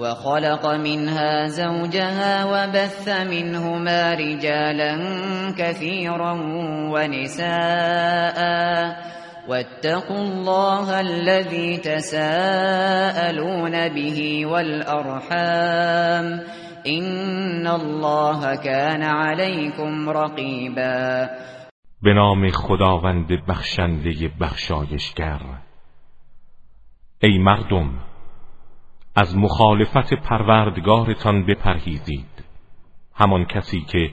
وخلق منها زوجها وبث منهما رجالا كثيرا ونساء. واتقوا الله الذي تساءلون به والأرحام. این الله كان علیکم رقیبا به نام خداوند بخشنده بخشایشگر. ای مردم از مخالفت پروردگارتان بپرهیزید. همان کسی که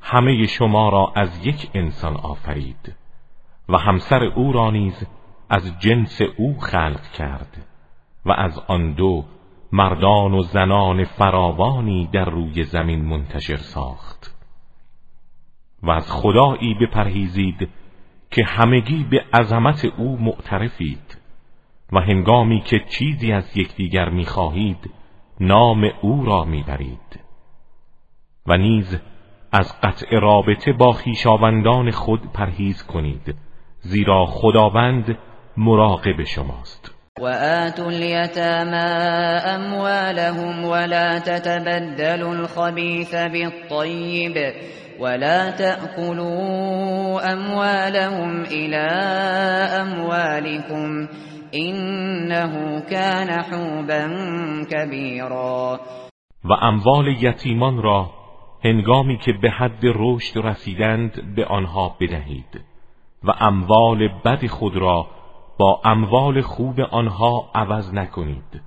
همه شما را از یک انسان آفرید و همسر او را نیز از جنس او خلق کرد و از آن دو مردان و زنان فراوانی در روی زمین منتشر ساخت. و از خدایی بپرهیزید که همگی به عظمت او معترفید. و هنگامی که چیزی از یکدیگر می‌خواهید نام او را می‌برید. و نیز از قطع رابطه با خیشاوندان خود پرهیز کنید زیرا خداوند مراقب شماست. وآتوا اليتامى أموالهم ولا تتبدلوا الخبيث بالطيب ولا تأكلوا أموالهم إلى أموالكم إنه كان حوبا كبيرا. و اموال یتیمان را هنگامی که به حد رشد رسیدند به آنها بدهید و اموال بد خود را با اموال خوب آنها عوض نکنید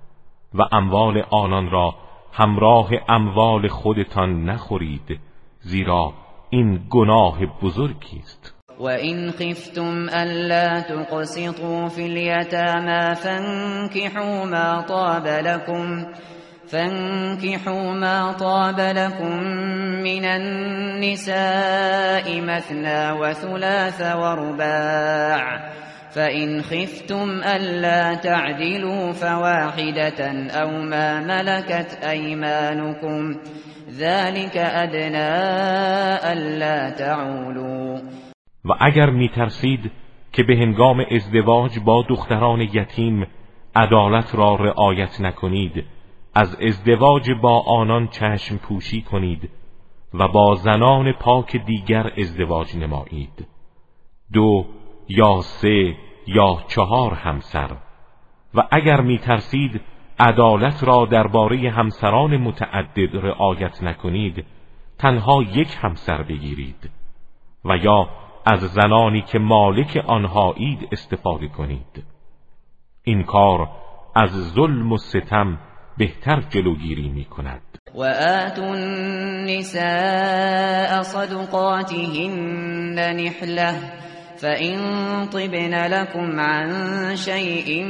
و اموال آنان را همراه اموال خودتان نخورید زیرا این گناه بزرگی است. و این خفتم ألا تقسطوا فی الیتاما فانکحوا ما طاب لكم فانكحوا ما طاب لكم من النساء مثنى وثلاث ورباع فإن خفتم ألا تعدلوا فواحدة أو ما ملكت أيمانكم ذلك ادنا ألا تعولوا و اگر می ترسید که به هنگام ازدواج با دختران یتیم عدالت را رعایت نکنید از ازدواج با آنان چشم پوشی کنید و با زنان پاک دیگر ازدواج نمایید. دو یا سه یا چهار همسر. و اگر می ترسید عدالت را درباره همسران متعدد رعایت نکنید تنها یک همسر بگیرید. و یا از زنانی که مالک آنها اید استفاده کنید. این کار از ظلم و ستم بهتر جلوگیری می کند. و آتوا النساء صدقاتهن نحله فإن طبن لكم عن شيء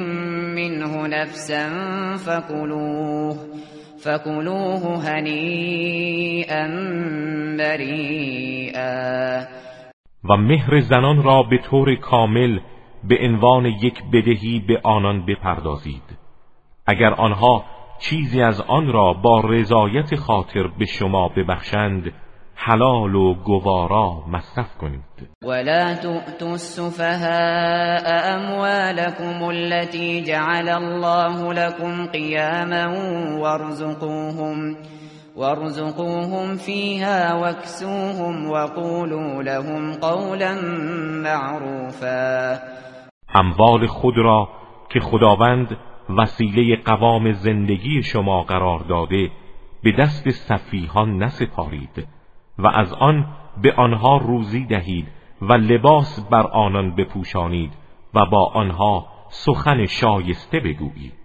منه نفسا فكلوه فكلوه هنيئا مريئا. و مهر زنان را به طور کامل به عنوان یک بدهی به آنان بپردازید. اگر آنها چیزی از آن را با رضایت خاطر به شما ببخشند حلال و گوارا مصرف کنید. ولا تؤتوا السفهاء اموالكم التي جعل الله لكم قياما وارزقوهم وارزقوهم فيها واكسوهم وقولوا لهم قولا معروفا. اموال خود را که خداوند وسیله قوام زندگی شما قرار داده به دست سفیهان نسپارید و از آن به آنها روزی دهید و لباس بر آنان بپوشانید و با آنها سخن شایسته بگویید.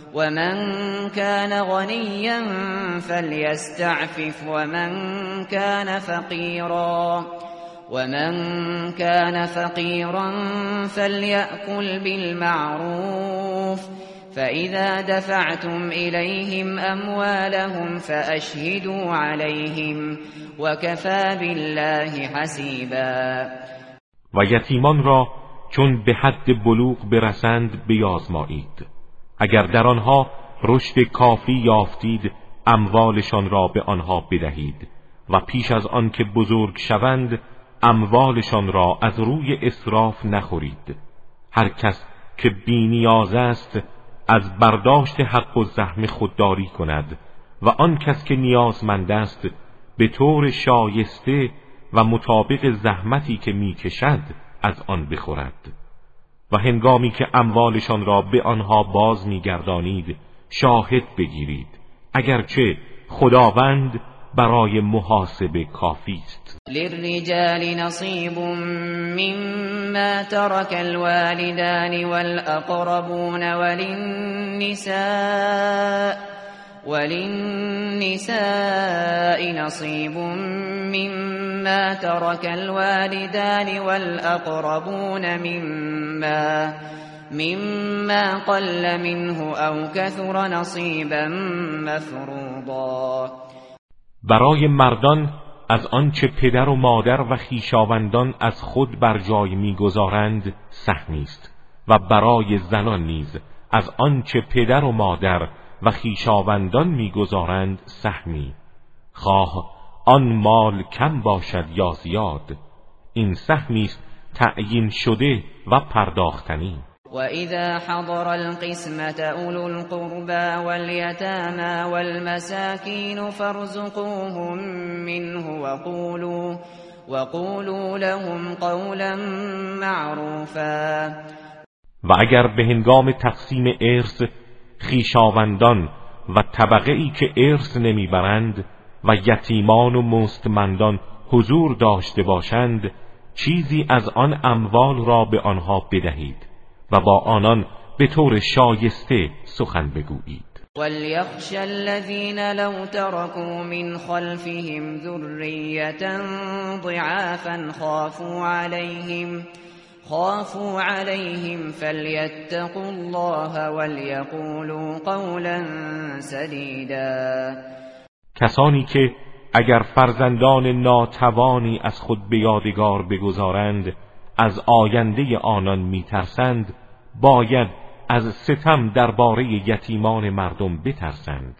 ومن كان غنيا فليستعفف ومن كان فقيرا ومن كان فقيرا فليأكل بالمعروف فإذا دفعتم إليهم أموالهم فأشهدوا عليهم وكفى بالله حسیبا و یتیمان را چون به حد بلوغ برسند بیازمایید. اگر در آنها رشد کافی یافتید اموالشان را به آنها بدهید. و پیش از آن که بزرگ شوند اموالشان را از روی اصراف نخورید. هر کس که بینیاز است از برداشت حق و زحم خودداری کند. و آن کس که نیازمند است به طور شایسته و مطابق زحمتی که می‌کشد از آن بخورد. و هنگامی که اموالشان را به آنها باز میگردانید شاهد بگیرید اگرچه خداوند برای محاسبه کافی است. للرجال نصیب مما ترك الوالدان والاقربون وللنساء وللنساء نصيب مما ترك الوالدان والأقربون مما مما قل منه او كثر نصيبا مفروضا. برای مردان از آنچه پدر و مادر و خیشاوندان از خود بر جای می‌گذارند سهمی است و برای زنان نیز از آنچه پدر و مادر خیشاوندان می‌گذارند سهمی. خواه آن مال کم باشد یا زیاد؟ این سهمی است تعیین شده و پرداختنی. وإذا حضر القسمة أولو القربى واليتامى والمساكين فارزقوهم منه وقولوا, وقولوا لهم قولا معروفا. و اگر به هنگام تقسیم ارث خیشاوندان و طبقه ای که ارث نمی‌برند و یتیمان و مستمندان حضور داشته باشند چیزی از آن اموال را به آنها بدهید و با آنان به طور شایسته سخن بگویید. وليخشى الذين لو تركوا من خلفهم ذرية ضعافا خافوا عليهم خافوا عليهم فليتقوا الله وليقولوا قولا سديدا. کسانی که اگر فرزندان ناتوانی از خود به یادگار بگذارند از آینده آنان میترسند باید از ستم درباره یتیمان مردم بترسند.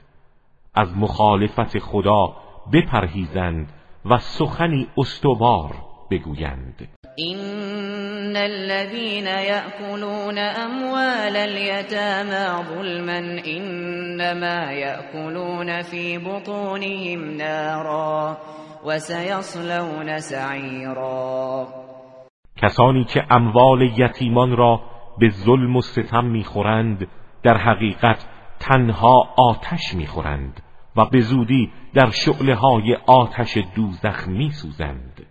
از مخالفت خدا بپرهیزند و سخنی استوار بگویند. این الذين يأكلون اموال اليتامى ظلما انما يأكلون في بطونهم نارا وسيصلون سعيرا. کسانی که اموال یتیمان را به ظلم و ستم می‌خورند در حقیقت تنها آتش می‌خورند و به زودی در شعله های آتش دوزخ میسوزند.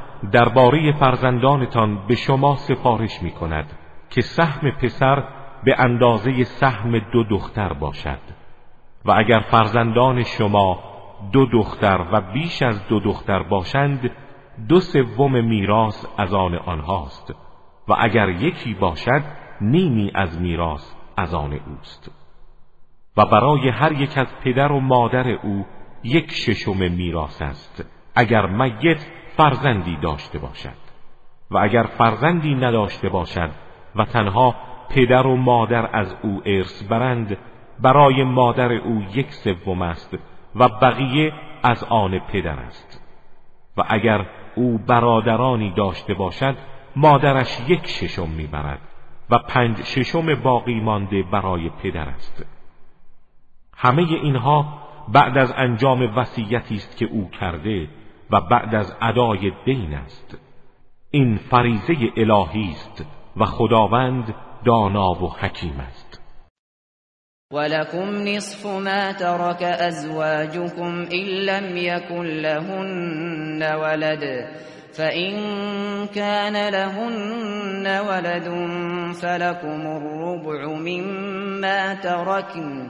درباره فرزندانتان به شما سفارش می کند که سهم پسر به اندازه سهم دو دختر باشد. و اگر فرزندان شما دو دختر و بیش از دو دختر باشند دو سوم میراث از آن آنهاست. و اگر یکی باشد نیمی از میراث از آن اوست. و برای هر یک از پدر و مادر او یک ششم میراث است. اگر میت فرزندی داشته باشد. و اگر فرزندی نداشته باشد و تنها پدر و مادر از او ارث برند برای مادر او یک سوم است و بقیه از آن پدر است. و اگر او برادرانی داشته باشد مادرش یک ششم می‌برد و پنج ششم باقی مانده برای پدر است. همه اینها بعد از انجام وصیتی است که او کرده و بعد از ادای دین است. این فریزه الهی است و خداوند دانا و حکیم است. ولكم نصف ما ترك ازواجكم ان لم يكن لهن ولد فإن كان لهن ولد فلكم الربع مما تركن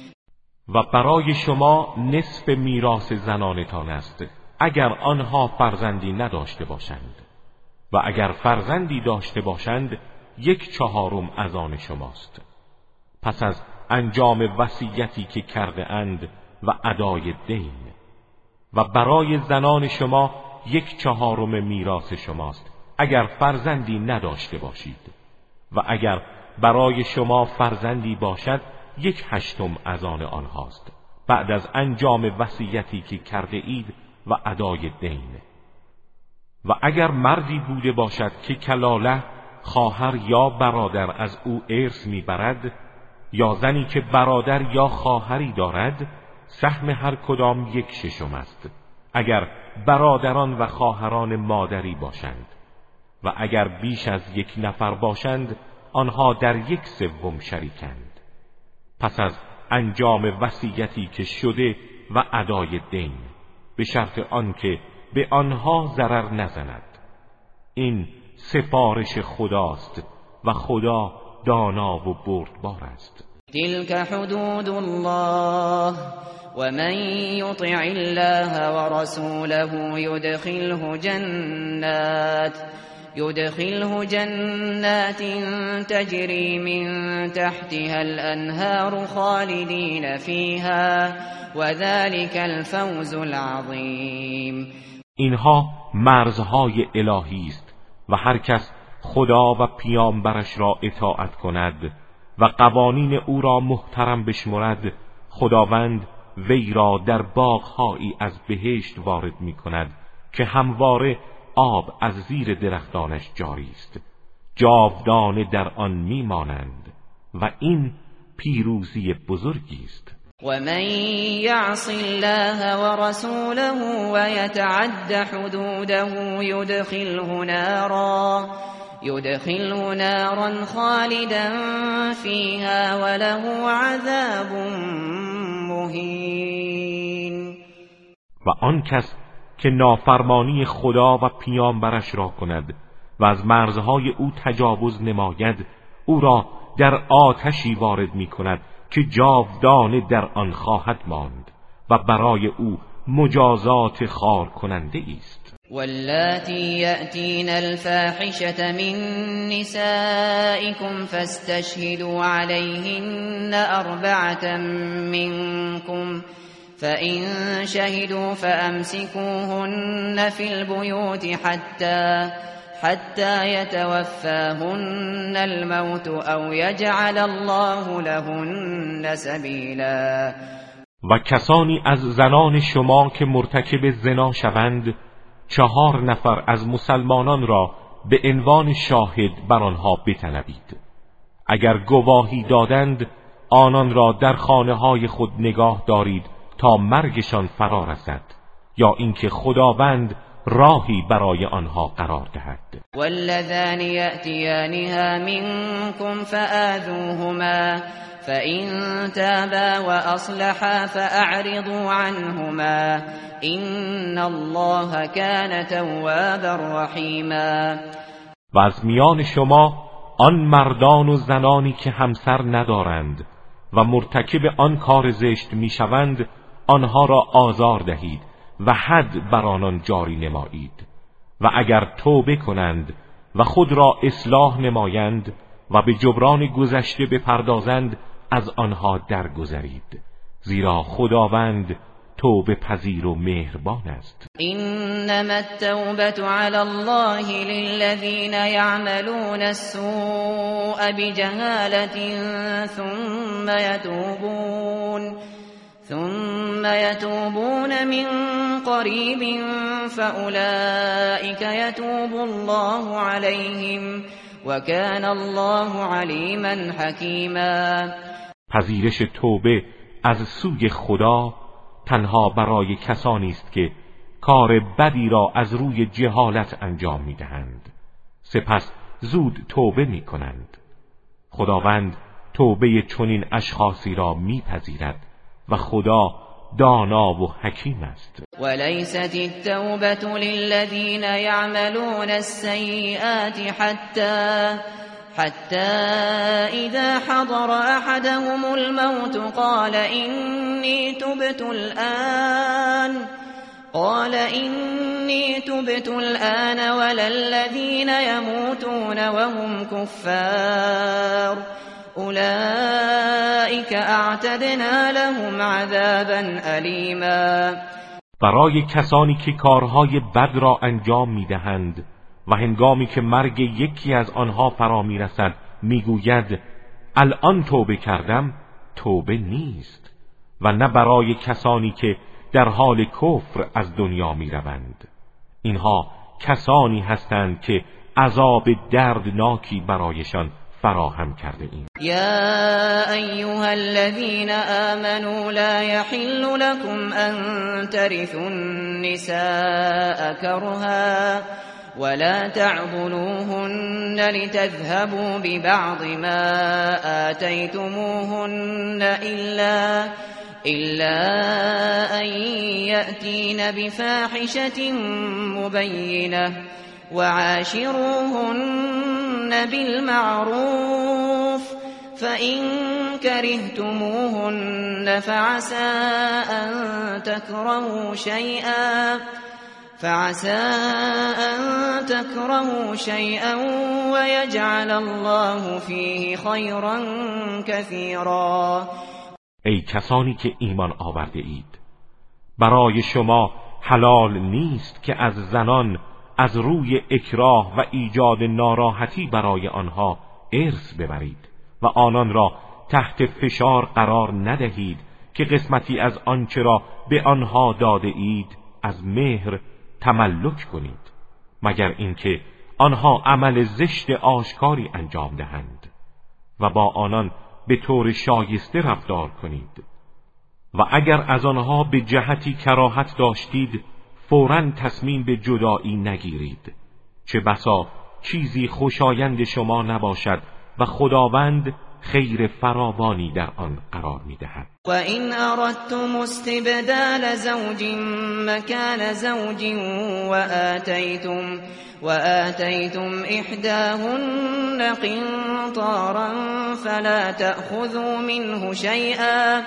و برای شما نصف میراث زنانتان است اگر آنها فرزندی نداشته باشند. و اگر فرزندی داشته باشند یک چهارم از آن شماست. پس از انجام وصیتی که کرده اند و ادای دین. و برای زنان شما یک چهارم میراث شماست اگر فرزندی نداشته باشید. و اگر برای شما فرزندی باشد یک هشتم از آن آنهاست بعد از انجام وصیتی که کرده اید و ادای دین. و اگر مردی بوده باشد که کلاله خواهر یا برادر از او ارث می‌برد یا زنی که برادر یا خواهری دارد سهم هر کدام یک ششم است. اگر برادران و خواهران مادری باشند و اگر بیش از یک نفر باشند آنها در یک سوم شریکند. پس از انجام وصیتی که شده و ادای دین به شرط آنکه به آنها ضرر نزند. این سفارش خداست و خدا دانا و بردبار است. تلك حدود الله ومن يطع الله ورسوله يدخله جنات. يدخله جنات تجري من تحتها الأنهار خالدين فيها وذلك الفوز العظيم. اینها مرزهای الهی است و هر کس خدا و پیامبرش را اطاعت کند و قوانین او را محترم بشمرد خداوند وی را در باغهایی از بهشت وارد می کند که همواره آب از زیر درختانش جاری است. جاودانه در آن میمانند و این پیروزی بزرگی است. ومن يعص الله ورسوله ويتعد حدوده يدخله نارا يدخله نارا خالدا فيها وله عذاب مهین و آن کس که نافرمانی خدا و پیامبرش را کند و از مرزهای او تجاوز نماید او را در آتشی وارد می کند که جاودانه در آن خواهد ماند و برای او مجازات خار کننده است. واللاتی یأتین الفاحشة من نسائكم فاستشهدوا عليهن أربعة منكم فإن شهدوا فأمسكوهن في البيوت حتى حتى يتوفاهن الموت او يجعل الله لهن سبیلا و کسانی از زنان شما که مرتکب زنا شوند چهار نفر از مسلمانان را به عنوان شاهد بر آنها بطلبید. اگر گواهی دادند آنان را در خانه های خود نگاه دارید تا مرگشان فرا رسد یا اینکه خداوند راهی برای آنها قرار دهد. والذان یأتیانها منکم فآذوهما فإن تابا وأصلحا فأعرضوا عنهما. إن الله كان توابا رحیما و از میان شما آن مردان و زنانی که همسر ندارند و مرتکب آن کار زشت می‌شوند آنها را آزار دهید و حد بر آنان جاری نمایید و اگر توبه کنند و خود را اصلاح نمایند و به جبران گذشته بپردازند از آنها درگذرید. زیرا خداوند توبه پذیر و مهربان است. انما التوبه علی الله للذین یعملون السوء بجهاله ثم يتوبون ثم يتوبون من قريب فأولئك يتوب الله عليهم وكان الله عليما حكيما. پذیرش توبه از سوی خدا تنها برای کسانی است که کار بدی را از روی جهالت انجام می‌دهند. سپس زود توبه می کنند خداوند توبه چنین اشخاصی را میپذیرد. و خدا دانا و حکیم است. وليست التوبة للذين يعملون السيئات حتى حتى إذا حضر أحدهم الموت قال إني تبت الآن قال إني تبت الآن ولا الذين يموتون وهم كفار. اولئك اعتدنا لهم عذابا علیما برای کسانی که کارهای بد را انجام می‌دهند و هنگامی که مرگ یکی از آنها فرا می‌رسد می‌گوید الان توبه کردم توبه نیست. و نه برای کسانی که در حال کفر از دنیا می‌روند. اینها کسانی هستند که عذاب دردناکی برایشان فراهم کرده ایم یا ایها الذين آمنوا لا يحل لكم ان ترثوا النساء كرها ولا تعضلوهن لتذهبوا ببعض ما آتيتموهن إلا إلا أن يأتين بفاحشة مبينة وعاشروهن بالمعروف فإن كرهتموهن فعسى أن تكرهوا شيئا فعسى أن تكرهوا شيئا ويجعل الله فيه خيرا كثيرا. ای کسانی که ایمان آورده اید برای شما حلال نیست که از زنان از روی اکراه و ایجاد ناراحتی برای آنها ارث ببرید و آنان را تحت فشار قرار ندهید که قسمتی از آنچه را به آنها داده اید از مهر تملک کنید مگر اینکه آنها عمل زشت آشکاری انجام دهند و با آنان به طور شایسته رفتار کنید. و اگر از آنها به جهتی کراهت داشتید فورا تصمیم به جدایی نگیرید. چه بسا چیزی خوشایند شما نباشد و خداوند خیر فراوانی در آن قرار می‌دهد. و این اردتم استبدال زوج مکان زوج و آتیتم و آتیتم احداهن قنطارا فلا تأخذوا منه شيئا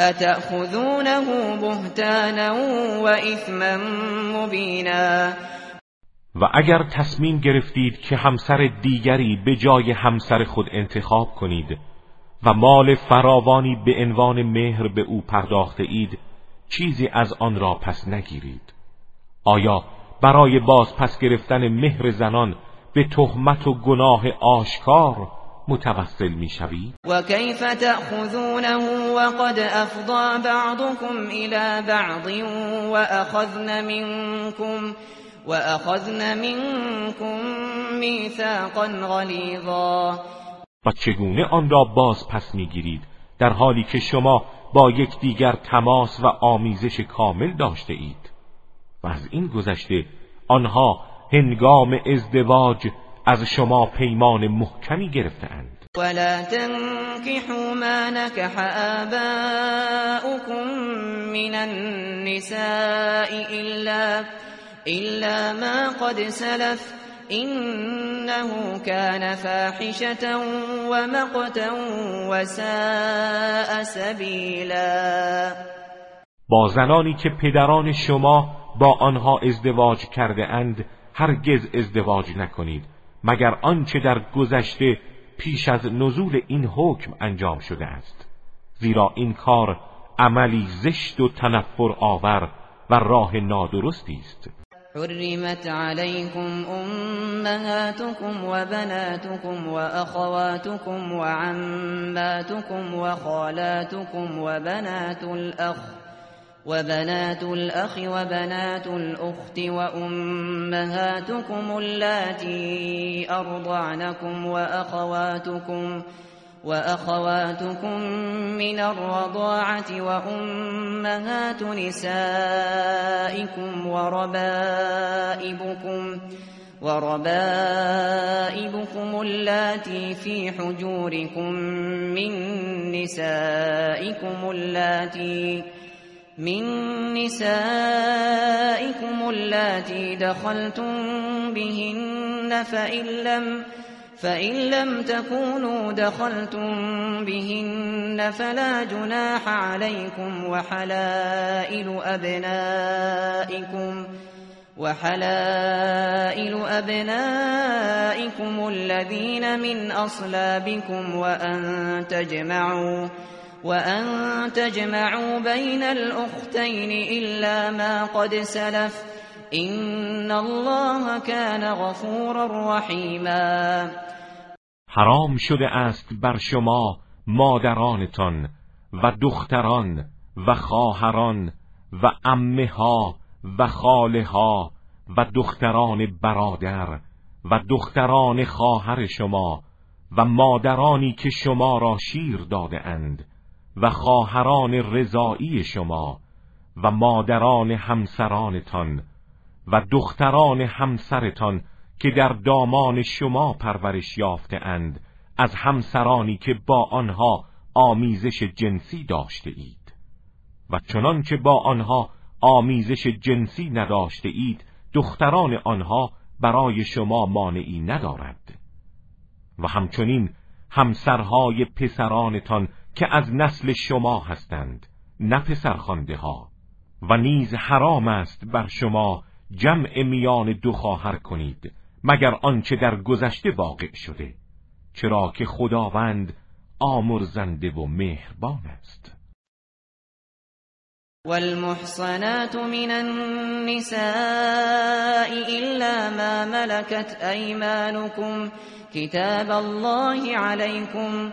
اتأخذونه بهتانا و اثما مبینا و اگر تصمیم گرفتید که همسر دیگری به جای همسر خود انتخاب کنید و مال فراوانی به عنوان مهر به او پرداخته اید چیزی از آن را پس نگیرید. آیا برای باز پس گرفتن مهر زنان به تهمت و گناه آشکار متوسل می‌شوید و کیف تأخذونه وقد افضا بعضكم الى بعض و اخذن منكم واخذن منكم میثاقا غلیظا. و چگونه آن را باز پس می‌گیرید؟ در حالی که شما با یکدیگر تماس و آمیزش کامل داشته اید. و از این گذشته آنها هنگام ازدواج از شما پیمان محکمی گرفتهاند. ولا تنكحوا ما نكح آباؤكم من النساء إلا إلا ما قد سلف. إنه كان فاحشة ومقتا وساء سبیلا با زنانی که پدران شما با آنها ازدواج کرده اند هرگز ازدواج نکنید. مگر آنچه در گذشته پیش از نزول این حکم انجام شده است. زیرا این کار عملی زشت و تنفر آور و راه نادرستی است. حرمت عليكم أمهاتكم وبناتكم وأخواتكم وعماتكم وخالاتكم وبنات الأخ وبنات الأخ وبنات الأخت وأمهاتكم اللاتي أرضعنكم وأخواتكم وأخواتكم من الرضاعة وأمهات نسائكم وربائبكم وربائبكم اللاتي في حجوركم من نسائكم اللاتي من نسائكم اللاتي دخلتم بهن فإن لم فإن لم تكونوا دخلتم بهن فلا جناح عليكم وحلائل أبنائكم وحلائل أبنائكم الذين من أصلابكم وأن تجمعوا وأن تجمعوا بين الأختين إلا ما قد سلف إن الله كان غفورا رحیما حرام شده است بر شما مادرانتان و دختران و خواهران و امه ها و خاله ها و دختران برادر و دختران خواهر شما و مادرانی که شما را شیر داده اند. و خواهران رضایی شما و مادران همسرانتان و دختران همسرتان که در دامان شما پرورش یافته اند از همسرانی که با آنها آمیزش جنسی داشته اید و چنان که با آنها آمیزش جنسی نداشته اید دختران آنها برای شما مانعی ندارد. و همچنین همسرهای پسرانتان که از نسل شما هستند نه پسرخانده ها و نیز حرام است بر شما جمع میان دو خواهر کنید مگر آنچه در گذشته واقع شده چرا که خداوند آمرزنده و مهربان است. والمحصنات من النساء إلا ما ملكت أيمانكم كتاب الله عليكم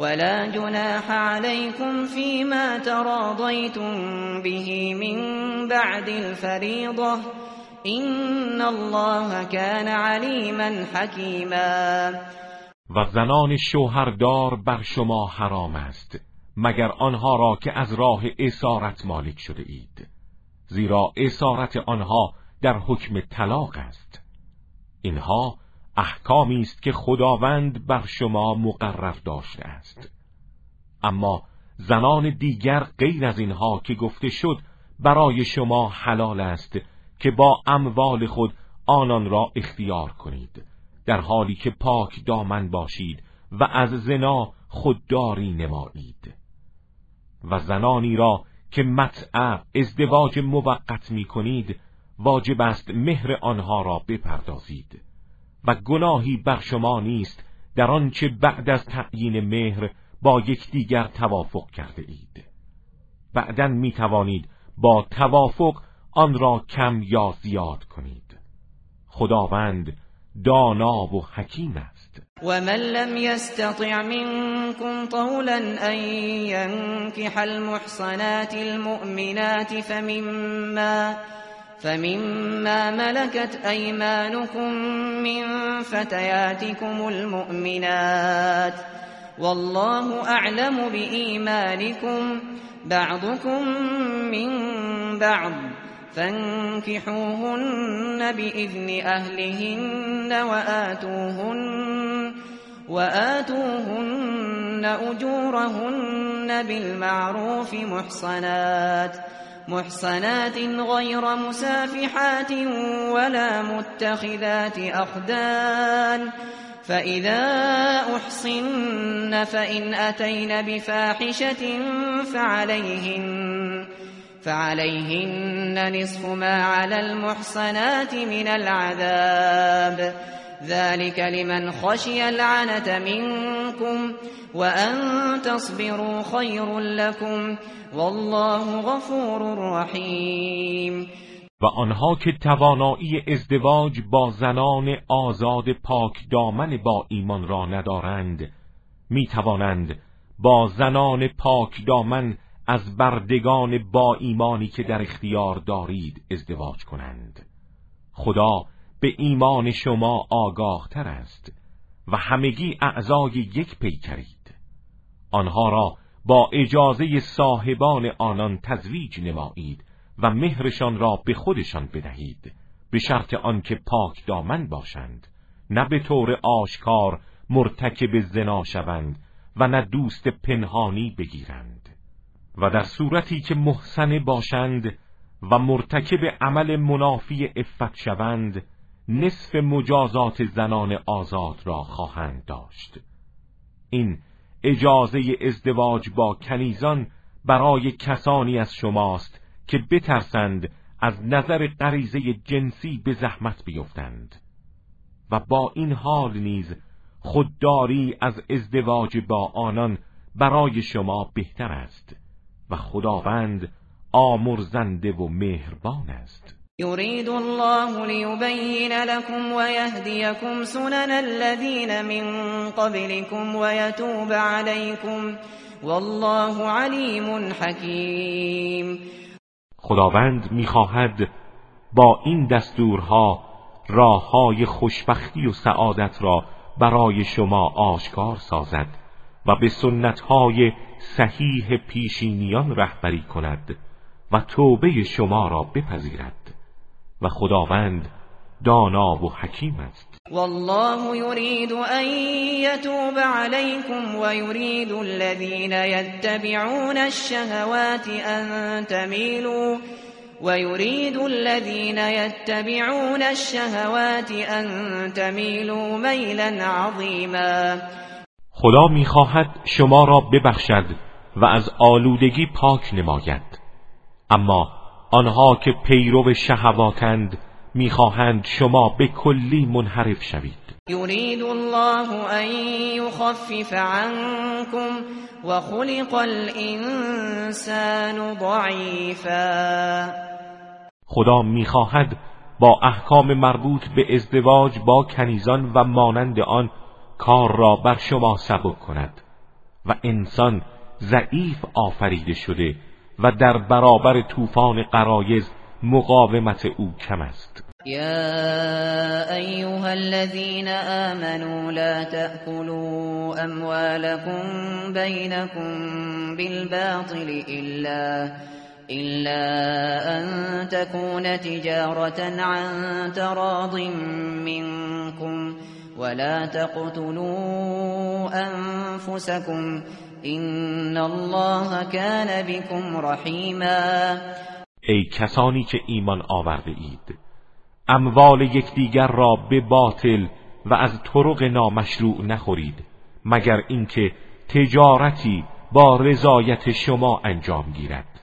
ولا جناح عليكم فيما تراضيتم به من بعد الفريضة. این الله كان علیما حکیما و زنان شوهردار بر شما حرام است مگر آنها را که از راه اسارت مالک شده اید. زیرا اسارت آنها در حکم طلاق است. اینها احکامی است که خداوند بر شما مقرر داشته است. اما زنان دیگر غیر از اینها که گفته شد برای شما حلال است که با اموال خود آنان را اختیار کنید در حالی که پاک دامن باشید و از زنا خودداری نمایید. و زنانی را که متع ازدواج موقت می کنید واجب است مهر آنها را بپردازید. و گناهی بر شما نیست در آنچه بعد از تعیین مهر با یکدیگر توافق کرده اید. بعدا می توانید با توافق آن را کم یا زیاد کنید. خداوند دانا و حکیم است. و من لم يستطع منكم طولا ان ينكح المحصنات المؤمنات فمما فمما ملكت ايمانكم من فتياتكم المؤمنات والله اعلم بايمانكم بعضكم من بعض فانكحوهن بإذن أهلهن وآتوهن وآتوهن أجورهن بالمعروف محصنات محصنات غير مسافحات ولا متخذات أخدان فإذا أحصن فإن أتين بفاحشة فعليهن فعليهن نصف ما على المحصنات من العذاب. ذلك لمن خشي العنة منكم وأن تصبروا خير لكم والله غفور رحیم و آنها که توانایی ازدواج با زنان آزاد پاک دامن با ایمان را ندارند می توانند با زنان پاک دامن از بردگان با ایمانی که در اختیار دارید ازدواج کنند. خدا به ایمان شما آگاه تر است و همگی اعضای یک پیکرید آنها را با اجازه صاحبان آنان تزویج نمایید و مهرشان را به خودشان بدهید به شرط آنکه پاک دامن باشند نه به طور آشکار مرتکب زنا شوند و نه دوست پنهانی بگیرند. و در صورتی که محسنه باشند و مرتکب عمل منافی افت شوند نصف مجازات زنان آزاد را خواهند داشت. این اجازه ازدواج با کنیزان برای کسانی از شماست که بترسند از نظر غریزه جنسی به زحمت بیفتند. و با این حال نیز خودداری از ازدواج با آنان برای شما بهتر است و خداوند آمرزنده و مهربان است. يريد الله ليبين لكم ويهديكم سنن الذين من قبلكم ويتوب عليكم والله علیم حکیم خداوند می‌خواهد با این دستورها راههای خوشبختی و سعادت را برای شما آشکار سازد و به سنتهای صحیح پیشینیان رهبری کند و توبه شما را بپذیرد. و خداوند دانا و حکیم است. والله يريد ان يتوب عليكم ويريد الذين يتبعون الشهوات ان تميلوا ويريد الذين يتبعون الشهوات ان تميلوا ميلا عظيما. خدا می‌خواهد شما را ببخشد و از آلودگی پاک نماید. اما آنها که پیرو شهواتند می‌خواهند شما به کلی منحرف شوید. یرید الله ان یخفف عنكم و خلق الانسان ضعیفا. خدا می‌خواهد با احکام مربوط به ازدواج با کنیزان و مانند آن کار را بر شما سبک کند و انسان ضعیف آفریده شده و در برابر طوفان قرایز مقاومت او کم است. يا أيها الذين آمنوا لا تأكلوا أموالكم بينكم بالباطل إلا إلا أن تكون تجارة عن تراض منكم ولا تقتلوا أنفسكم إن الله كان بكم رحيما ای کسانی که ایمان آورده اید اموال یکدیگر را به باطل و از طرق نامشروع نخورید مگر اینکه تجارتی با رضایت شما انجام گیرد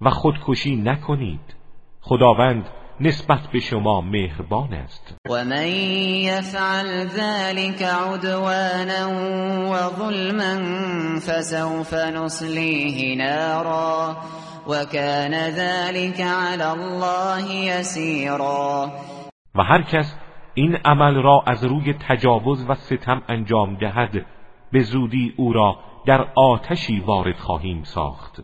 و خودکشی نکنید خداوند نسبت به شما مهربان است. و من یفعل ذلك عدوانا و ظلما فسوف نصلیه نارا وكان ذلك على الله يسيرا. و هر کس این عمل را از روی تجاوز و ستم انجام دهد به زودی او را در آتشی وارد خواهیم ساخت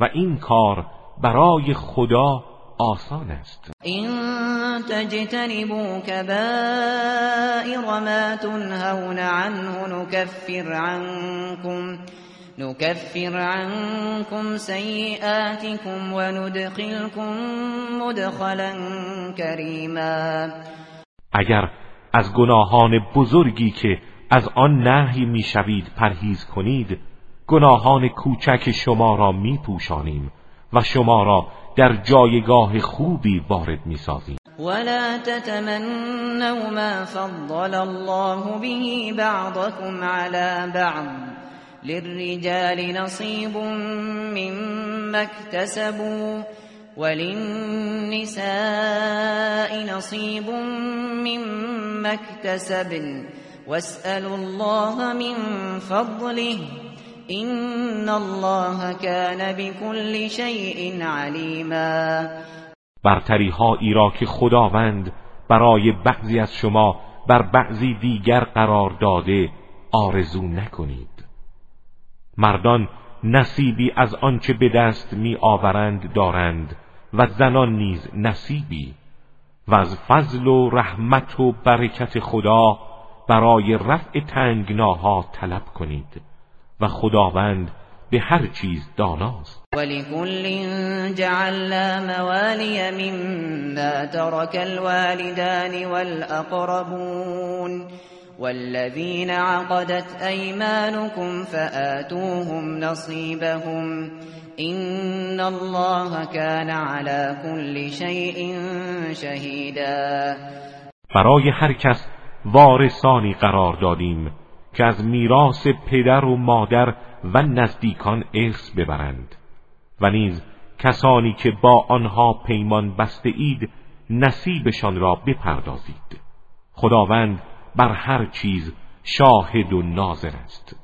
و این کار برای خدا آسان است. این تجتنبوا کبائر ما تنهون عنه نكفر عنكم نكفر عنكم سيئاتكم وندخلكم مدخلا كريما اگر از گناهان بزرگی که از آن نهی می‌شوید پرهیز کنید گناهان کوچک شما را میپوشانیم. و شما را در جایگاه خوبی وارد می‌سازیم. ولا تتمنوا ما فضل الله به بعضكم على بعض للرجال نصيب مما اكتسبوا وللنساء نصيب مما اكتسبن واسألوا الله من فضله إن الله كان بكل شيء عليما. برتری هایی را که خداوند برای بعضی از شما بر بعضی دیگر قرار داده آرزو نکنید. مردان نصیبی از آنچه به دست می آورند دارند و زنان نیز نصیبی و از فضل و رحمت و برکت خدا برای رفع تنگناها طلب کنید. و خداوند به هر چیز داناست. ولكل جعلنا موالی مما ترك الوالدان والاقربون والذين عقدت أيمانكم فآتوهم نصيبهم إن الله كان على كل شيء شهيدا. برای هر کس وارثانی قرار دادیم. که از میراث پدر و مادر و نزدیکان ارث ببرند. و نیز کسانی که با آنها پیمان بسته اید نصیبشان را بپردازید. خداوند بر هر چیز شاهد و ناظر است.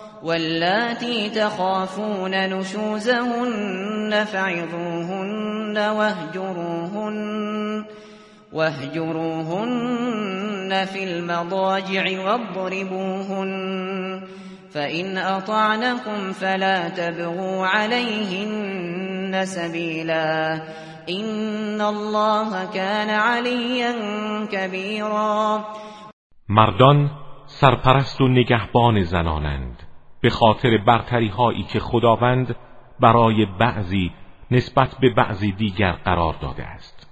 واللاتي تخافون نشوزهن فعظوهن واهجروهن واهجروهن في المضاجع واضربوهن. فإن أطعنكم فلا تبغوا عليهن سبيلا. إن الله كان عليا كبيرا. مردان سرپرست و نگهبان زنانند. به خاطر برتری هایی که خداوند برای بعضی نسبت به بعضی دیگر قرار داده است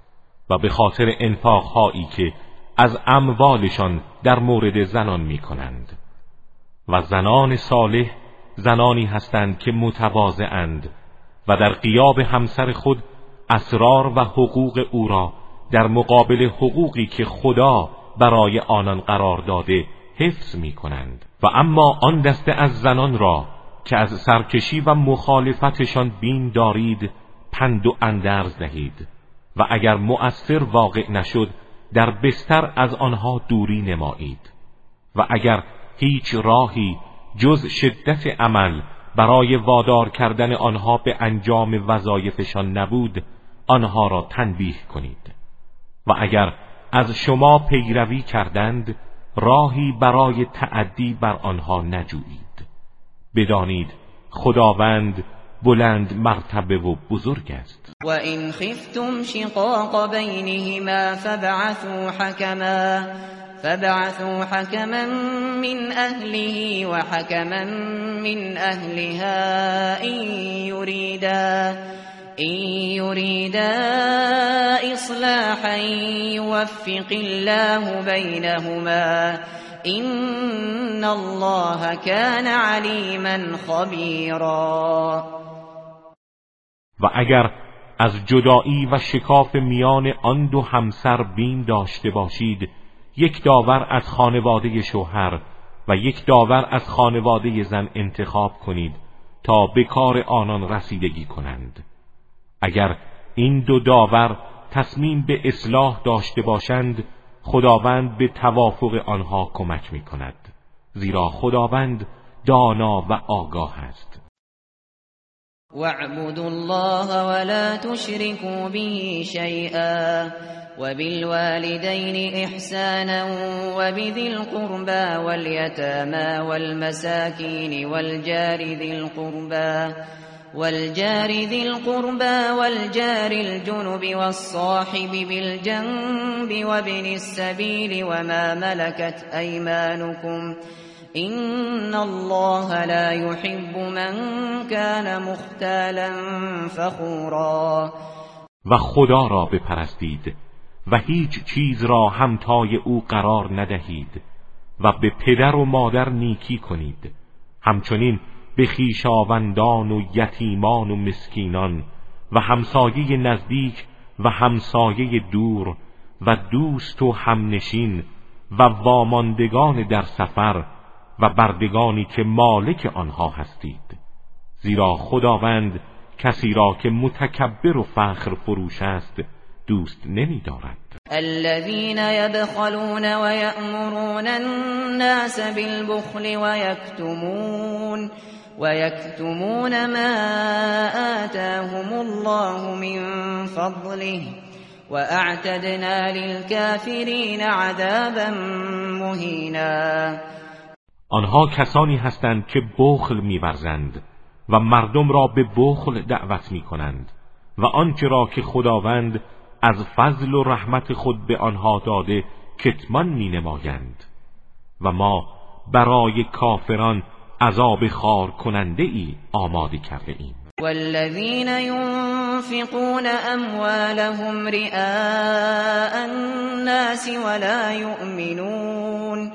و به خاطر انفاق هایی که از اموالشان در مورد زنان می کنند و زنان صالح زنانی هستند که متواضعند و در قیاب همسر خود اسرار و حقوق او را در مقابل حقوقی که خدا برای آنان قرار داده حفظ می کنند و اما آن دسته از زنان را که از سرکشی و مخالفتشان بین دارید پند و اندرز دهید. و اگر مؤثر واقع نشد در بستر از آنها دوری نمایید. و اگر هیچ راهی جز شدت عمل برای وادار کردن آنها به انجام وظایفشان نبود آنها را تنبیه کنید. و اگر از شما پیروی کردند راهی برای تعدی بر آنها نجویید. بدانید خداوند بلند مرتبه و بزرگ است. و این خفتم شقاق بینهما فبعثوا حکما فبعثوا حكما من أهله وحكما من أهلها إن يريدا يوفق الله بينهما إن الله كان عليما خبيرا. و اگر از جدایی و شکاف میان آن دو همسر بین داشته باشید یک داور از خانواده شوهر و یک داور از خانواده زن انتخاب کنید تا به کار آنان رسیدگی کنند. اگر این دو داور تصمیم به اصلاح داشته باشند خداوند به توافق آنها کمک می کند زیرا خداوند دانا و آگاه است. واعبدوا الله ولا تشركوا به شيئا وبالوالدين إحسانا وبذي القربى واليتامى والمساكين والجار ذي القربى والجار ذي القربى والجار الجنب والصاحب بالجنب وابن السبيل وما ملكت أيمانكم إن الله لا يحب من كان مختالا فخورا. و خدا را بپرستید و هیچ چیز را همتای او قرار ندهید و به پدر و مادر نیکی کنید. همچنین به خیشاوندان و یتیمان و مسکینان و همسایه نزدیک و همسایه دور و دوست و همنشین و واماندگان در سفر و بردگانی که مالک آنها هستید. زیرا خداوند کسی را که متکبر و فخر فروش است دوست نمی دارد الذين يبخلون ويأمرون الناس بالبخل ويكتمون ويكتمون ما آتاهم الله من فضله واعتدنا للكافرین عذابا مهینا آنها کسانی هستند که بخل میورزند و مردم را به بخل دعوت می کنند و آنچه را که خداوند از فضل و رحمت خود به آنها داده کتمان می نمایند و ما برای کافران عذاب خار کننده ای آماده کرده ایم والذین ينفقون اموالهم رئاء الناس ولا يؤمنون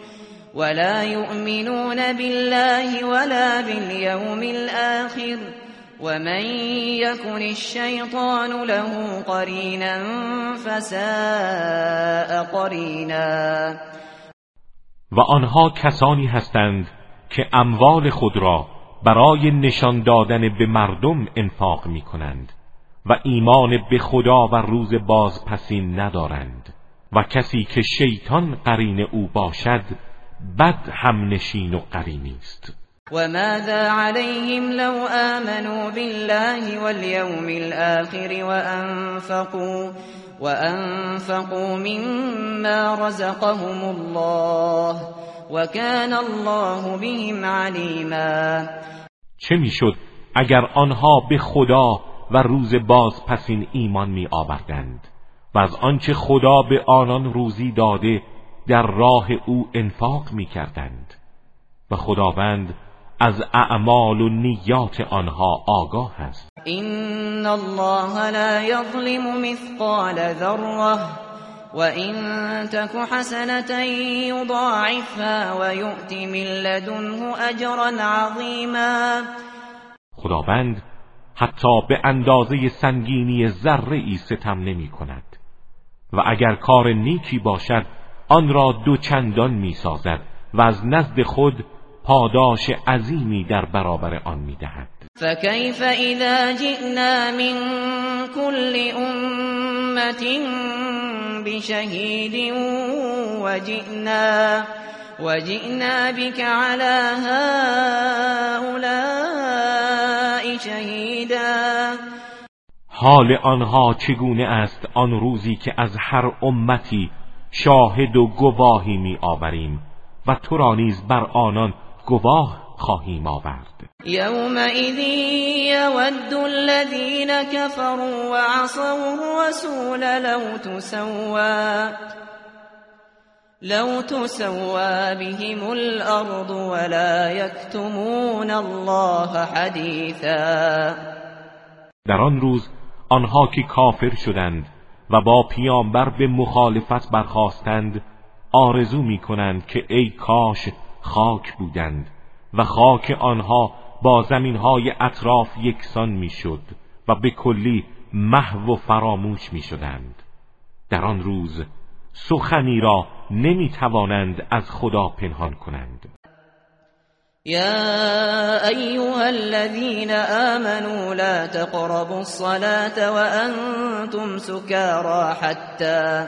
ولا يؤمنون بالله ولا باليوم الآخر ومن يكن الشيطان له قرينا فساء قرینا. و آنها کسانی هستند که اموال خود را برای نشان دادن به مردم انفاق می کنند و ایمان به خدا و روز بازپسین ندارند و کسی که شیطان قرین او باشد بد هم نشین و قرینی است. وماذا عليهم لو آمنوا بالله واليوم الآخر وأنفقوا وأنفقوا مما رزقهم الله وكان الله بهم عليما. چه می‌شد اگر آنها به خدا و روز باز پسین ایمان می آوردند و از آنچه خدا به آنان روزی داده در راه او انفاق می کردند و خداوند از اعمال و نیات آنها آگاه است. این الله لا یظلم مثقال ذره وإن تك حسنة يضاعفها ويؤت من لدنه اجرا عظیما خداوند حتی به اندازه سنگینی ذره ای ستم نمی کند و اگر کار نیکی باشد آن را دو چندان می سازد و از نزد خود پاداش عظیمی در برابر آن می‌دهد. فكيف إذا جئنا من كل أمة بشهيد وجئنا وجئنا بك على هؤلاء شهیدا حال آنها چگونه است آن روزی که از هر امتی شاهد و گواهی می آوریم و تو را نیز بر آنان گواه خواهیم آورد؟ یومئذ یود الذین كفروا وعصوا الرسول لو تسوا لو تسوا بهم الارض ولا يكتمون الله حدیثا در آن روز آنها که کافر شدند و با پیامبر به مخالفت برخواستند آرزو می کنند که ای کاش خاک بودند و خاک آنها با زمینهای اطراف یکسان می‌شد و به کلی محو و فراموش می شدند در آن روز سخنی را نمی توانند از خدا پنهان کنند. يا أيها الذين آمنوا لا تقربوا الصلاة وأنتم سكارى حتى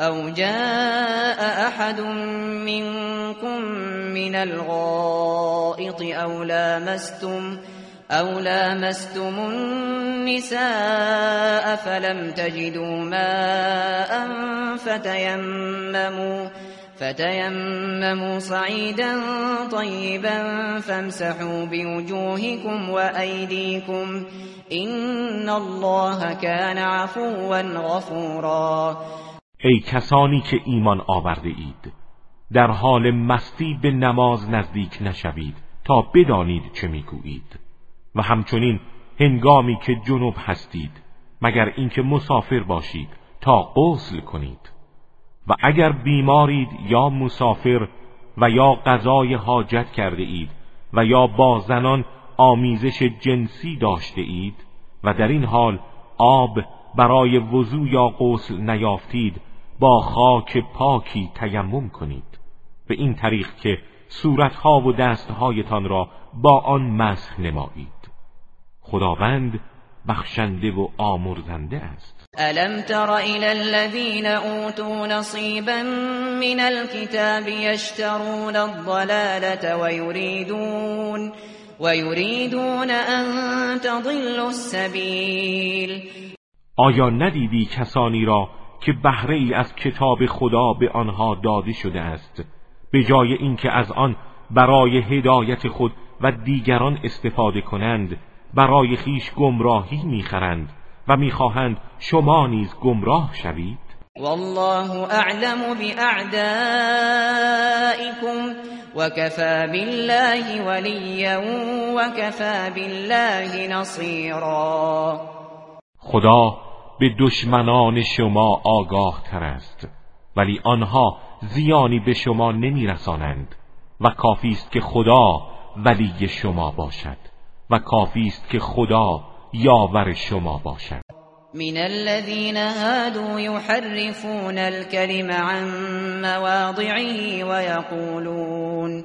أو جاء أحد منكم من الغائط أو لامستم أو لامستم النساء فلم تجدوا ماء فتيمموا فتيمموا صعيدا طيبا فامسحوا بوجوهكم وأيديكم إن الله كان عفوا غفورا ای کسانی که ایمان آورده اید در حال مستی به نماز نزدیک نشوید تا بدانید چه می‌گویید. و همچنین هنگامی که جنوب هستید مگر اینکه مسافر باشید تا غسل کنید. و اگر بیمارید یا مسافر و یا قضای حاجت کرده اید و یا با زنان آمیزش جنسی داشته اید و در این حال آب برای وضو یا غسل نیافتید با خاک پاکی تیمم کنید. به این طریق که صورتها و دستهایتان را با آن مسح نمایید. خداوند بخشنده و آمرزنده است. الم تر الى الذين اوتوا نصيبا من الكتاب يشترون الضلاله ويريدون ويريدون ان تضلوا السبيل. آیا ندیدی کسانی را که بهره ای از کتاب خدا به آنها داده شده است به جای اینکه از آن برای هدایت خود و دیگران استفاده کنند برای خیش گمراهی می‌خرند و می‌خواهند شما نیز گمراه شوید. والله اعلم و کفا بالله ولیا کفا بالله نصیرا. خدا به دشمنان شما آگاه تر است ولی آنها زیانی به شما نمیرسانند و کافی است که خدا ولی شما باشد و کافی است که خدا یاور شما باشد. من الذين هادوا يحرفون الكلم عن مواضعه ويقولون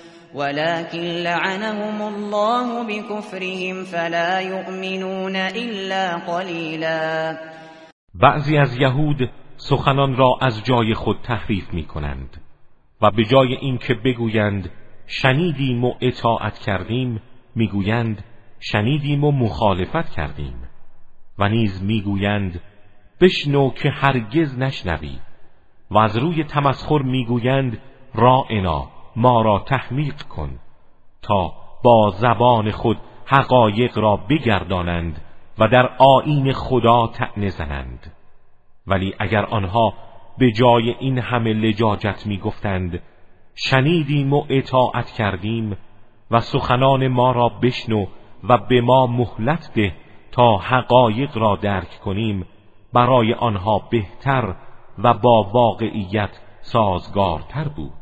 ولكن لعنهم الله بكفرهم فلا يؤمنون إلا قليلا. بعضی از یهود سخنان را از جای خود تحریف می کنند و به جای اینکه بگویند شنیدیم و اطاعت کردیم می‌گویند شنیدیم و مخالفت کردیم و نیز می‌گویند بشنو که هرگز نشنوی و از روی تمسخر می‌گویند رائنا ما را تحمیق کن تا با زبان خود حقایق را بگردانند و در آین خدا تعنه زنند. ولی اگر آنها به جای این همه لجاجت می‌گفتند شنیدیم و اطاعت کردیم و سخنان ما را بشنو و به ما مهلت ده تا حقایق را درک کنیم برای آنها بهتر و با واقعیت سازگارتر بود.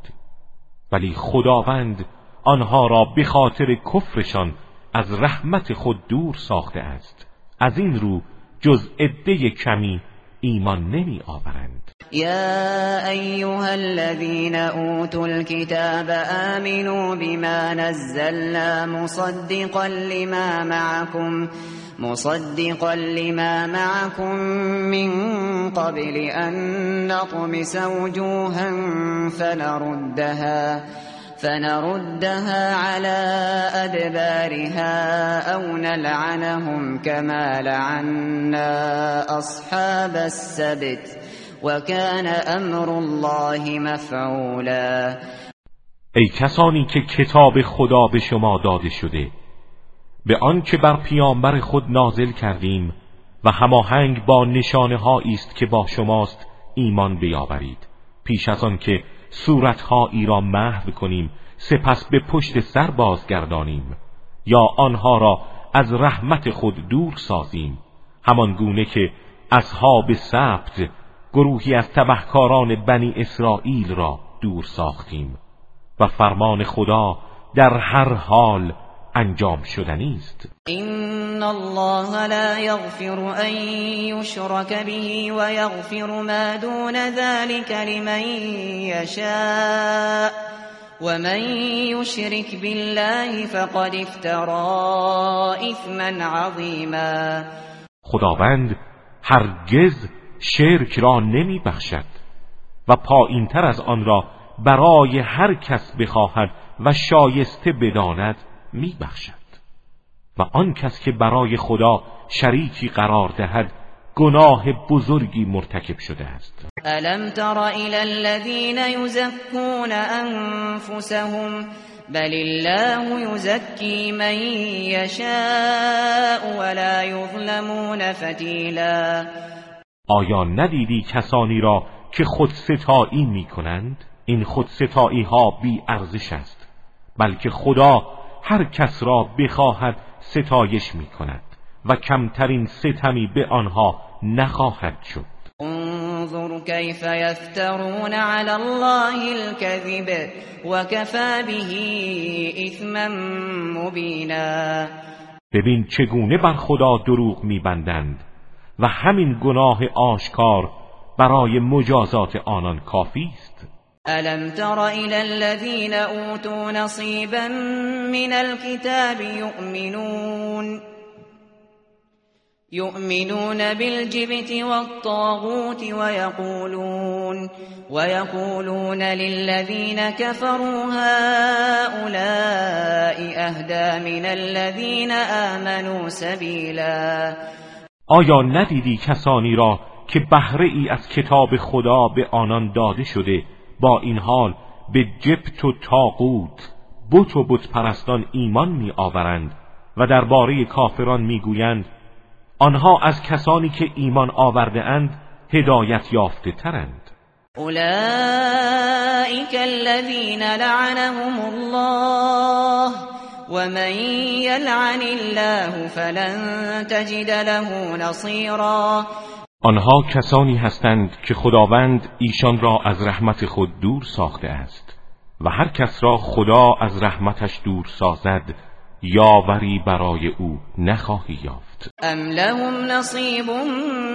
ولی خداوند آنها را به خاطر کفرشان از رحمت خود دور ساخته است. از این رو جز عده کمی ایمان نمی آورند. یا ایها الذين اوتوا الكتاب آمنوا بما نزلنا مصدقا لما معكم مصدقا لما معكم من قبل أن نطمس وجوها فنردها فنردها على أدبارها أو نلعنهم كما لعنا أصحاب السبت وكان أمر الله مفعولا. ای کسانی که کتاب خدا به شما داده شده به آنچه بر پیامبر خود نازل کردیم و هماهنگ با نشانه است که با شماست ایمان بیاورید. پیش از آن که صورتهایی را محو کنیم سپس به پشت سر بازگردانیم. یا آنها را از رحمت خود دور سازیم. همان گونه که اصحاب سبت گروهی از تبهکاران بنی اسرائیل را دور ساختیم. و فرمان خدا در هر حال انجام شدنی است. این الله لا یغفر ان یشرک به و یغفر ما دون ذلك لمن یشاء ومن یشرک بالله فقد افترى اثما عظیما خداوند هرگز شرک را نمی بخشد و پایینتر از آن را برای هر کس بخواهد و شایسته بداند می بخشد و آن کس که برای خدا شریکی قرار دهد گناه بزرگی مرتکب شده است. الم تر الى الذين يزكون انفسهم بل الله يزكي من يشاء ولا يظلمون فتیلا آیا ندیدی کسانی را که خود ستایی می کنند؟ این خود ستایی ها بی ارزش است بلکه خدا هر کس را بخواهد ستایش می کند و کمترین ستمی به آنها نخواهد شد. انظر كيف يفترون على الله الكذب وكفى به اثما مبینا. ببین چگونه بر خدا دروغ میبندند و همین گناه آشکار برای مجازات آنان کافی است. ألم تر إلى الذين أوتوا نصيبا من الكتاب يؤمنون يؤمنون بالجبت والطاغوت ويقولون ويقولون للذين كفروا هؤلاء أهدى من الذين آمنوا سبيلا آیا ندیدی کسانی را که بهره ای از کتاب خدا به آنان داده شده با این حال به جبت و تاقوت بت و بت پرستان ایمان می آورند و درباره کافران می‌گویند آنها از کسانی که ایمان آورده اند هدایت یافته ترند. اولئک الذین لعنهم الله ومن یلعن الله فلن تجد له نصیرا. آنها کسانی هستند که خداوند ایشان را از رحمت خود دور ساخته است و هر کس را خدا از رحمتش دور سازد یاوری برای او نخواهی یافت. ام لهم نصیب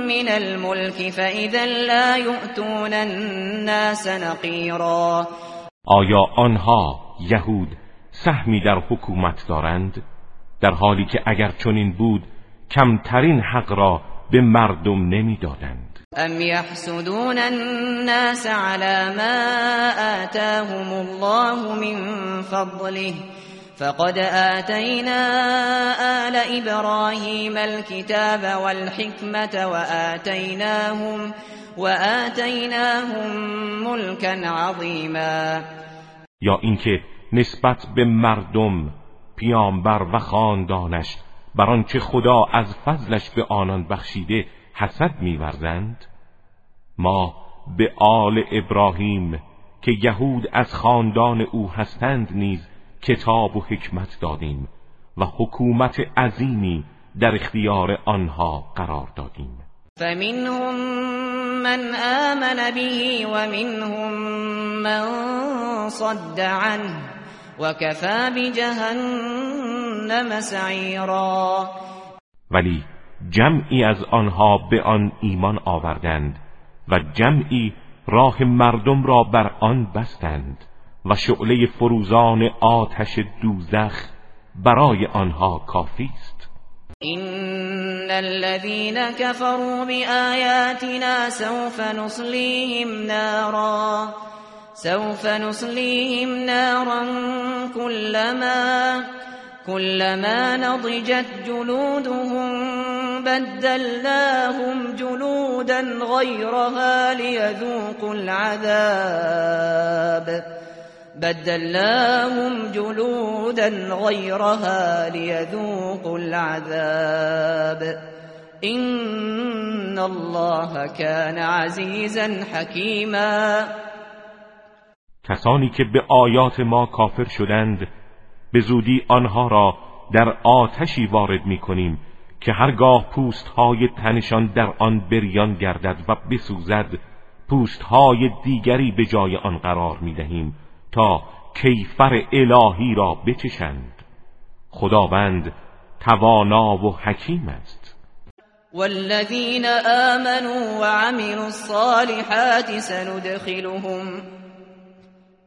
من الملک فاذا لا یؤتون الناس نقیرا آیا آنها یهود سهمی در حکومت دارند؟ در حالی که اگر چنین بود کمترین حق را به مردم نمی‌دادند. ام یحسدون الناس على ما آتاهم الله من فضله فقد آتينا آل إبراهيم الكتاب والحكمة وآتيناهم وآتيناهم ملكا عظيما یا اینکه نسبت به مردم پیامبر و خاندانش بر آنچه خدا از فضلش به آنان بخشیده حسد میورزند ما به آل ابراهیم که یهود از خاندان او هستند نیز کتاب و حکمت دادیم و حکومت عظیمی در اختیار آنها قرار دادیم. فمنهم من آمن به ومنهم من صد عنه. وكفى بجهنم سعیرا ولی جمعی از آنها به آن ایمان آوردند و جمعی راه مردم را بر آن بستند و شعله فروزان آتش دوزخ برای آنها کافی است. ان الذين كفروا بآياتنا سوف نصليهم نارا. سوف نصليهم نارا كلما كلما نضجت جلودهم بدلناهم جلودا غيرها ليذوقوا العذاب. بدلناهم جلودا غيرها ليذوقوا العذاب. إن الله كان عزيزا حكيما. کسانی که به آیات ما کافر شدند به زودی آنها را در آتشی وارد می کنیم که هرگاه پوست های تنشان در آن بریان گردد و بسوزد پوست های دیگری به جای آن قرار می دهیم تا کیفر الهی را بچشند. خداوند توانا و حکیم است. والذین آمنوا وعملوا الصالحات سندخلهم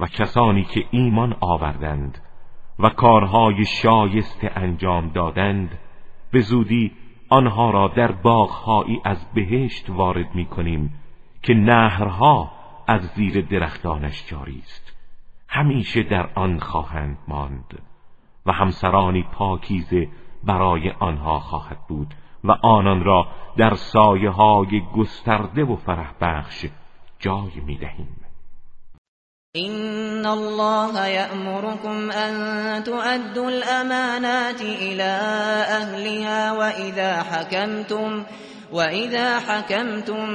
و کسانی که ایمان آوردند و کارهای شایسته انجام دادند به زودی آنها را در باغهایی از بهشت وارد می کنیم که نهرها از زیر درختانش جاری است. همیشه در آن خواهند ماند و همسرانی پاکیزه برای آنها خواهد بود و آنان را در سایه های گسترده و فرح بخش جای می دهیم إن الله يأمركم أن تؤدوا الأمانات إلى أهلها وإذا حكمتم وإذا حكمتم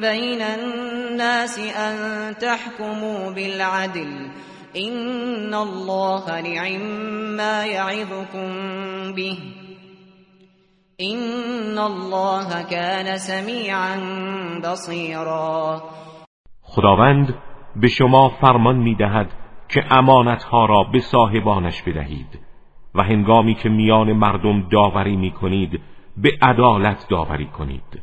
بين الناس أن تحكموا بالعدل إن الله نعم ما يعظكم به إن الله كان سميعا بصيرا خداوند به شما فرمان می دهد که امانتها را به صاحبانش بدهید و هنگامی که میان مردم داوری می کنید به عدالت داوری کنید.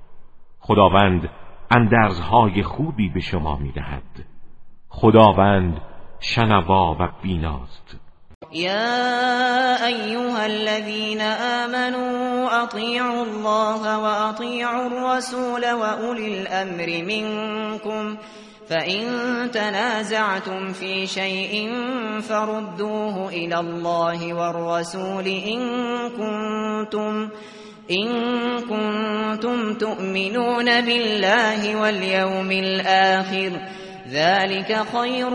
خداوند اندرزهای خوبی به شما می دهد خداوند شنوا و بیناست. يا أيها الذين آمنوا أطيعوا الله وأطيعوا الرسول وأولي الأمر منكم فإن تنازعتم في شيء فردوه إلى الله والرسول إن كنتم إن كنتم تؤمنون بالله واليوم الآخر ذلك خير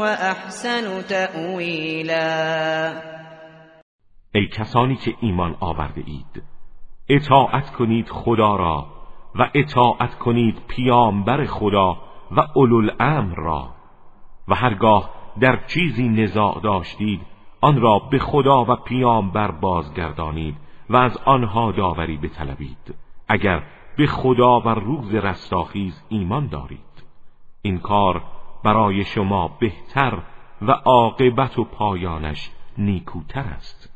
وأحسن تأويلا ای کسانی که ایمان آورده اید اطاعت کنید خدا را و اطاعت کنید پیامبر خدا و اولو الامر را. و هرگاه در چیزی نزاع داشتید آن را به خدا و پیامبر بازگردانید و از آنها داوری بطلبید. اگر به خدا و روز رستاخیز ایمان دارید. این کار برای شما بهتر و عاقبت و پایانش نیکوتر است.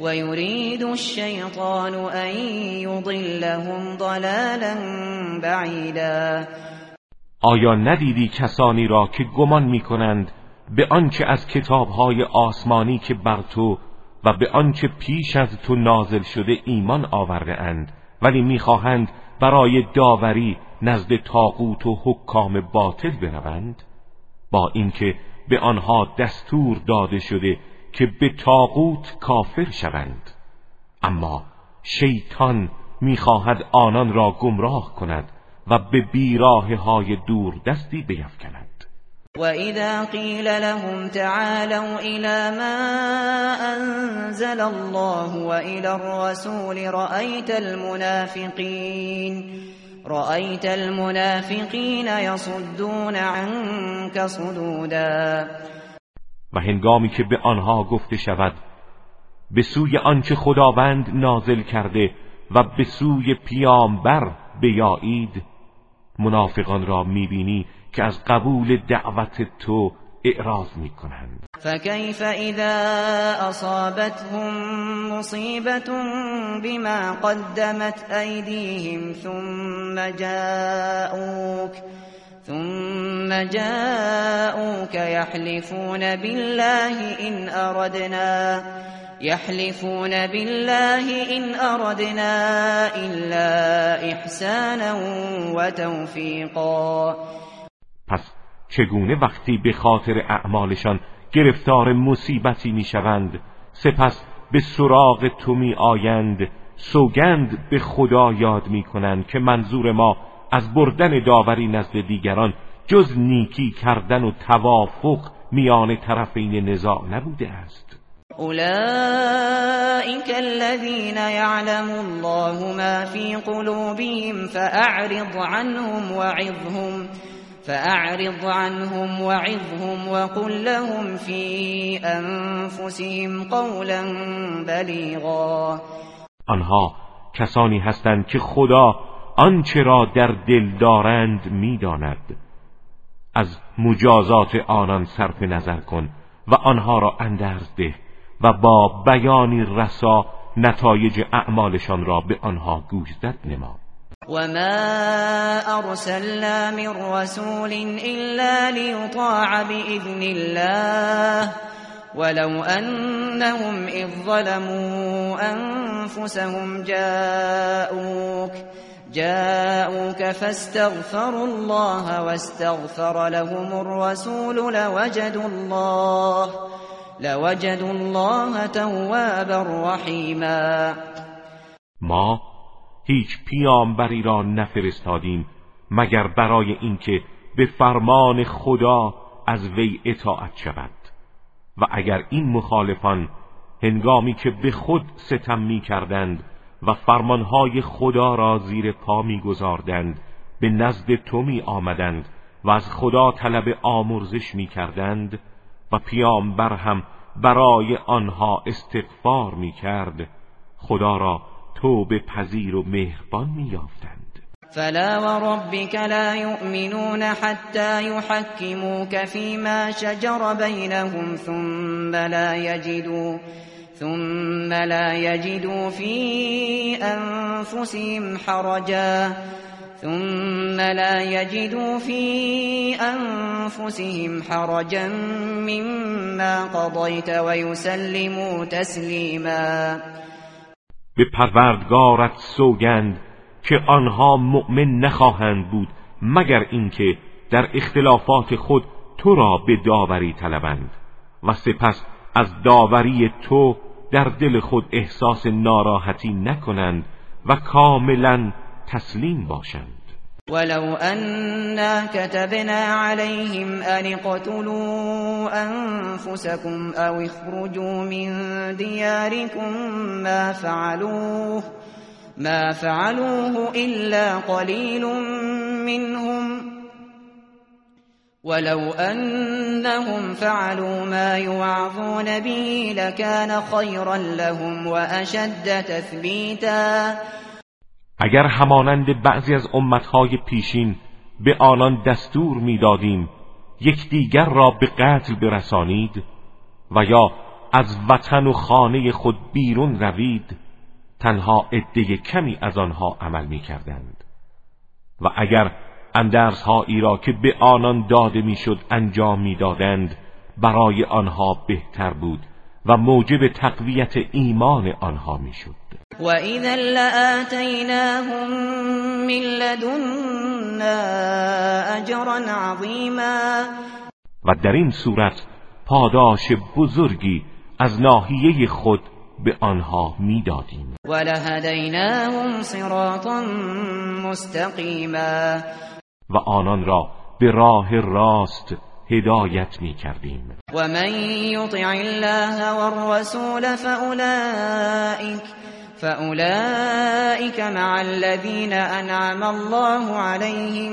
ويريد الشيطان أن يضلهم ضلالا بعیدا آیا ندیدی کسانی را که گمان می کنند به آنچه از کتابهای آسمانی که بر تو و به آنچه پیش از تو نازل شده ایمان آورده اند ولی می‌خواهند برای داوری نزد تاقوت و حکام باطل بروند؟ با اینکه به آنها دستور داده شده که به تاقوت کافر شوند. اما شیطان می‌خواهد آنان را گمراه کند و به بیراه های دور دستی بیفکند. وَإِذَا قِيلَ لَهُمْ تَعَالَوْا إِلَى مَا أَنزَلَ اللَّهُ وَإِلَى الرَّسُولِ رَأَيْتَ الْمُنَافِقِينَ رَأَيْتَ الْمُنَافِقِينَ يَصُدُّونَ عَنكَ صُدُودًا و هنگامی که به آنها گفته شود به سوی آنچه خداوند نازل کرده و به سوی پیامبر بیایید منافقان را می‌بینی که از قبول دعوت تو اعراض می‌کنند. فكيف اذا اصابتهم مصیبه بما قدمت ایدیهم ثم جاءوك ثم جاءوك يحلفون بالله إن أردنا يحلفون بالله إن أردنا إلا إحسانا وتوفيقا. پس چگونه وقتی به خاطر اعمالشان گرفتار مصیبتی می‌شوند سپس به سراغ تو می آیند سوگند به خدا یاد می کنند که منظور ما از بردن داوری نزد دیگران جز نیکی کردن و توافق میان طرفین نزاع نبوده است. اولئك الذين يعلم الله ما في قلوبهم فأعرض عنهم وعظهم فأعرض عنهم وعظهم وقل لهم في أنفسهم قولا بلیغا. آنها کسانی هستند که خدا آنچه را در دل دارند می‌داند. از مجازات آنان صرف نظر کن و آنها را اندرز ده و با بیانی رسا نتایج اعمالشان را به آنها گوشزد نما. وما ارسلنا من رسول الا لیطاع باذن الله ولو انهم اذ ظلموا انفسهم جاءوك جاءوك فاستغفروا الله واستغفر لهم الرسول لوجدوا الله لوجدوا الله توابا رحیما ما هیچ پیامبری را نفرستادیم مگر برای اینکه به فرمان خدا از وی اطاعت شود. و اگر این مخالفان هنگامی که به خود ستم می کردند و فرمانهای خدا را زیر پا میگذاردند. به نزد تو می آمدند و از خدا طلب آمرزش می کردند و پیامبر هم برای آنها استغفار می کرد خدا را توبه پذیر و مهربان می یافتند فلا وربك لا يؤمنون حتى يحكموك فيما شجر بينهم ثم لا يجدوا ثم لا يجدوا في أنفسهم حرجا. ثم لا يجدوا في أنفسهم حرجا مما قضيت ويسلموا تسلیما به پروردگارت سوگند که آنها مؤمن نخواهند بود مگر اینکه در اختلافات خود تو را به داوری طلبند و سپس از داوری تو در دل خود احساس ناراحتی نکنند و کاملا تسلیم باشند. ولو أنا كتبنا عليهم أن اقتلوا أنفسكم أو اخرجوا من دياركم ما فعلوه ما فعلوه الا قلیل منهم. ولو انهم فعلوا ما يوعظون به لكان خيرا لهم واشد تثبیتا اگر همانند بعضی از امتهای پیشین به آنان دستور می‌دادیم یکدیگر را به قتل برسانید و یا از وطن و خانه خود بیرون روید تنها عده کمی از آنها عمل می کردند و اگر اندرس هایی را که به آنان داده می‌شد انجام می‌دادند برای آنها بهتر بود و موجب تقویت ایمان آنها می‌شد. و اذا لآتیناهم من لدنا اجرا عظیما و در این صورت پاداش بزرگی از ناحیه خود به آنها می‌دادیم. ولهدیناهم صراطا مستقیما و آنان را به راه راست هدایت می کردیم و من یطع الله والرسول فأولئک فأولئك مع الذين أنعم الله عليهم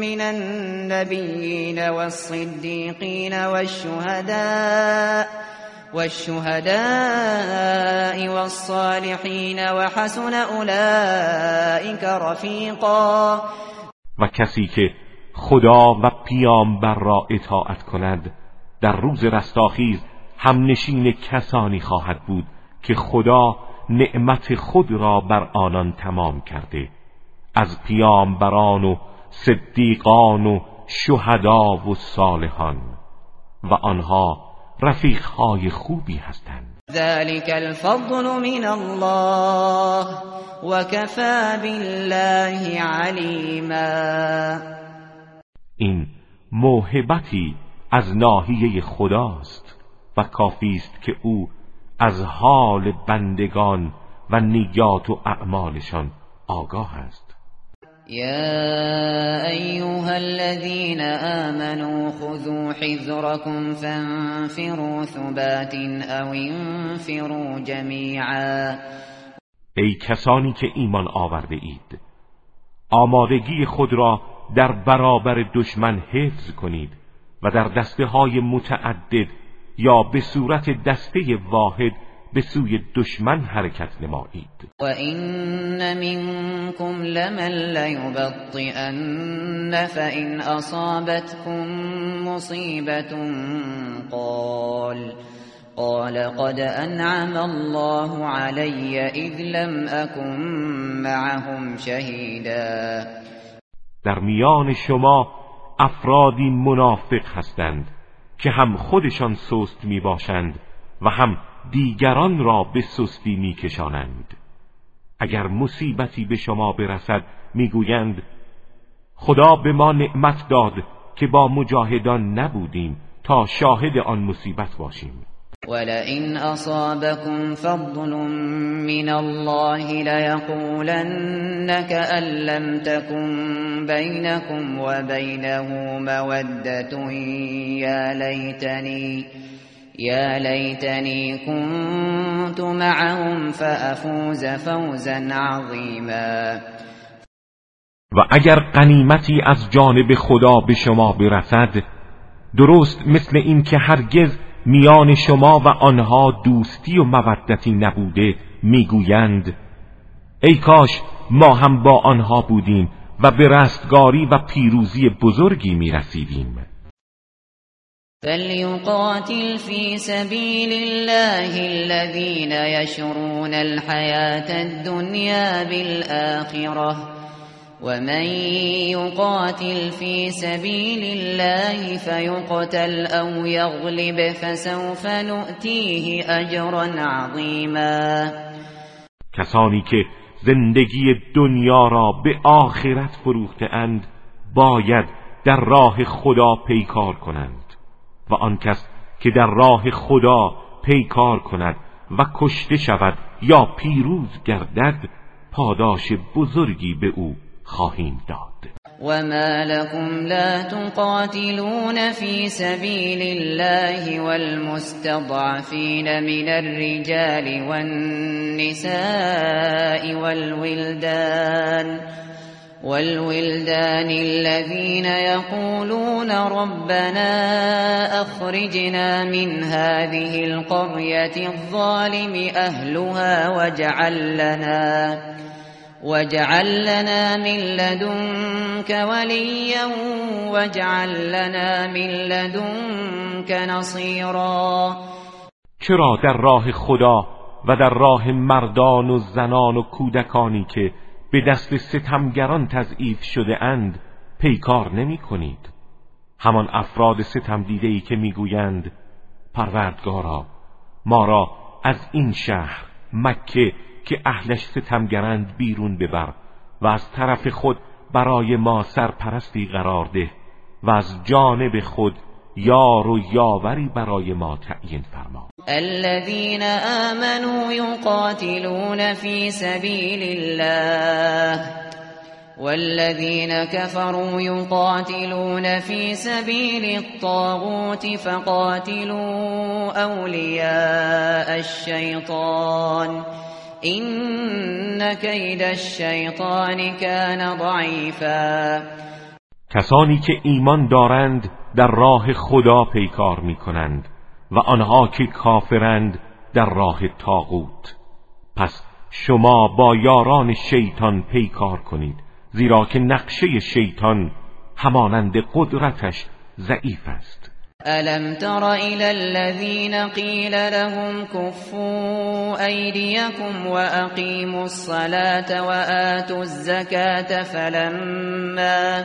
من النبيين والصديقين والشهداء والشهداء والصالحين وحسن أولئك رفيقا. و کسی که خدا و پیامبر را اطاعت کند در روز رستاخیز همنشین کسانی خواهد بود که خدا نعمت خود را بر آنان تمام کرده از پیامبران و صدیقان و شهدا و صالحان. و آنها رفیقهای خوبی هستند. ذلك الفضل من الله وكفى بالله علیما این موهبتی از ناحیه خداست و کافی است که او از حال بندگان و نیات و اعمالشان آگاه است. يا أيها الذين آمنوا خذوا حذركم فانفروا ثبات او انفروا جميعا. ای کسانی که ایمان آورده اید آمادگی خود را در برابر دشمن حفظ کنید و در دسته های متعدد یا به صورت دسته واحد به سوی دشمن حرکت نمایید. و این منکم لمن لیبطئن فإن اصابتكم مصیبت قال قال قد انعم الله علی اذ لم اكن معهم شهیدا در میان شما افرادی منافق هستند که هم خودشان سست می باشند و هم دیگران را به سستی میکشانند. اگر مصیبتی به شما برسد می‌گویند خدا به ما نعمت داد که با مجاهدان نبودیم تا شاهد آن مصیبت باشیم. ولئن اصابكم فضل من الله ليقولن كأن لم تكن بينكم وبينه مودة يا ليتني یا لیتنی كنت معهم فافوز فوزا عظیما و اگر قنیمتی از جانب خدا به شما برسد درست مثل این که هرگز میان شما و آنها دوستی و مودتی نبوده می‌گویند ای کاش ما هم با آنها بودیم و به رستگاری و پیروزی بزرگی می‌رسیدیم. فليقاتل في سبيل الله الذين يشرون الحياة الدنيا بالآخرة ومن يقاتل في سبيل الله فيقتل أو يغلب فسوف نؤتيه أجرا عظيما کسانی که زندگی دنیا را به آخرت فروخته اند باید در راه خدا پیکار کنند. و آن کس که در راه خدا پیکار کند و کشته شود یا پیروز گردد پاداش بزرگی به او خواهیم داد. وما لكم لا تقاتلون في سبيل الله والمستضعفين من الرجال والنساء والولدان والولدان الذين يقولون ربنا أخرجنا من هذه القرية الظالم أهلها واجعل لنا واجعل لنا من لدنك وليا واجعل لنا من لدنك نصيرا. چرا در راه خدا و در راه مردان و زنان و کودکانی که به دست ستمگران تضعیف شده اند پیکار نمی کنید. همان افراد ستم دیده ای که می‌گویند پروردگارا ما را از این شهر مکه که اهلش ستمگرند بیرون ببر و از طرف خود برای ما سرپرستی قرار ده و از جانب خود یار و یاوری برای ما تعیین فرما. الذين آمنوا يقاتلون في سبيل الله والذين كفروا يقاتلون في سبيل الطاغوت فقاتلوا أولياء الشيطان إن كيد الشيطان كان ضعيفا کسانی که ایمان دارند در راه خدا پیکار می کنند و آنها که کافرند در راه تاغوت پس شما با یاران شیطان پیکار کنید زیرا که نقشه شیطان همانند قدرتش ضعیف است. الم تر الى الذين قيل لهم كفوا ايديكم واقيموا الصلاه واتوا الزكاه فلما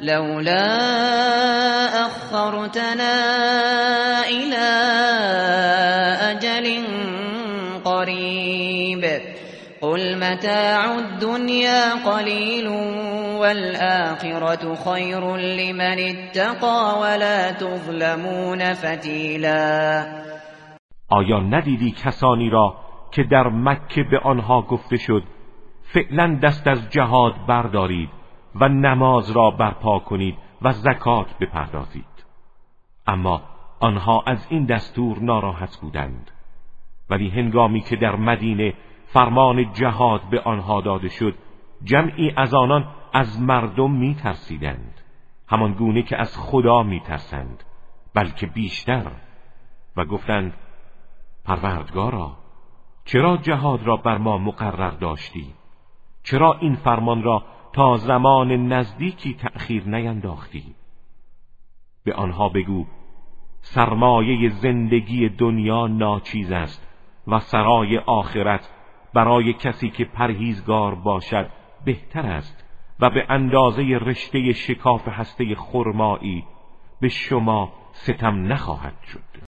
لولا أخرتنا إلى أجل قريب قل متاع الدنيا قليل والآخرة خير لمن اتقى ولا تظلمون فتیلا آیا ندیدی کسانی را که در مکه به آنها گفته شد فعلا دست از جهاد بردارید؟ و نماز را برپا کنید و زکات بپردازید. اما آنها از این دستور ناراحت بودند. ولی هنگامی که در مدینه فرمان جهاد به آنها داده شد جمعی از آنان از مردم می ترسیدند همان گونه که از خدا می ترسند بلکه بیشتر. و گفتند پروردگارا چرا جهاد را بر ما مقرر داشتی؟ چرا این فرمان را تا زمان نزدیکی تأخیر نینداختی. به آنها بگو سرمایه زندگی دنیا ناچیز است و سرای آخرت برای کسی که پرهیزگار باشد بهتر است و به اندازه رشته شکاف هسته خرمایی به شما ستم نخواهد شد.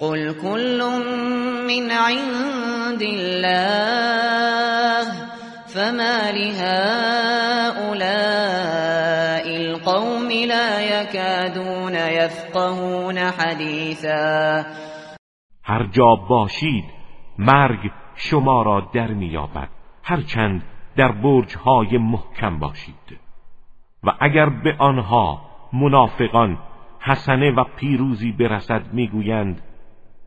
قل كل من عند الله فما لهؤلاء القوم لا يكادون يفقهون حديثا. هر جا باشید مرگ شما را در میابد هرچند در برج های محکم باشید. و اگر به آنها منافقان حسنه و پیروزی برسد می‌گویند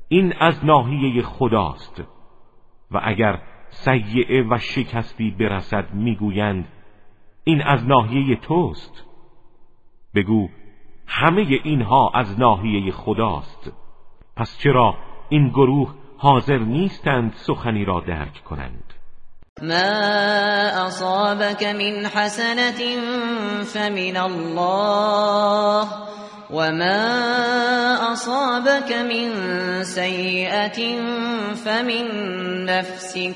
این از ناحیه خداست. و اگر سیعه و شکستی برسد می‌گویند این از ناحیه توست. بگو همه اینها از ناحیه خداست. پس چرا این گروه حاضر نیستند سخنی را درک کنند؟ ما اصابك من حسنة فمن الله وما اصابك من سيئة فمن نفسك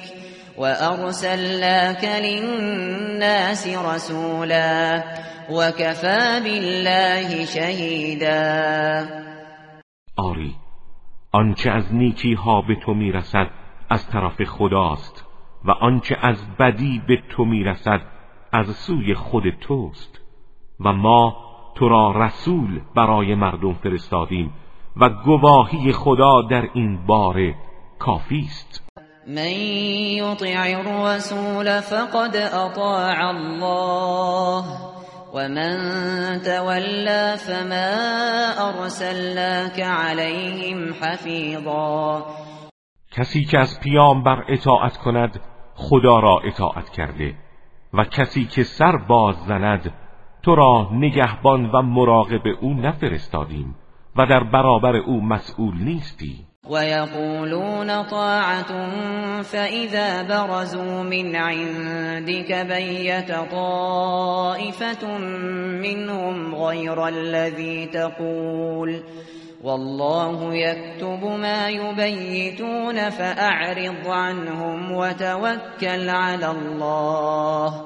وارسلناك للناس رسولا وكفى بالله شهيدا. آری آنچه از نیکی ها به تو می‌رسد از طرف خداست و آنچه از بدی به تو می‌رسد از سوی خود توست و ما تو را رسول برای مردم فرستادیم و گواهی خدا در این باره کافی است. من یطع الرسول فقد اطاع الله ومن تولى فما ارسلناك عليهم حفیظا. کسی که از پیامبر اطاعت کند خدا را اطاعت کرده و کسی که سر باز زند تو را نگهبان و مراقب او نفرستادیم و در برابر او مسئول نیستی. ويقولون طاعة فإذا برزوا من عندك بيت طائفة منهم غير الذي تقول والله يكتب ما يبيتون فأعرض عنهم وتوكل على الله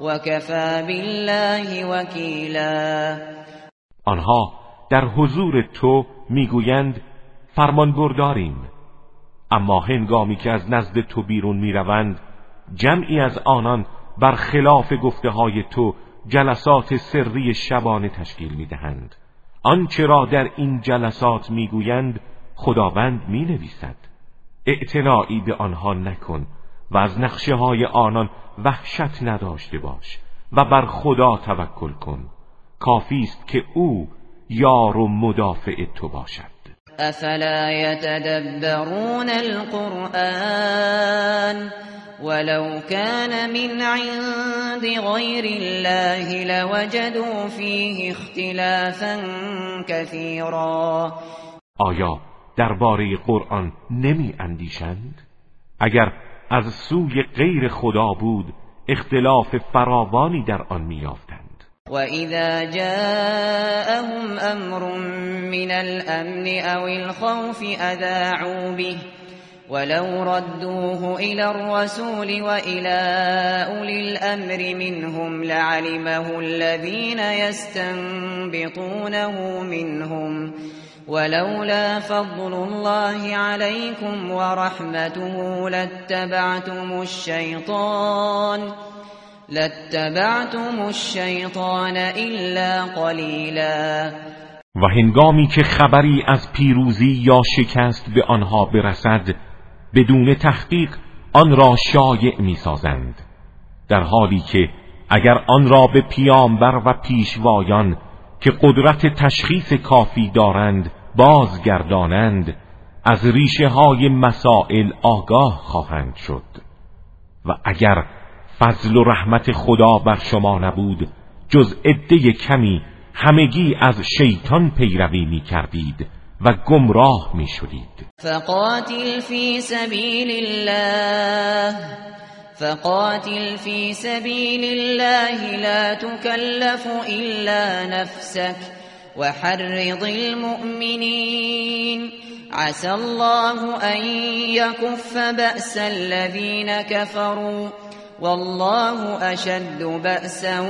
وكفى بالله وكيلا آنها در حضور تو می‌گویند فرمان برداریم اما هنگامی که از نزد تو بیرون می‌روند جمعی از آنان بر خلاف گفته های تو جلسات سری شبانه تشکیل می‌دهند. آنچه را در این جلسات می‌گویند خداوند می‌نویسد. اعتناعی به آنها نکن. و از نقشه های آنان وحشت نداشته باش و بر خدا توکل کن. کافی است که او یار و مدافع تو باشد. افلا يتدبرون القرآن ولو كان من عند غير الله لوجدوا فيه اختلافا كثيرا آیا درباره قرآن نمی اندیشند؟ اگر از سوی غیر خدا بود اختلاف فراوانی در آن میافتند وَإِذَا جَاءَهُمْ أَمْرٌ مِّنَ الْأَمْنِ أَوِ الْخَوْفِ أَذَاعُوا بِهِ وَلَوْ رَدُّوهُ إِلَى الرَّسُولِ وَإِلَى أُولِي الْأَمْرِ مِنْهُمْ لَعَلِمَهُ الَّذِينَ يَسْتَنبِطُونَهُ مِنْهُمْ. ولولا فضل الله عليكم ورحمته لاتبعتم الشيطان لاتبعتم الشیطان الا قلیلا و هنگامی که خبری از پیروزی یا شکست به آنها برسد بدون تحقیق آن را شایع می‌سازند. در حالی که اگر آن را به پیامبر و پیشوایان که قدرت تشخیص کافی دارند بازگردانند از ریشه های مسائل آگاه خواهند شد. و اگر فضل و رحمت خدا بر شما نبود جز عده کمی همگی از شیطان پیروی می کردید و گمراه می شدید فقاتل فی سبیل الله فقاتل في سبيل الله لا تكلف إلا نفسك وحرض المؤمنين. عسى الله أن يكف بأس الذين كفروا. والله اشد بأسا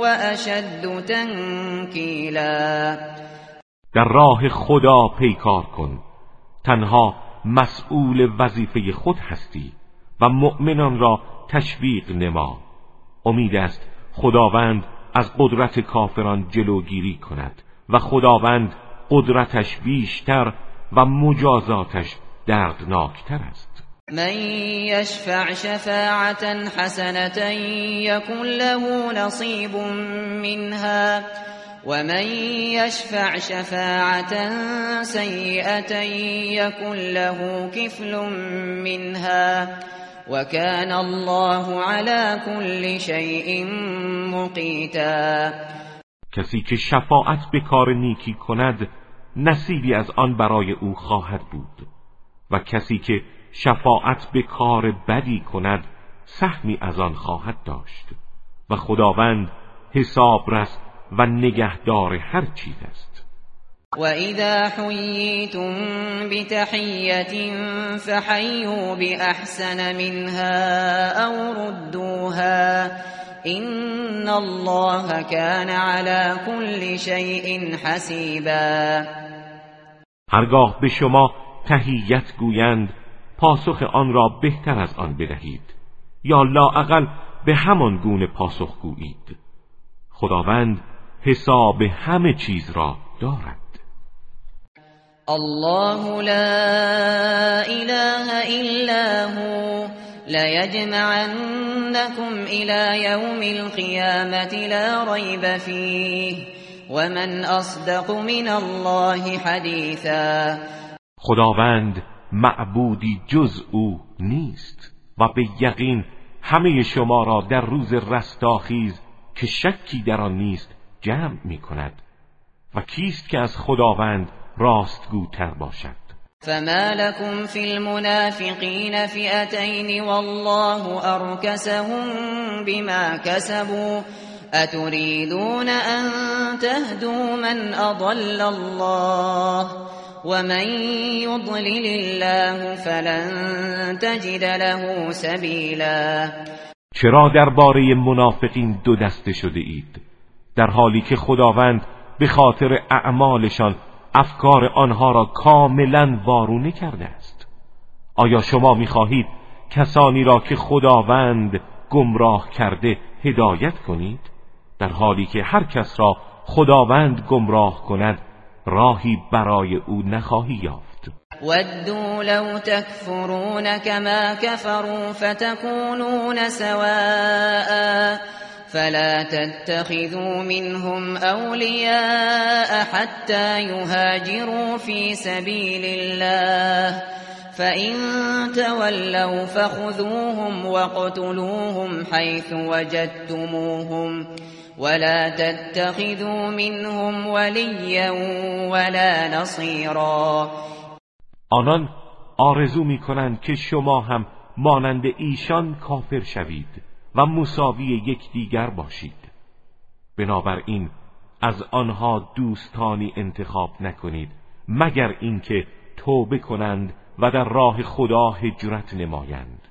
و اشد تنکیلا در راه خدا پیکار کن. تنها مسئول وظیفه خود هستی و مؤمنان را تشویق نما. امید است خداوند از قدرت کافران جلوگیری کند. و خداوند قدرتش بیشتر و مجازاتش دردناکتر است. من يشفع شفاعة حسنة يكن له نصيب منها ومن يشفع شفاعة سيئة يكن له كفل منها وكان الله على كل شيء مقيتا کسی که شفاعت به کار نیکی کند نصیبی از آن برای او خواهد بود. و کسی که شفاعت به کار بدی کند سهمی از آن خواهد داشت. و خداوند حسابرس و نگهدار هر چیز است. و اذا حییتم بتحیت فحیوا باحسن منها او ردوها این الله كان على كل شيء حسیبا هرگاه به شما تهیت گویند پاسخ آن را بهتر از آن بدهید یا لااقل به همان گونه پاسخ گویید. خداوند حساب همه چیز را دارد. الله لا اله الا هو. ليجمعنكم الى يوم القيامه لا ريب فيه ومن اصدق من الله حديثا خداوند معبودی جز او نیست و به یقین همه شما را در روز رستاخیز که شکی در آن نیست جمع می کند و کیست که از خداوند راستگوتر باشد. فما لكم في المنافقين فئتين والله أركسهم بما كسبوا أتريدون أن تهدوا من أضل الله ومن يضلل الله فلن تجد له سبيلا چرا درباره منافقین دو دسته شده اید؟ در حالی که خداوند به خاطر اعمالشان افکار آنها را کاملا وارونه کرده است. آیا شما می‌خواهید کسانی را که خداوند گمراه کرده هدایت کنید؟ در حالی که هر کس را خداوند گمراه کند راهی برای او نخواهی یافت. ودوا لو تكفرون كما كفروا فتكونون سواء. فلا تتخذوا منهم أولياء حتى يهاجروا في سبيل الله فإن تولوا فخذوهم واقتلوهم حيث وجدتموهم ولا تتخذوا منهم وليا ولا نصيرا آنان آرزو می کنند که شما هم مانند ایشان کافر شوید. و مساوی یکدیگر باشید. بنابراین از آنها دوستانی انتخاب نکنید مگر اینکه توبه کنند و در راه خدا هجرت نمایند.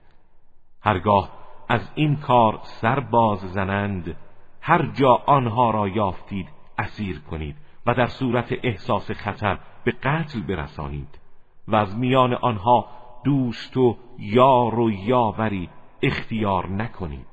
هرگاه از این کار سر باز زنند هر جا آنها را یافتید اسیر کنید و در صورت احساس خطر به قتل برسانید و از میان آنها دوست و یار و یاوری اختیار نکنید.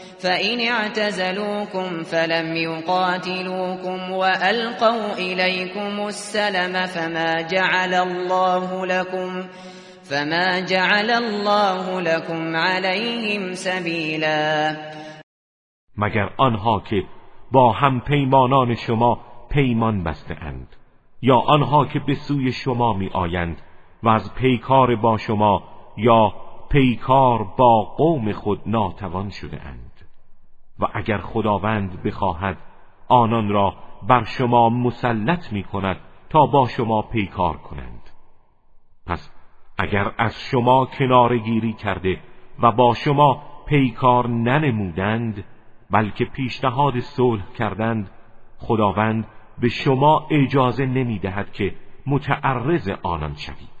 فإن اعتزلوكم فلم يقاتلوكم وألقوا إليكم السلم فما جعل الله لكم فما جعل الله لكم عليهم سبيلا مگر آنها که با هم پیمانان شما پیمان بسته اند یا آنها که به سوی شما می آیند و از پیکار با شما یا پیکار با قوم خود ناتوان شده اند و اگر خداوند بخواهد آنان را بر شما مسلط می کند تا با شما پیکار کنند. پس اگر از شما کنار گیری کرده و با شما پیکار ننمودند بلکه پیشنهاد صلح کردند خداوند به شما اجازه نمی دهد که متعرض آنان شوید.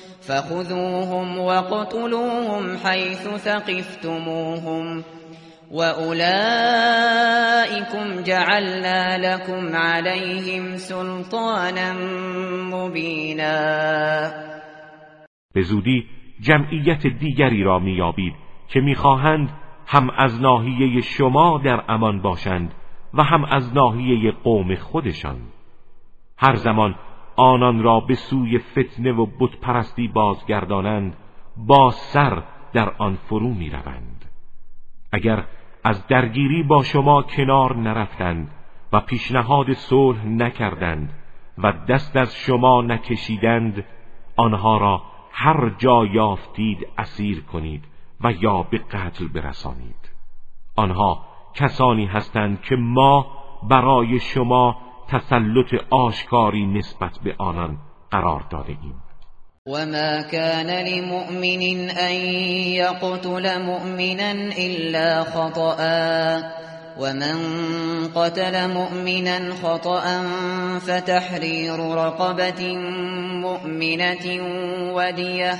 وقتلوهم حيث ثقفتموهم وأولئكم جعلنا لكم عليهم سلطانا مبینا به زودی جمعیت دیگری را میابید که می‌خواهند هم از ناحیه شما در امان باشند و هم از ناحیه قوم خودشان. هر زمان آنان را به سوی فتنه و بتپرستی بازگردانند با سر در آن فرو می روند. اگر از درگیری با شما کنار نرفتند و پیشنهاد صلح نکردند و دست از شما نکشیدند آنها را هر جا یافتید اسیر کنید و یا به قتل برسانید آنها کسانی هستند که ما برای شما تسلط آشکاری نسبت به آنان قرار داده ایم وما كان لمؤمن ان يقتل مؤمنا الا خطأ ومن قتل مؤمنا خطأ فتحرير رقبة مؤمنة وديه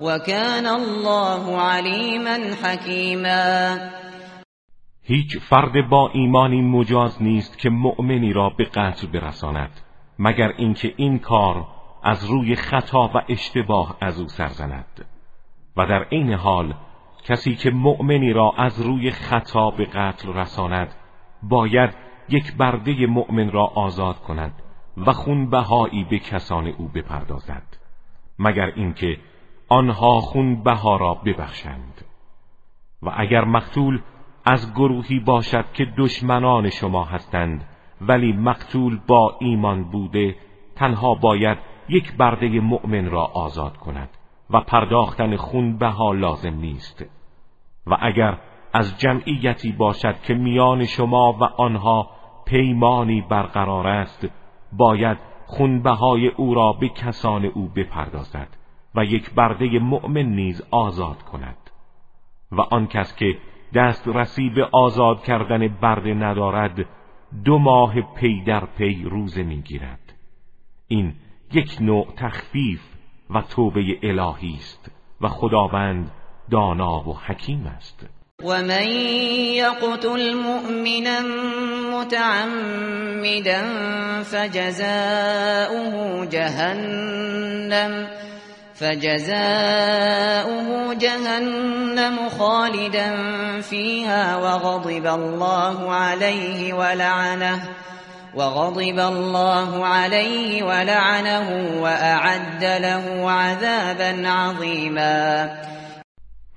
وكان الله علیما حکیما هیچ فرد با ایمانی مجاز نیست که مؤمنی را به قتل برساند مگر اینکه این کار از روی خطا و اشتباه از او سرزند و در این حال کسی که مؤمنی را از روی خطا به قتل رساند باید یک برده مؤمن را آزاد کند و خون بهایی به کسان او بپردازد مگر اینکه آنها خون بها را ببخشند. و اگر مقتول از گروهی باشد که دشمنان شما هستند ولی مقتول با ایمان بوده تنها باید یک برده مؤمن را آزاد کند و پرداختن خون بها لازم نیست. و اگر از جمعیتی باشد که میان شما و آنها پیمانی برقرار است باید خونبهای او را به کسان او بپردازد. و یک برده مؤمن نیز آزاد کند. و آن کس که دست رسیب آزاد کردن برده ندارد دو ماه پی در پی روزه می‌گیرد. این یک نوع تخفیف و توبه الهی است و خداوند دانا و حکیم است. و من یقتل مؤمنا متعمدا فجزاؤه جهنم فجزاؤه جهنم خالدا فيها وغضب الله عليه ولعنه وغضب الله عليه ولعنه وأعد له عذابا عظيما.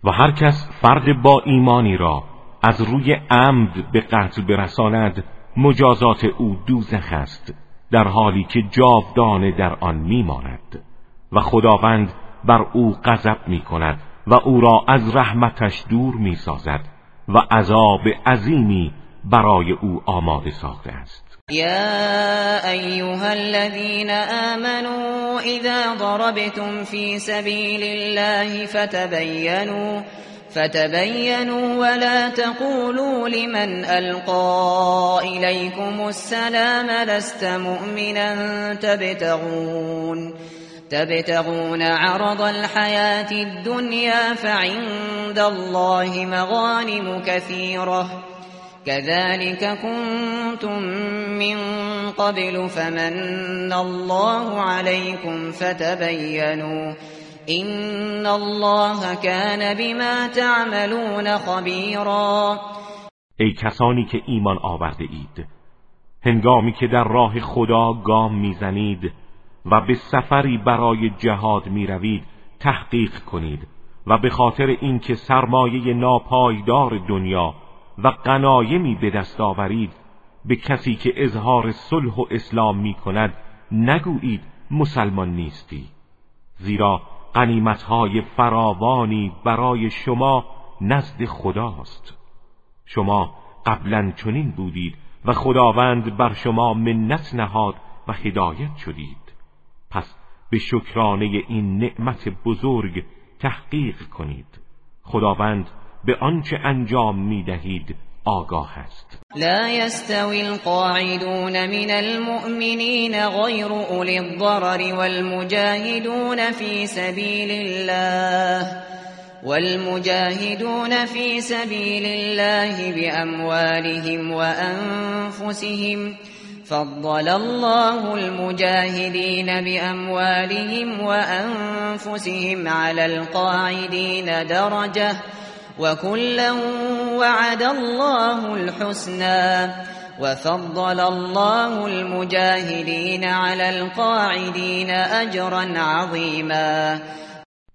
و هر کس فرد با ایمانی را از روی عمد به قتل برساند مجازات او دوزخ است در حالی که جاودانه در آن میماند. و خداوند بر او غضب می کند و او را از رحمتش دور می سازد و عذاب عظیمی برای او آماده ساخته است. یا ایها الذين آمنوا اذا ضربتم في سبيل الله فتبينوا فتبينوا ولا تقولوا لمن ألقى إليكم السلام لست مؤمنا تبتغون. تبتغون عرض الحياة الدنيا فعند الله مغانم كثيرة. كذلك كنتم من قبل فمن الله عليكم فتبينوا. إن الله كان بما تعملون خبيرا. ای کسانی که ایمان آورده اید هنگامی که در راه خدا گام می‌زنید و به سفری برای جهاد می‌روید تحقیق کنید و به خاطر اینکه سرمایه ناپایدار دنیا و قنایمی به دست آورید به کسی که اظهار صلح و اسلام می کند نگویید مسلمان نیستی. زیرا قنیمتهای فراوانی برای شما نزد خداست. شما قبلا چنین بودید و خداوند بر شما منت نهاد و هدایت شدید. پس به شکرانه این نعمت بزرگ تحقیق کنید. خداوند به آنچه انجام می دهید آگاه است. لا يستوي القاعدون من المؤمنين غير أولي الضرر والمجاهدون في سبيل الله والمجاهدون في سبيل الله بأموالهم وأنفسهم فضل الله المجاهدين بأموالهم وأنفسهم على القاعدين درجة وكلا وعد الله الحسنى وفضل الله المجاهدين على القاعدين أجرا عظيما.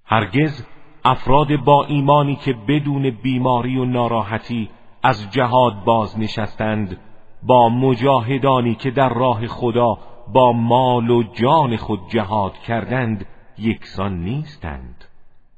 هرگز افراد با ایمانی که بدون بیماری و ناراحتی از جهاد باز نشستند با مجاهدانی که در راه خدا با مال و جان خود جهاد کردند یکسان نیستند.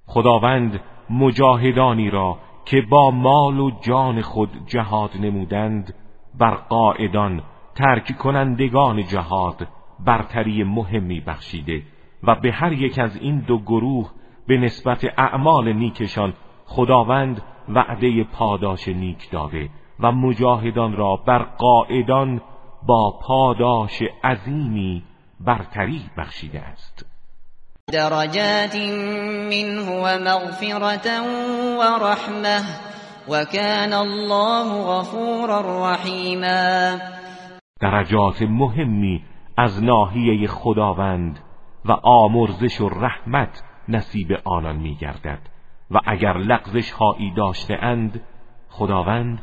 خداوند مجاهدانی را که با مال و جان خود جهاد نمودند بر قاعدان ترک کنندگان جهاد برتری مهمی بخشیده و به هر یک از این دو گروه به نسبت اعمال نیکشان خداوند وعده پاداش نیک داده. و مجاهدان را بر قاعدان با پاداش عظیمی برتری بخشیده است. درجات منه ومغفرة ورحمة وكان الله غفورا رحیما. درجات مهمی از ناحیه خداوند و آمرزش و رحمت نصیب آنان میگردد و اگر لغزش هایی داشته اند خداوند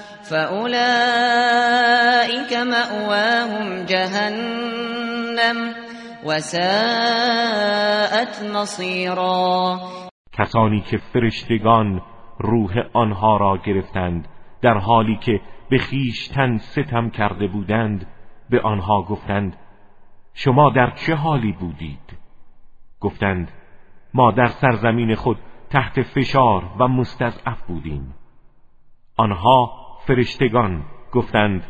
فأولئك مأواهم جهنم وساءت مصيرا کسانی که فرشتگان روح آنها را گرفتند در حالی که به خیشتن ستم کرده بودند به آنها گفتند شما در چه حالی بودید؟ گفتند ما در سرزمین خود تحت فشار و مستضعف بودیم. آنها فرشتگان گفتند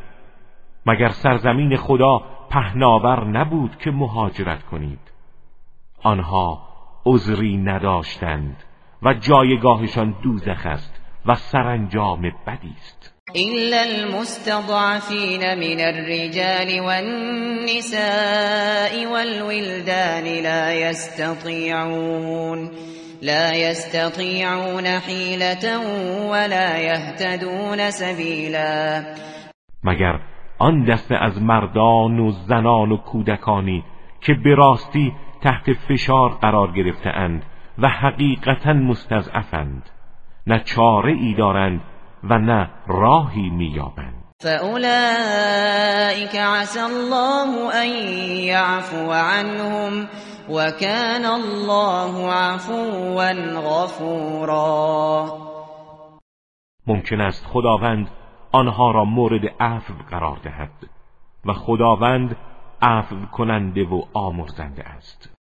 مگر سرزمین خدا پهناور نبود که مهاجرت کنید؟ آنها عذری نداشتند و جایگاهشان دوزخ است و سرانجام بدی است. إلا المستضعفين من الرجال والنساء والولدان لا يستطيعون. لا يستطيعون حيلة ولا يهتدون سبيلا. مگر آن دسته از مردان و زنان و کودکانی که به راستی تحت فشار قرار گرفته اند و حقیقتا مستضعفند نه چاره ای دارند و نه راهی مییابند. فأولئك عسى الله أن يعفو عنهم وكان الله عفوا غفورا. ممکن است خداوند آنها را مورد عفو قرار دهد و خداوند عفو کننده و آمرزنده است.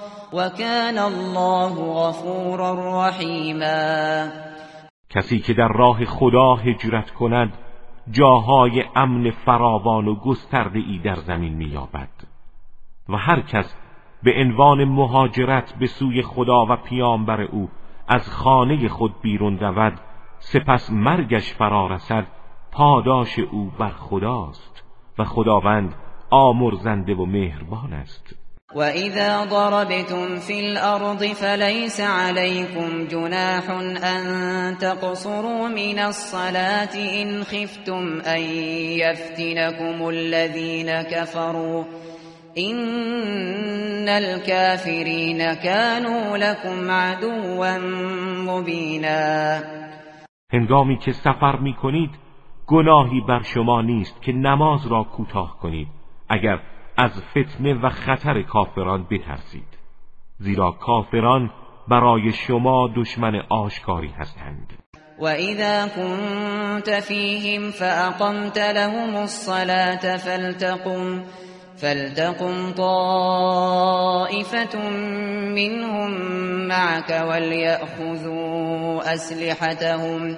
وكان الله غفورا رحیما کسی که در راه خدا هجرت کند جاهای امن فراوان و گسترده ای در زمین مییابد. و هر کس به عنوان مهاجرت به سوی خدا و پیامبر او از خانه خود بیرون رود سپس مرگش فرا رسد پاداش او بر خداست و خداوند آمرزنده و مهربان است. وَإِذَا ضَرَبْتُمْ فِي الْأَرْضِ فَلَيْسَ عَلَيْكُمْ جُنَاحٌ أَن تَقْصُرُوا مِنَ الصَّلَاةِ إِنْ خِفْتُمْ أَن يَفْتِنَكُمُ الَّذِينَ كَفَرُوا إِنَّ الْكَافِرِينَ كَانُوا لَكُمْ عَدُوًّا مُبِينًا. هنگامی که سفر می کنید گناهی بر شما نیست که نماز را کوتاه کنید. اگر از فتنه و خطر کافران بترسید زیرا کافران برای شما دشمن آشکاری هستند. وَإِذَا كُنْتَ فِيهِمْ فَأَقَمْتَ لَهُمُ الصَّلَاةَ فَلْتَقُمْ فَلْتَقُمْ طَائِفَةٌ مِّنْهُمْ مَعَكَ وَلْيَأْخُذُوا أَسْلِحَتَهُمْ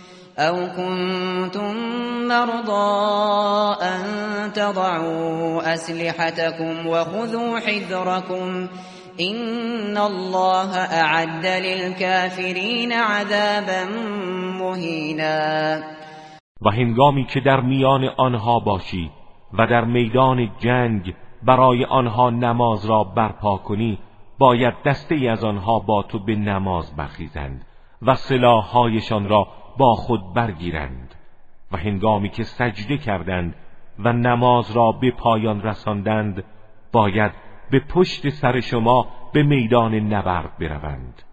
كنتم مرضى أن تضعوا أسلحتكم وخذوا حذركم إن الله أعد للكافرين عذابا مهینا و هنگامی که در میان آنها باشی و در میدان جنگ برای آنها نماز را برپا کنی باید دسته از آنها با تو به نماز برخیزند و سلاحهایشان را با خود برگیرند و هنگامی که سجده کردند و نماز را به پایان رساندند باید به پشت سر شما به میدان نبرد بروند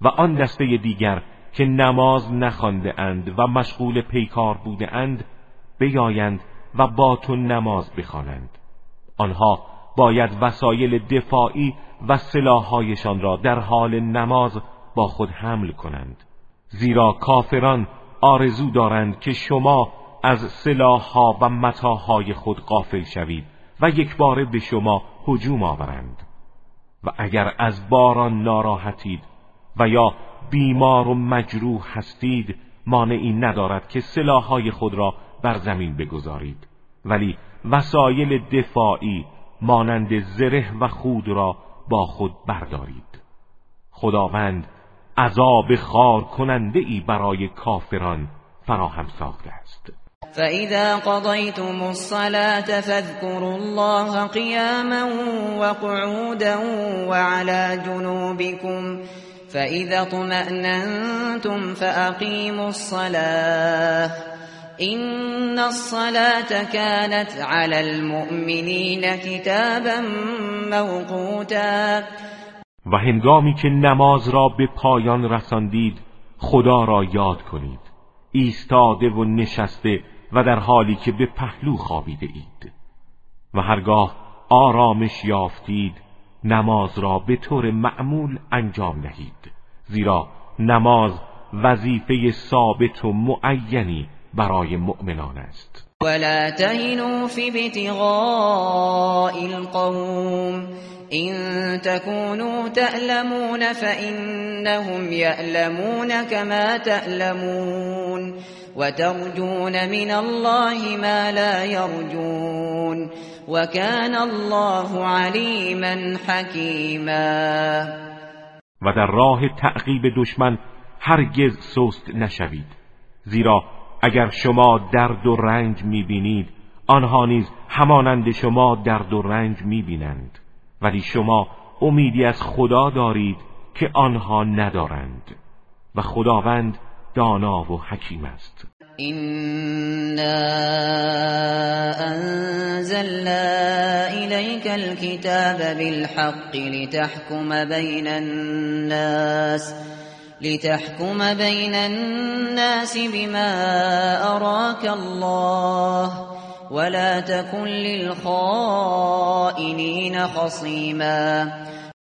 و آن دسته دیگر که نماز نخوانده اند و مشغول پیکار بوده اند بیایند و با تو نماز بخوانند. آنها باید وسایل دفاعی و سلاحهایشان را در حال نماز با خود حمل کنند. زیرا کافران آرزو دارند که شما از سلاحها و متاهای خود قافل شوید و یک بار به شما هجوم آورند. و اگر از باران ناراحتید و یا بیمار و مجروح هستید مانعی ندارد که سلاحهای خود را بر زمین بگذارید. ولی وسایل دفاعی مانند زره و خود را با خود بردارید. خداوند عذاب خار کننده ای برای کافران فراهم ساخته است. فإذا قضيتم الصلاة فاذكروا الله قياما وقعودا وعلى جنوبكم فإذا طمأننتم فأقيموا الصلاة إن الصلاة كانت على المؤمنين كتابا موقوتا و هنگامی که نماز را به پایان رساندید خدا را یاد کنید. ایستاده و نشسته و در حالی که به پهلو خوابیده اید. و هرگاه آرامش یافتید نماز را به طور معمول انجام دهید. زیرا نماز وظیفه ثابت و معینی برای مؤمنان است. ولا تهنوا في ابتغاء القوم إن تكونوا تألمون فإنهم يألمون كما تألمون وترجون من الله ما لا يرجون وكان الله عليما حكيما و در راه تعقیب دشمن هرگز سست نشوید زیرا اگر شما درد و رنج می‌بینید آنها نیز همانند شما درد و رنج می‌بینند. ولی شما امیدی از خدا دارید که آنها ندارند. و خداوند دانا و حکیم است. إنا أنزلنا إليك الكتاب بالحق لتحكم بين الناس لتحكم بين الناس بما أراك الله ولا تكن للخائنين خصيما.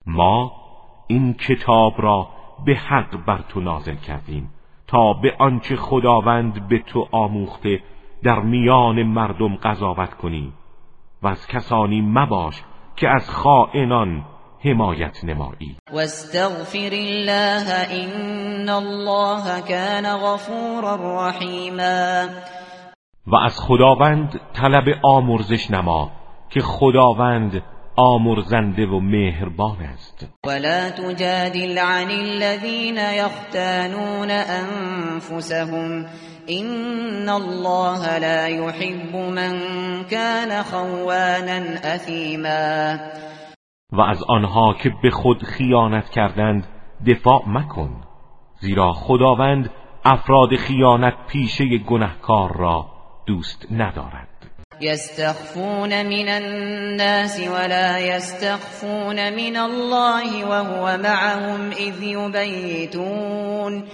ما این کتاب را به حق بر تو نازل کردیم تا به آنچه خداوند به تو آموخته در میان مردم قضاوت کنی. و از کسانی مباش که از خائنان حمایت نمایی. واستغفر الله ان الله كان غفورا رحیما و از خداوند طلب آمرزش نما که خداوند آمرزنده و مهربان است. ولا تجادل عن الذين يختانون انفسهم ان الله لا يحب من كان خوانا اثیما و از آنها که به خود خیانت کردند دفاع مکن زیرا خداوند افراد خیانت پیشه گنهکار را دوست ندارد. يستخفون من الناس ولا يستخفون من الله وهو معهم إذ يبيتون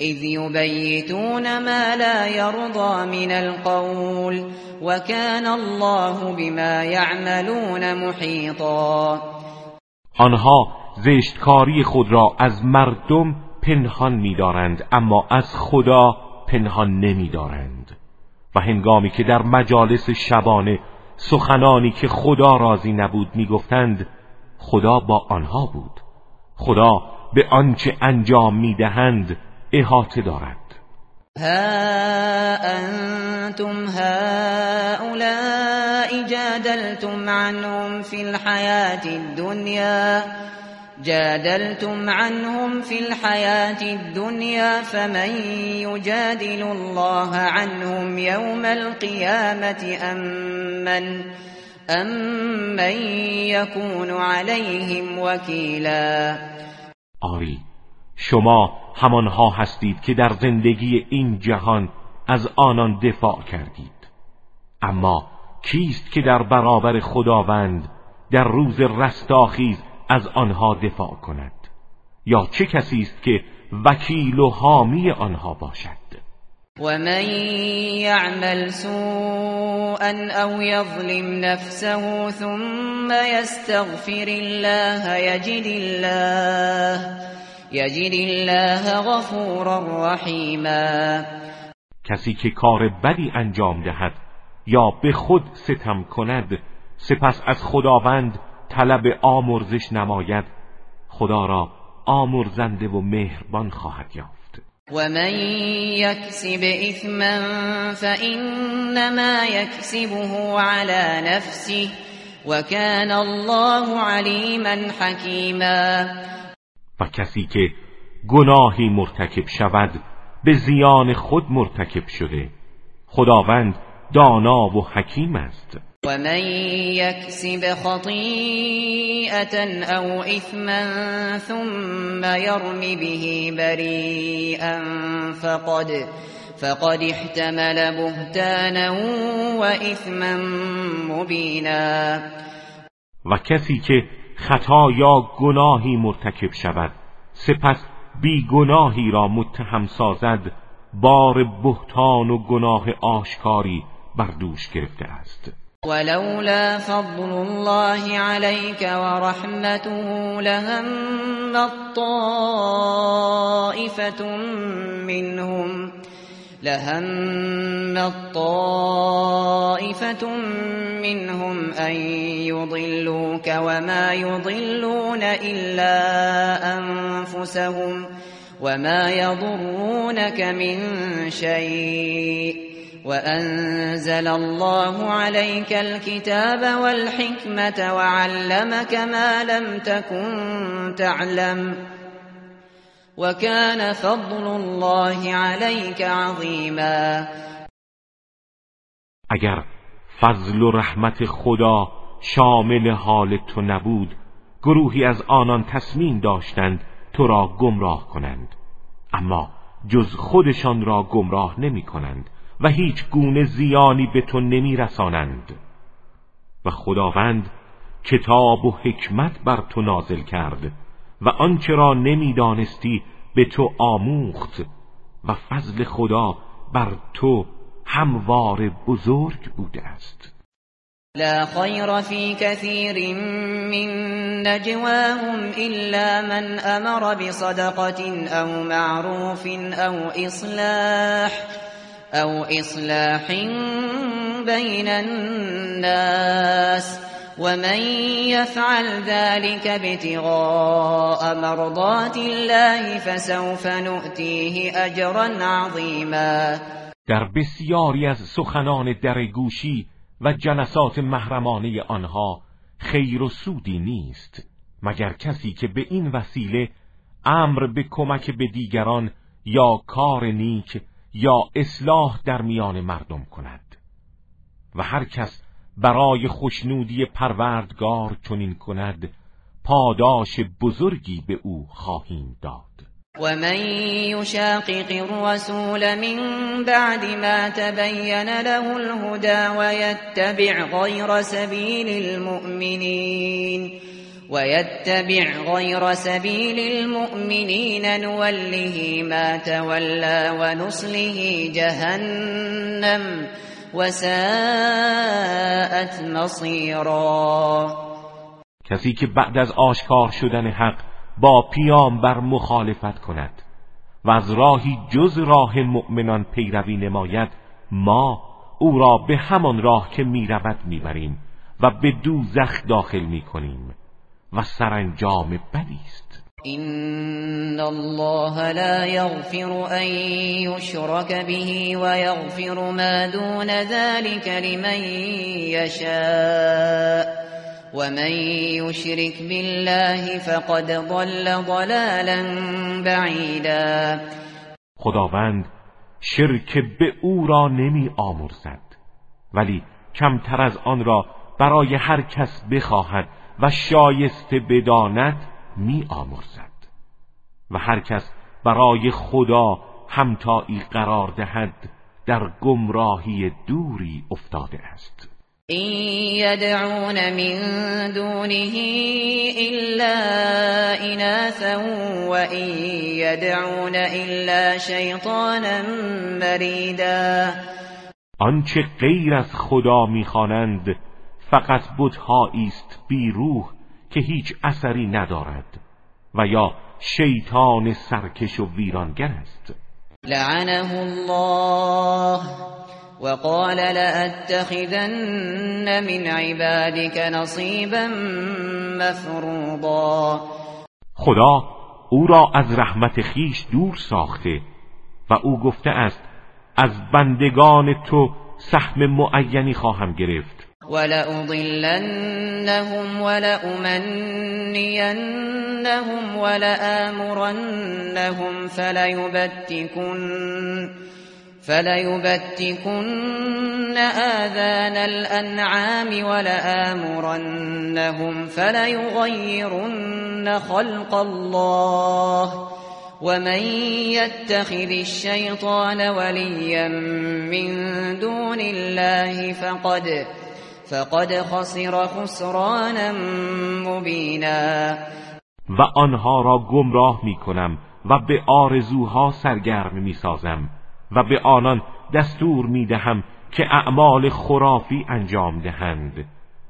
إذ يبيتون ما لا يرضى من القول. وكان الله بما يعملون محيطا. آنها زشتکاری خود را از مردم پنهان می‌دارند اما از خدا پنهان نمی‌دارند. و هنگامی که در مجالس شبانه سخنانی که خدا راضی نبود می‌گفتند خدا با آنها بود. خدا به آنچه انجام می‌دهند احاطه دارد. ها أنتم هؤلاء جادلتم عنهم في الحياة الدنيا جادلتم عنهم في الحياة الدنيا فمن يجادل الله عنهم يوم القيامة أم من, أم من يكون عليهم وكيلا؟ شما همانها هستید که در زندگی این جهان از آنان دفاع کردید. اما کیست که در برابر خداوند در روز رستاخیز از آنها دفاع کند؟ یا چه کسی است که وکیل و حامی آنها باشد؟ و من یعمل سوءا او یظلم نفسه ثم یستغفر الله یجد الله یجد الله غفورا رحیما کسی که کار بدی انجام دهد یا به خود ستم کند سپس از خداوند طلب آمرزش نماید. خدا را آمرزنده و مهربان خواهد یافت. و من یکسب اثما فانما یکسبه على نفسه و کان الله علیما حکیما و کسی که گناهی مرتکب شود به زیان خود مرتکب شده. خداوند دانا و حکیم است. ومن يكسب خطيئة أو إثما ثم يرم به بريئا فقد فقد احتمل بهتانا وإثما مبینا و کسی که خطا یا گناهی مرتکب شود. سپس بیگناهی را متهم سازد بار بهتان و گناه آشکاری بر دوش گرفته است. ولولا فضل الله عليك ورحمته لهم الطائفة منهم. لهم الطائفة منهم أن يضلوك وما يضلون إلا أنفسهم وما يضرونك من شيء وأنزل الله عليك الكتاب والحكمة وعلمك ما لم تكن تعلم وكان فضل الله عليك عظیما اگر فضل و رحمت خدا شامل حال تو نبود گروهی از آنان تصمیم داشتند تو را گمراه کنند. اما جز خودشان را گمراه نمی کنند و هیچ گونه زیانی به تو نمی رسانند. و خداوند کتاب و حکمت بر تو نازل کرد. و آنچه را نمی‌دانستی به تو آموخت و فضل خدا بر تو هموار بزرگ بوده است. لا خير في كثير من نجواهم إلا من أمر بصدقة أو معروف أو إصلاح أو إصلاح بين الناس. ومن يفعل ذلك ابتغاء مرضات الله فسوف نؤتيه أجرا عظيما. در بسیاری از سخنان درگوشی و جلسات محرمانه آنها خیر و سودی نیست مگر کسی که به این وسیله امر به کمک به دیگران یا کار نیک یا اصلاح در میان مردم کند. و هر کس برای خوشنودی پروردگار چنین کند پاداش بزرگی به او خواهیم داد. ومن يشاقق الرسول من بعد ما تبين له الهدى ويتبع غير سبيل المؤمنين ويتبع غير سبيل المؤمنين نوله ما تولى ونصله جهنم وساءت مصيرا. کسی که بعد از آشکار شدن حق با پیام بر مخالفت کند و از راهی جز راه مؤمنان پیروی نماید ما او را به همان راه که می‌رود می‌بریم و به دوزخ داخل می‌کنیم و سرانجام بدی این الله لا یغفر ان یشرک به و یغفر ما دون ذلك لمن یشاء ومن يشرك بالله فقد ضل ضلالا بعیدا خداوند شرک به او را نمی آمرزد ولی کمتر از آن را برای هر کس بخواهد و شایسته بداند می آمرزد و هر کس برای خدا همتایی قرار دهد در گمراهی دوری افتاده است. این یدعون من دونه الا اناثا و این یدعون الا شیطانا مریدا. آنچه غیر از خدا می‌خوانند فقط بتهایی است بی روح که هیچ اثری ندارد و یا شیطان سرکش و ویرانگر است. لعنه الله وقال لأتخذن من عبادك نصيبا مفروضا. خدا او را از رحمت خیش دور ساخته و او گفته است از بندگان تو سهم معینی خواهم گرفت. ولأضلنهم ولأمنينهم ولآمرنهم فليبتكن فليبتكن آذان الأنعام ولآمرنهم فليغيرن خلق الله ومن يتخذ الشيطان وليا من دون الله فقد فقد خسر خسرانا مبینا. و آنها را گمراه می کنم و به آرزوها سرگرم می سازم و به آنان دستور می دهم که اعمال خرافی انجام دهند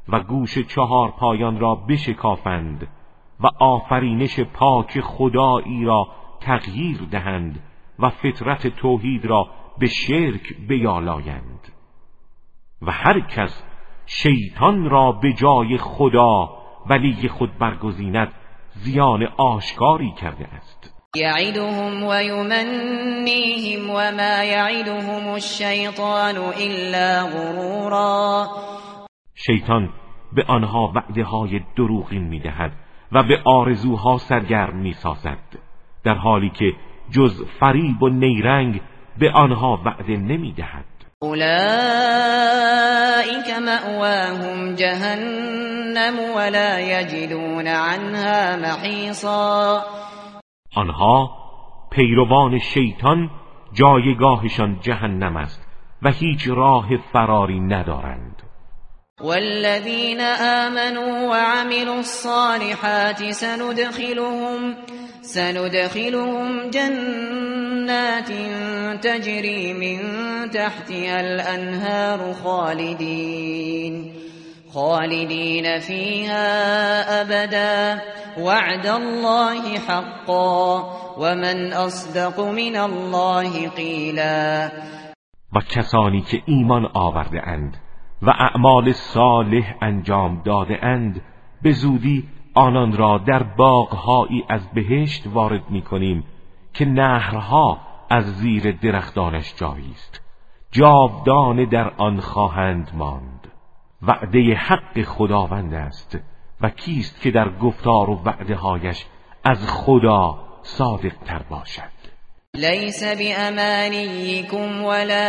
و گوش چهار پایان را بشکافند و آفرینش پاک خدایی را تغییر دهند و فطرت توحید را به شرک بیالایند و هر کس شیطان را به جای خدا ولی خود برگزیند زیان آشکاری کرده است. یعدهم و یمنیهم و ما یعدهم الشیطان الا غرورا. شیطان به آنها وعده های دروغین می‌دهد و به آرزوها سرگرم می‌سازد در حالی که جز فریب و نیرنگ به آنها وعده نمی‌دهد. اولئک مأواهم جهنم ولا یجدون عنها محیصا آنها پیروان شیطان جایگاهشان جهنم است و هیچ راه فراری ندارند. والذین آمنوا وعملوا الصالحات سندخلهم سندخلهم جنات تجري من تحتها الأنهار خالدين خالدين فيها أبدا. وعد الله حقا. ومن أصدق من الله قيلا. و ایمان آورده اند و اعمال صالح انجام داده اند به زودی آنان را در باغهایی از بهشت وارد می کنیم که نهرها از زیر درختانش جایی است. جاودانه در آن خواهند ماند. وعده حق خداوند است و کیست که در گفتار و وعده هایش از خدا صادق تر باشد؟ ليس بأمانيكم ولا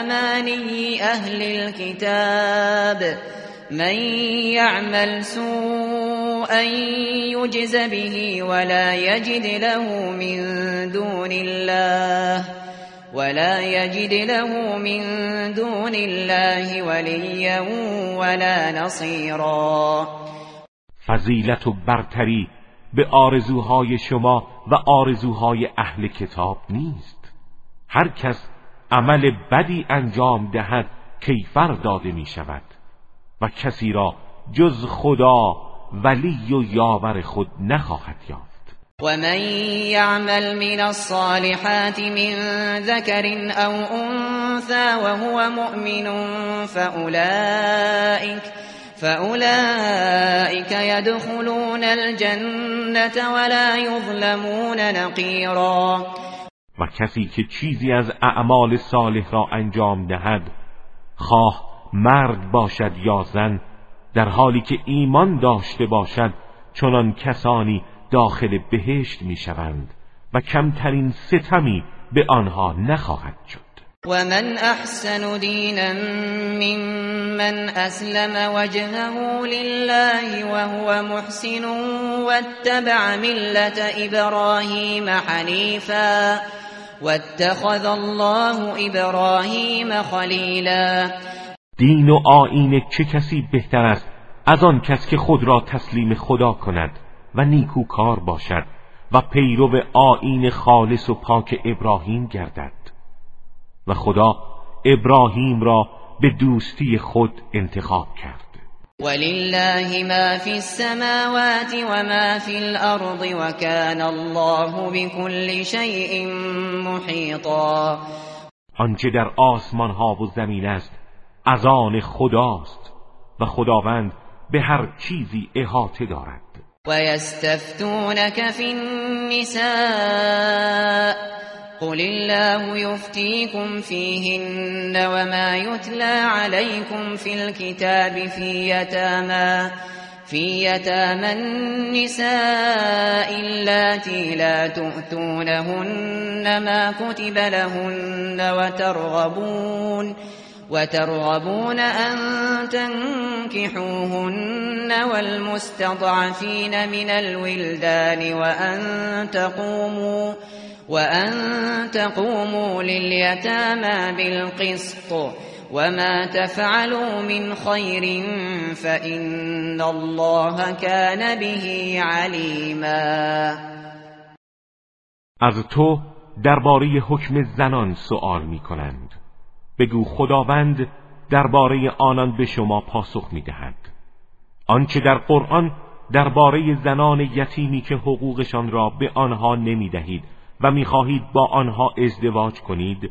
أماني أهل الكتاب. من يعمل سوءا يجز به ولا يجد له من دون الله ولا يجد له من دون الله وليا ولا نصيرا. فضیلت و برتری به آرزوهای شما و آرزوهای اهل کتاب نیست. هر کس عمل بدی انجام دهد کیفر داده می شود و کسی را جز خدا ولی و یاور خود نخواهد یافت. و من یعمل من الصالحات من ذکر او انثى وهو مؤمن فأولئك فأولئك يدخلون الجنة ولا يظلمون نقیرا و کسی که چیزی از اعمال صالح را انجام دهد خواه مرد باشد یا زن در حالی که ایمان داشته باشد چنان کسانی داخل بهشت می‌شوند و کمترین ستمی به آنها نخواهد شد. ومن احسن دینا ممن اسلم وجهه لله وهو محسن واتبع ملت ابراهیم حنیفا واتخذ الله ابراهیم خلیلا دین و آین چه کسی بهتر است از آن کس که خود را تسلیم خدا کند و نیکوکار باشد و پیرو آین خالص و پاک ابراهیم گردد؟ و خدا ابراهیم را به دوستی خود انتخاب کرد. ولله ما فی السماوات و ما فی الارض و کان الله بكل شیء محیطا. آنچه در آسمان ها و زمین است از آن خداست و خداوند به هر چیزی احاطه دارد. و یستفتونک فی النساء. قل الله يفتيكم فيهن وما يتلى عليكم في الكتاب في يتامى في يتامى النساء اللاتي لا تؤتونهن ما كتب لهن وترغبون وترغبون أن تنكحوهن والمستضعفين من الولدان وأن تقوموا وأن تقوموا لليتامى بالقسط وما تفعلوا من خير فإن الله كان به عليما. از تو درباره حکم زنان سؤال می کنند. بگو خداوند درباره آنان به شما پاسخ می دهد. آنچه در قرآن درباره زنان یتیمی که حقوقشان را به آنها نمی دهید و می‌خواهید با آنها ازدواج کنید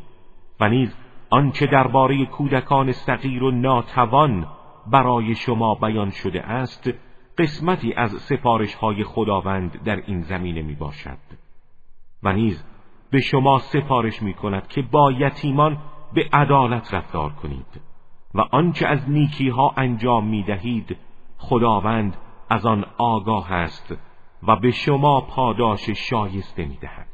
و نیز آنچه درباره کودکان صغیر و ناتوان برای شما بیان شده است قسمتی از سفارش های خداوند در این زمینه می باشد و نیز به شما سفارش می کند که با یتیمان به عدالت رفتار کنید و آنچه از نیکی ها انجام می دهید خداوند از آن آگاه است و به شما پاداش شایسته می‌دهد.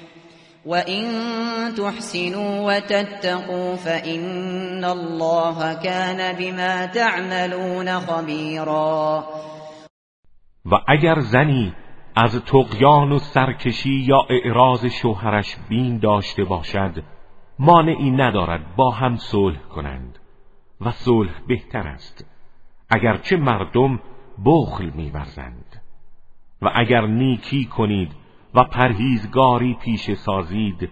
وَإِن تُحْسِنُوا وَتَتَّقُوا فَإِنَّ اللَّهَ كَانَ بِمَا تَعْمَلُونَ خَبِيرًا. و اگر زنی از تقیان و سرکشی یا اعراض شوهرش بین داشته باشد مانعی ندارد با هم صلح کنند و صلح بهتر است اگرچه مردم بخل میورزند. و اگر نیکی کنید و پرهیزگاری پیش سازید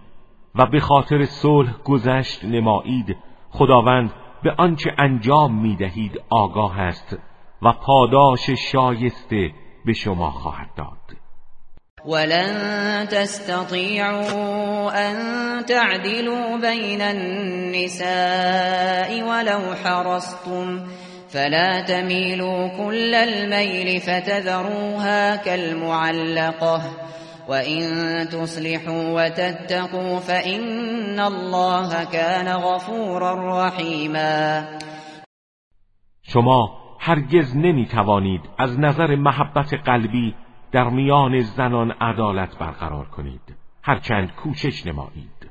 و به خاطر صلح گذشت نمایید. خداوند به آنچه انجام می‌دهید آگاه است و پاداش شایسته به شما خواهد داد. ولن تستطيعوا ان تعدلوا بين النساء ولو حرصتم فلا تميلوا كل الميل فتذروها كالمعلقه وَإِن تُصْلِحُوا وَتَتَّقُوا فَإِنَّ اللَّهَ كَانَ غَفُورًا رَّحِيمًا. شما هرگز نمی توانید از نظر محبت قلبی در میان زنان عدالت برقرار کنید. هرچند کوشش نمایید.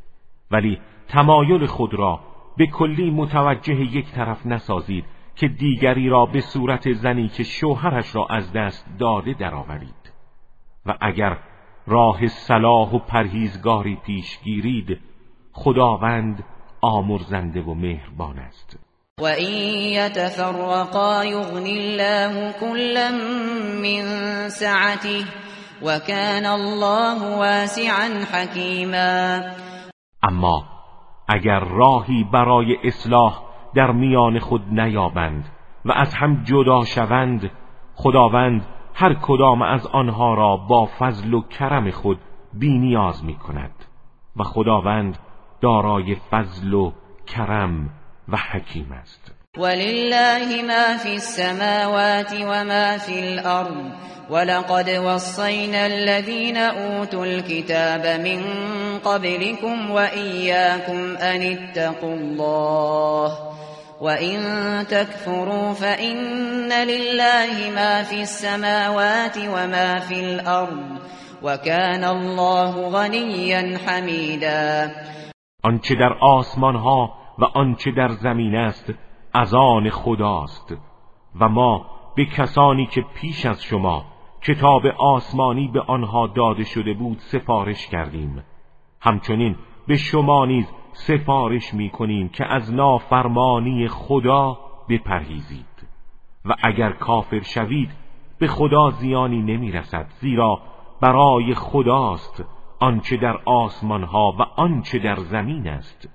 ولی تمایل خود را به کلی متوجه یک طرف نسازید که دیگری را به صورت زنی که شوهرش را از دست داده درآورید. و اگر راه صلاح و پرهیزگاری پیش گیرید. خداوند آمرزنده و مهربان است. و این یتفرقا یغنی الله کلا من سعته و کان الله واسعا حکیما اما اگر راهی برای اصلاح در میان خود نیابند و از هم جدا شوند خداوند هر کدام از آنها را با فضل و کرم خود بینیاز می کند و خداوند دارای فضل و کرم و حکیم است. ولله ما فی السماوات و ما فی الارض ولقد وصینا الذين اوتوا الكتاب من قبلكم وإياكم ان اتقوا الله وَإِن تَكْفُرُوا فَإِنَّ لِلَّهِ مَا فِي السَّمَاوَاتِ وَمَا فِي الْأَرْضِ وَكَانَ اللَّهُ غَنِيًّا حَمِيدًا. آنچه در آسمان ها و آنچه در زمین است از آن خداست. و ما به کسانی که پیش از شما کتاب آسمانی به آنها داده شده بود سفارش کردیم. همچنین به شما نیز سفارش می کنیم که از نافرمانی خدا بپرهیزید. و اگر کافر شوید به خدا زیانی نمی رسد زیرا برای خداست آنچه در آسمان ها و آنچه در زمین است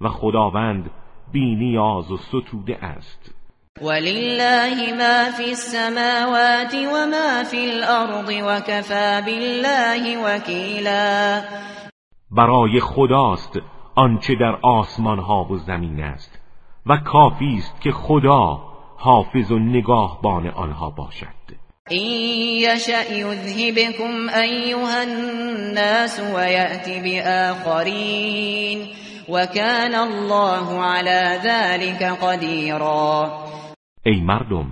و خداوند بینیاز و ستوده است. ولله ما فی السماوات و ما فی الارض و کفا بالله وکیلا. برای خداست آنچه در آسمان ها و زمین است و کافی است که خدا حافظ و نگاهبان آنها باشد. این یشأ یذهبکم ایها الناس و یأتی بآخرین و کان الله علی ذلك قدیرا. ای مردم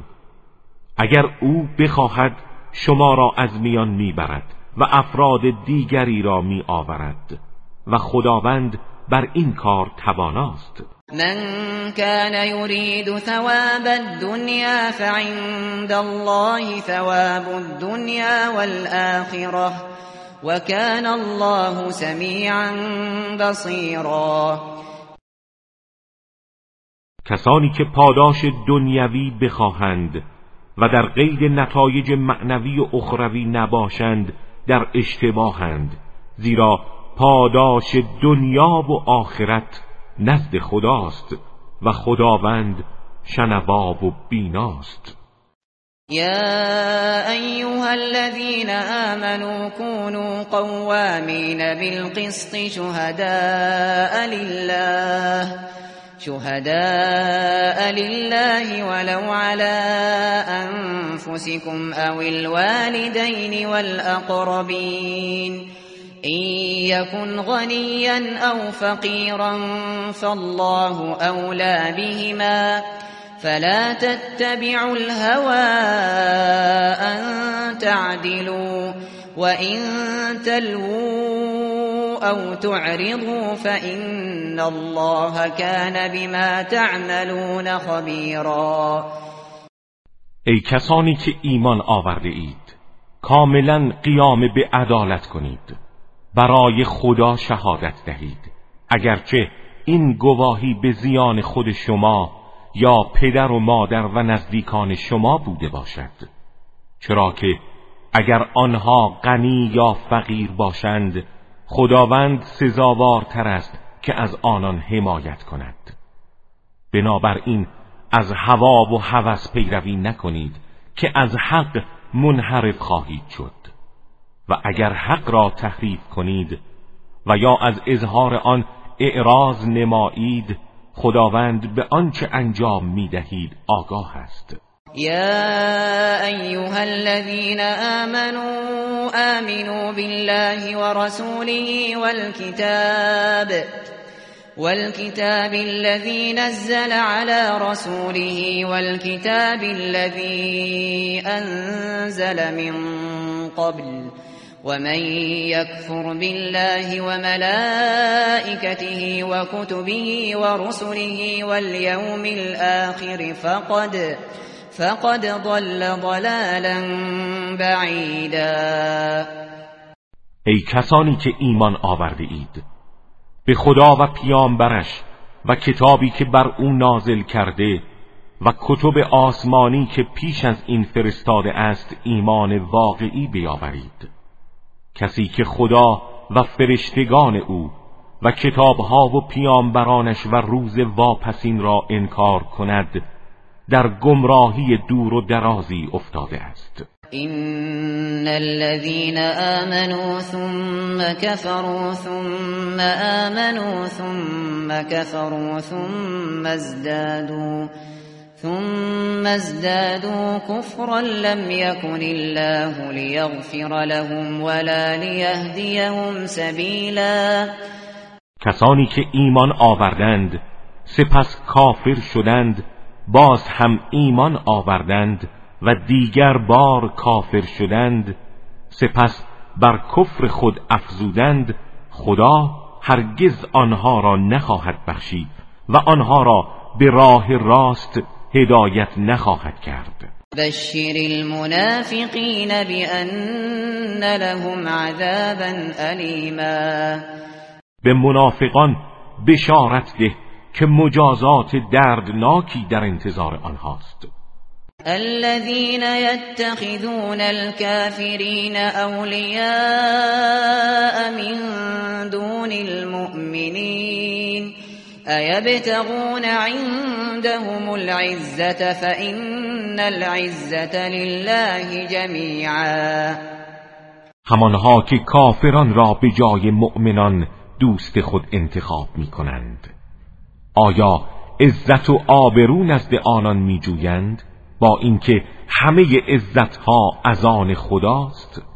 اگر او بخواهد شما را از میان می‌برد و افراد دیگری را می آورد و خداوند بر این کار تواناست. من كان يريد ثواب الدنيا فعند الله ثواب الدنيا والآخرة وكان الله سميعا بصيرا کسانی که پاداش دنیوی بخواهند و در قید نتایج معنوی و اخروی نباشند در اشتباهند زیرا پاداش دنیا و آخرت نزد خداست و خداوند شنواب و بیناست. يا أيها الذين آمنوا كونوا قوامين بالقسط شهداء لله شهداء لله ولو على أنفسكم أو الوالدين والأقربين. إن يكن غنيا أو فقيرا فالله أولى بهما فلا تتبعوا الهوى أن تعدلوا وإن تلووا أو تعرضوا فإن الله كان بما تعملون خبيرا ای کسانی که ایمان آورده اید کاملا قیام به عدالت کنید. برای خدا شهادت دهید. اگرچه این گواهی به زیان خود شما یا پدر و مادر و نزدیکان شما بوده باشد. چرا که اگر آنها غنی یا فقیر باشند خداوند سزاوارتر است که از آنان حمایت کند. بنابراین از هوا و هوس پیروی نکنید که از حق منحرف خواهید شد. و اگر حق را تحریف کنید و یا از اظهار آن اعراض نمایید خداوند به آنچه انجام می‌دهید آگاه است. یا ایها الذين آمنوا آمنوا بالله ورسوله والكتاب والكتاب الذي نزل على رسوله والكتاب الذي أنزل من قبل ومن يكفر بالله وملائكته وكتبه ورسله واليوم الآخر فقد فقد ضل ضلالا بعیدا ای کسانی که ایمان آورده اید به خدا و پیامبرش و کتابی که بر او نازل کرده و کتب آسمانی که پیش از این فرستاده است ایمان واقعی بیاورید. کسی که خدا و فرشتگان او و کتابها و پیامبرانش و روز واپسین را انکار کند در گمراهی دور و درازی افتاده است. این الذين آمنوا ثم كفروا ثم آمنوا ثم كفروا ثم ازدادوا ثم ازدادوا كفرا لم يكن الله ليغفر لهم ولا ليهديهم سبيلا. کسانی که ایمان آوردند سپس کافر شدند باز هم ایمان آوردند و دیگر بار کافر شدند سپس بر کفر خود افزودند خدا هرگز آنها را نخواهد بخشید و آنها را به راه راست هدایت نخواهد کرد. بشر المنافقین بأن لهم عذابا علیما به منافقان بشارت ده که مجازات دردناکی در انتظار آنهاست. الذين يتخذون الكافرين أولياء من دون المؤمنين أيبتغون عندهم العزة فإن العزة لله جميعا. همانها که کافران را به جای مؤمنان دوست خود انتخاب می کنند آیا عزت و آبرو نزد آنان می جویند با اینکه همه عزت ها از آن خداست؟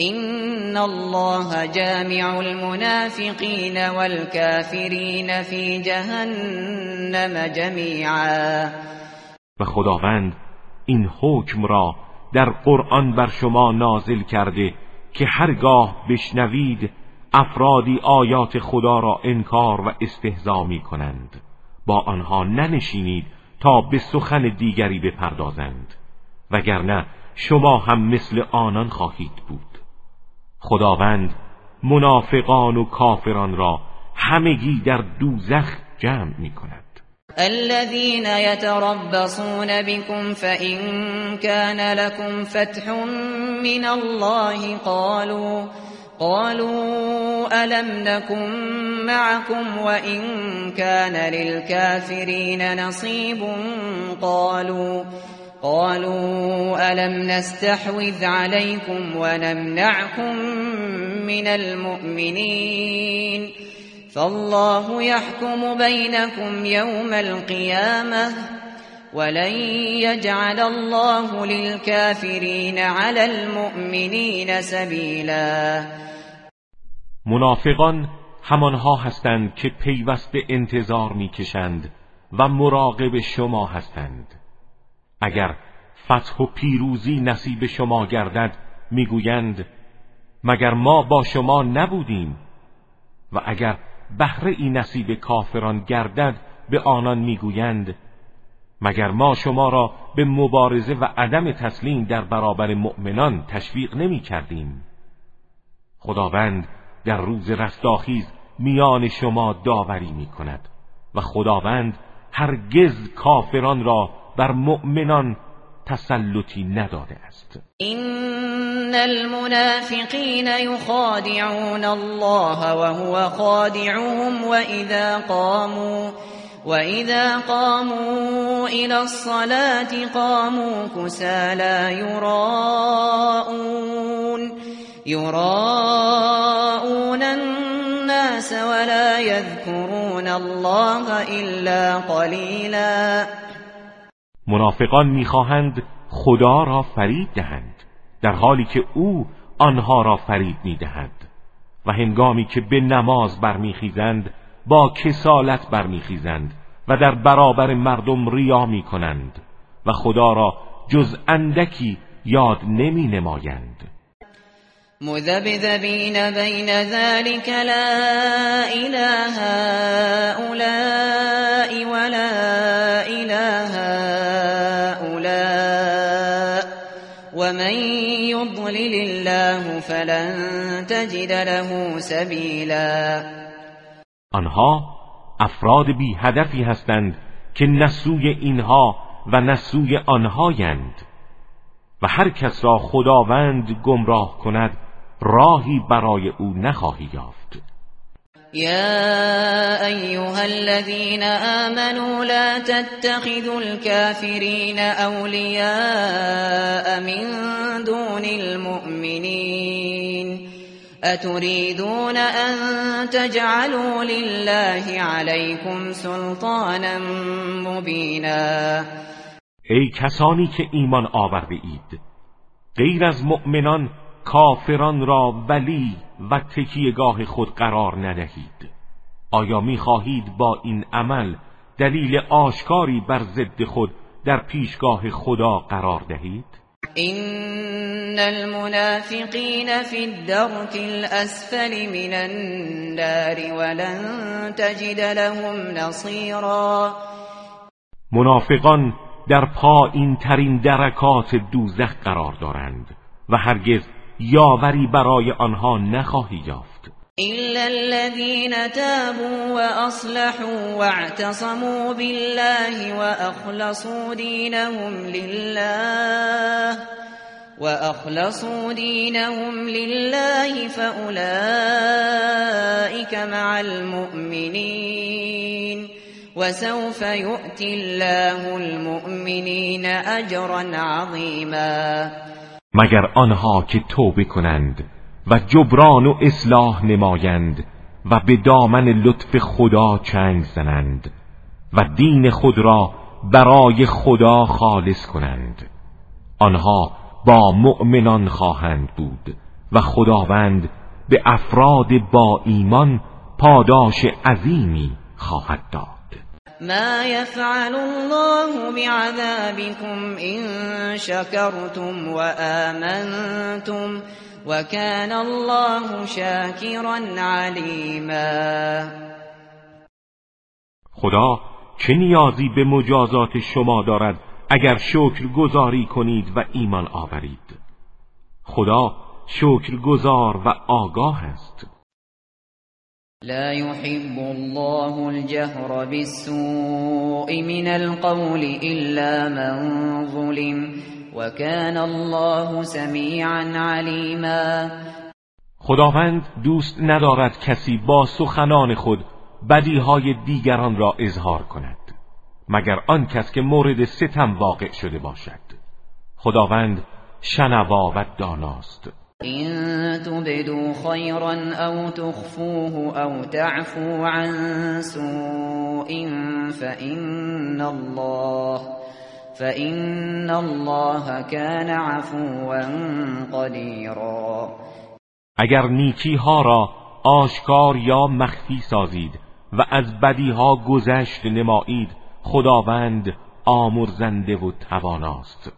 إن الله جامع المنافقين والكافرين في جهنم جميعا. و خداوند این حکم را در قرآن بر شما نازل کرده که هرگاه بشنوید افرادی آیات خدا را انکار و استهزا می کنند. با آنها ننشینید تا به سخن دیگری بپردازند. وگرنه شما هم مثل آنان خواهید بود. خداوند منافقان و کافران را همگی در دوزخ جمع می کند الذين يتربصون بكم فإن كان لكم فتح من الله قالوا قالوا ألم نكن معكم وإن كان للكافرين نصيب قالوا قالوا ألم نستحوذ عليكم ونمنعكم من المؤمنين فالله يحكم بينكم يوم القيامة ولن يجعل الله للكافرين على المؤمنين سبيلا. منافقان همانها هستند که پیوسته انتظار می‌کشند و مراقب شما هستند. اگر فتح و پیروزی نصیب شما گردد می‌گویند مگر ما با شما نبودیم؟ و اگر بهره ای نصیب کافران گردد به آنان می‌گویند مگر ما شما را به مبارزه و عدم تسلیم در برابر مؤمنان تشویق نمی کردیم خداوند در روز رستاخیز میان شما داوری می کند و خداوند هرگز کافران را بر مؤمنان تسلطی نداده است. این المنافقین یخادعون الله وهو خادعهم واذا قاموا واذا قاموا الى الصلاه قاموا كسالى يراءون يراءون الناس ولا يذكرون الله الا قليلا. منافقان می‌خواهند خدا را فرید دهند در حالی که او آنها را فرید می‌دهد و هنگامی که به نماز برمیخیزند با کسالت برمیخیزند و در برابر مردم ریا می‌کنند و خدا را جز اندکی یاد نمی نمایند مذبذبین بین ذلك لا اله هؤلاء ولا اله ومن يضلل الله فلن تجد له سبیلا آنها افراد بی هدفی هستند که نسوی اینها و نسوی آنهایند. و هر کس را خداوند گمراه کند راهی برای او نخواهی یافت. یا ایها الذين آمنوا لا تتخذوا الكافرين اولیاء من دون المؤمنین اتريدون ان تجعلوا لله عليكم سلطانا مبینا ای کسانی که ایمان آورده اید غیر از مؤمنان کافران را ولی و تکیهگاه خود قرار ندهید. آیا می‌خواهید با این عمل دلیل آشکاری بر ضد خود در پیشگاه خدا قرار دهید؟ این المنافقین فی الدرک الاسفل من النار ولن تجد لهم نصیرا منافقان در پایین ترین درکات دوزخ قرار دارند و هرگز یاوری برای آنها نخواهی یافت. إلا الذين تابوا وأصلحوا واعتصموا بالله وأخلصوا دينهم لله وأخلصوا دينهم لله فأولئك مع المؤمنين وسوف يؤتي الله المؤمنين أجرا عظيما مگر آنها که توبه کنند و جبران و اصلاح نمایند و به دامن لطف خدا چنگ زنند و دین خود را برای خدا خالص کنند. آنها با مؤمنان خواهند بود و خداوند به افراد با ایمان پاداش عظیمی خواهد داد. ما يفعل الله بعذابكم إن شكرتم وآمنتم وكان الله شاكرا عليما. خدا چه نیازی به مجازات شما دارد اگر شکر گذاری کنید و ایمان آورید؟ خدا شکر گذار و آگاه است. لا يحب الله الجهر بالسوء من القول إلا من ظلم وكان الله سمیعا علیما خداوند دوست ندارد کسی با سخنان خود بدیهای دیگران را اظهار کند مگر آن کس که مورد ستم واقع شده باشد. خداوند شنوا و داناست. این تبدو خیرا او تخفوه او تعفو عن سوء فإن الله فإن الله كان عفوا قدیرا اگر نیکی ها را آشکار یا مخفی سازید و از بدی ها گذشت نمایید خداوند آمرزنده و تواناست.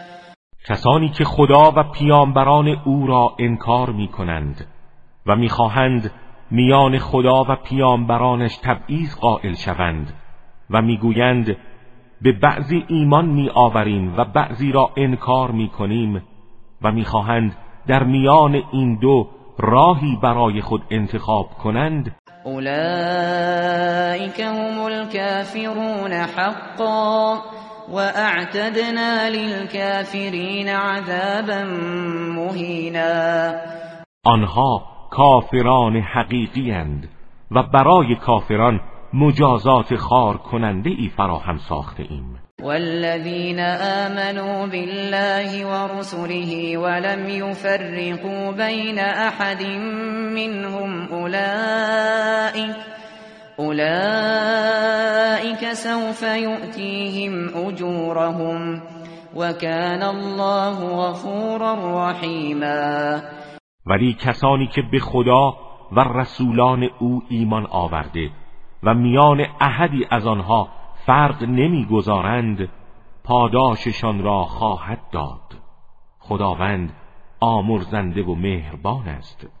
کسانی که خدا و پیامبران او را انکار می کنند و می‌خواهند میان خدا و پیامبرانش تبعیض قائل شوند و می‌گویند به بعضی ایمان می آوریم و بعضی را انکار می کنیم و می‌خواهند در میان این دو راهی برای خود انتخاب کنند. اولئک هم الكافرون حقا. واعتدنا للكافرین عذابا مهینا آنها کافران حقیقی اند و برای کافران مجازات خار کننده ای فراهم ساخته ایم. والذین آمنوا بالله ورسله ولم يفرقوا بين احد منهم اولئک اولئك سوف يؤتيهم اجورهم وكان الله غفورا رحیما ولی کسانی که به خدا و رسولان او ایمان آورده و میان احدی از آنها فرق نمی‌گذارند پاداششان را خواهد داد. خداوند آمرزنده و مهربان است.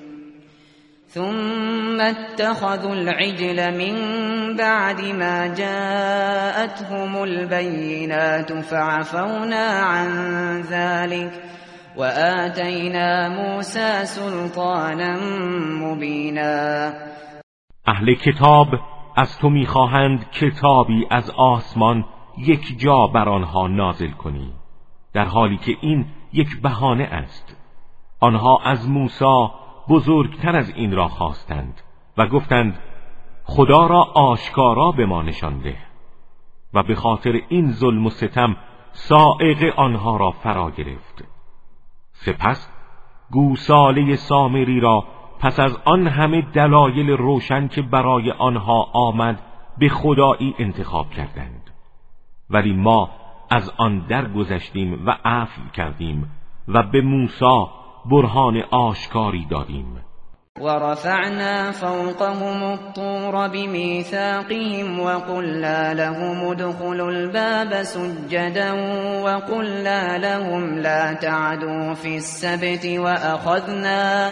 ثم اتخذوا العجل من بعد ما جاءتهم البينات فعفونا عن ذلك وآتينا موسى سلطانا مبینا اهل کتاب از تو می‌خواهند کتابی از آسمان یک جا بر آنها نازل کنی در حالی که این یک بهانه است. آنها از موسی بزرگتر از این را خواستند و گفتند خدا را آشکارا به ما نشان ده و به خاطر این ظلم و ستم سائق آنها را فرا گرفت. سپس گوساله سامری را پس از آن همه دلایل روشن که برای آنها آمد به خدایی انتخاب کردند. ولی ما از آن درگذشتیم و عفو کردیم و به موسی برهان آشکاری دادیم. ورفعنا فوقهم الطور بميثاقهم وقلنا لهم ادخلوا الباب سجدا وقلنا لهم لا تعدوا في السبت وأخذنا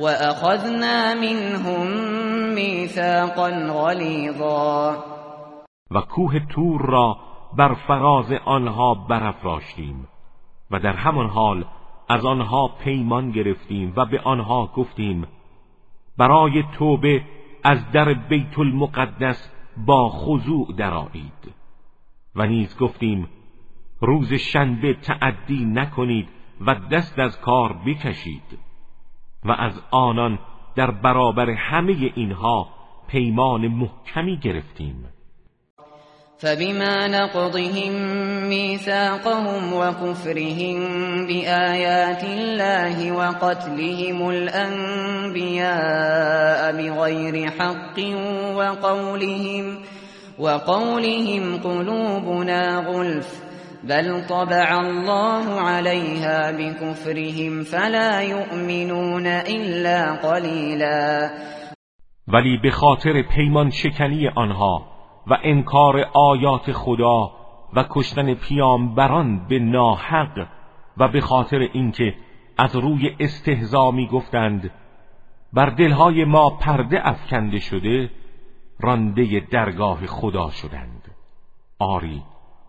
وأخذنا منهم ميثاقا غلیظا و کوه تور را بر فراز آنها برافراشتیم و در همان حال از آنها پیمان گرفتیم و به آنها گفتیم برای توبه از در بیت المقدس با خضوع درآیید. و نیز گفتیم روز شنبه تعدی نکنید و دست از کار بکشید. و از آنان در برابر همه اینها پیمان محکمی گرفتیم. فبما نقضهم ميثاقهم وكفرهم بآيات الله وقتلهم الأنبياء بغير حق وقولهم وقولهم قلوبنا غلف بل طبع الله عليها بكفرهم فلا يؤمنون إلا قليلا. ولی به خاطر پیمان شکنی آنها و انکار آیات خدا و کشتن پیامبران به ناحق و به خاطر اینکه از روی استهزا می گفتند بر دلهای ما پرده افکنده شده رانده درگاه خدا شدند. آری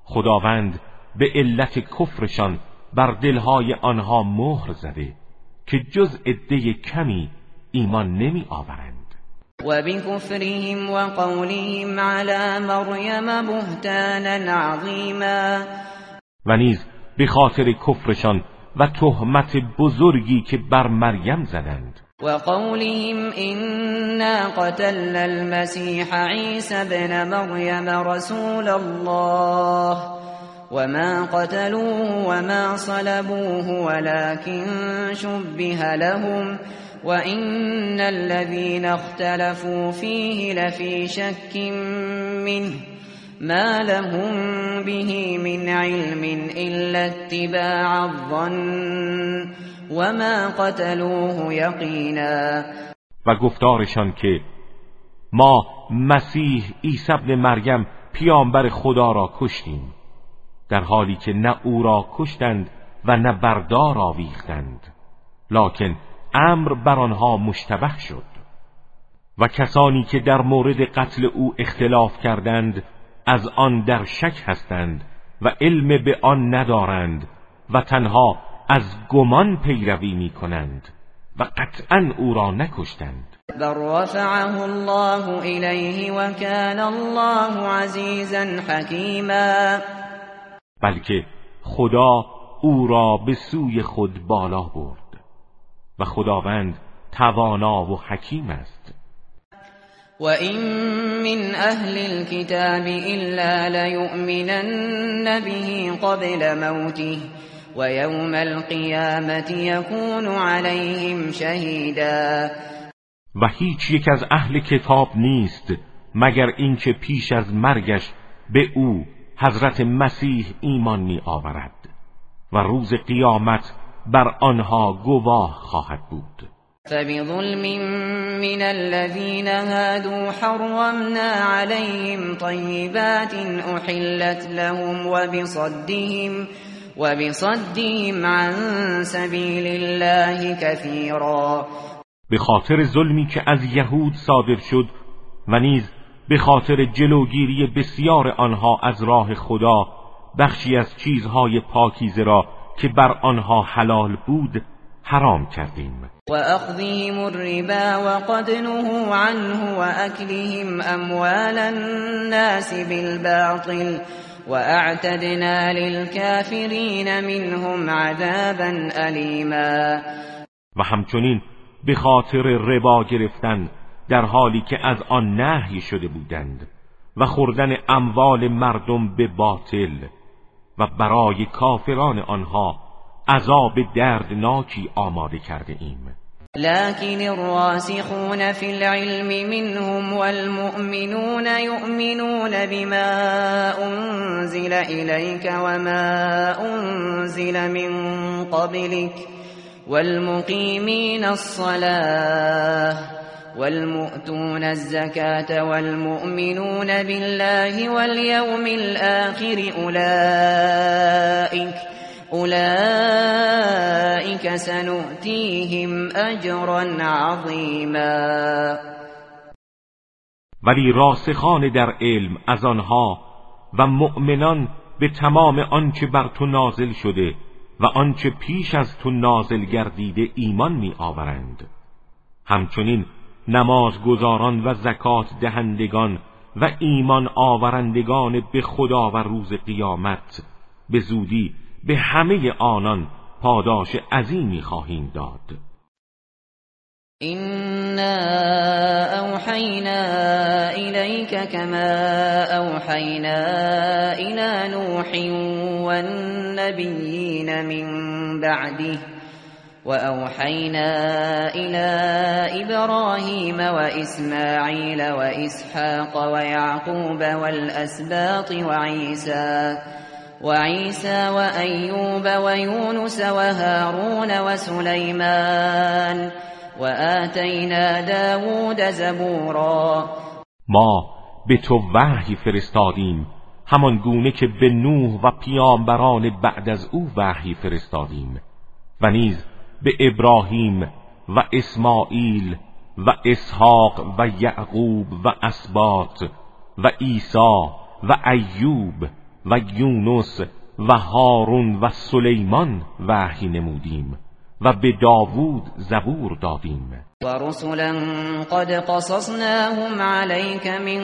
خداوند به علت کفرشان بر دلهای آنها مهر زده که جز عده کمی ایمان نمی آورند وبكفرهم وقولهم على مريم بهتانا عظیما و نیز به خاطر کفرشان و تهمت بزرگی که بر مریم زدند. وقولهم إنا قتلنا المسيح عيسى ابن مريم رسول الله. وما قتلوه وما صلبوه ولكن شبه لهم. وإن الذين اختلفوا فيه لفي شك منه ما لهم به من علم إلا اتباع الظن وما قتلوه یقینا و گفتارشان که ما مسیح عیسی ابن مریم پیامبر خدا را کشتیم در حالی که نه او را کشتند و نه بردار آویختند. لکن امر بر آنها مشتبه شد و کسانی که در مورد قتل او اختلاف کردند از آن در شک هستند و علم به آن ندارند و تنها از گمان پیروی می کنند و قطعا او را نکشتند. بر رفعه الله الیه و کان الله عزیزا حکیما بلکه خدا او را به سوی خود بالا برد. و خداوند توانا و حکیم است. و این من اهل الكتاب الا لیؤمنن به قبل موته و یوم القیامت یکون علیهم شهیدا. و هیچ یک از اهل کتاب نیست مگر اینکه پیش از مرگش به او حضرت مسیح ایمان می آورد و روز قیامت بر آنها گواه خواهد بود. فبظلم من الذين هادوا حرمنا عليهم طيبات أحلت لهم وبصدهم وبصدهم عن سبيل الله كثيرا به خاطر ظلمی که از یهود صادر شد و نیز به خاطر جلوگیری بسیار آنها از راه خدا بخشی از چیزهای پاکیزه را که بر آنها حلال بود حرام کردیم. و اخذهم الربا و قد عنه و اکلهم اموال الناس بالباطل و اعتدنا للكافرین منهم عذابا الیما و همچنین به خاطر ربا گرفتن در حالی که از آن نهی شده بودند و خوردن اموال مردم به باطل و برای کافران آنها عذاب دردناکی آماده کرده ایم. لكن الراسخون في العلم منهم والمؤمنون يؤمنون بما أنزل إليك وما أنزل من قبلك والمقيمين والمؤتون الزكاة والمؤمنون بالله واليوم الآخر أولئك أولئك سنؤتيهم أجرا عظيما. ولی راسخان در علم از آنها و مؤمنان به تمام آنچه بر تو نازل شده و آنچه پیش از تو نازل گردیده ایمان می آورند همچنین نمازگزاران و زکات دهندگان و ایمان آورندگان به خدا و روز قیامت به زودی به همه آنان پاداش عظیمی خواهیم داد. إنا أوحينا إليك كما أوحينا إلى نوح والنبيين من بعده وأوحينا إلى إبراهيم وإسماعيل وإسحاق ويعقوب والأسباط وعيسى وعيسى وأيوب ويونس وهارون وسليمان وآتینا داود زبورا. ما به تو وحی فرستادیم همان گونه که به نوح و پیامبران بعد از أو وحی فرستادیم. و نیز به ابراهیم و اسماعیل و اسحاق و یعقوب و اسباط و عیسی و ایوب و یونس و هارون و سلیمان وحی نمودیم و به داوود زبور دادیم. و رسولا قد قصصناهم عليك من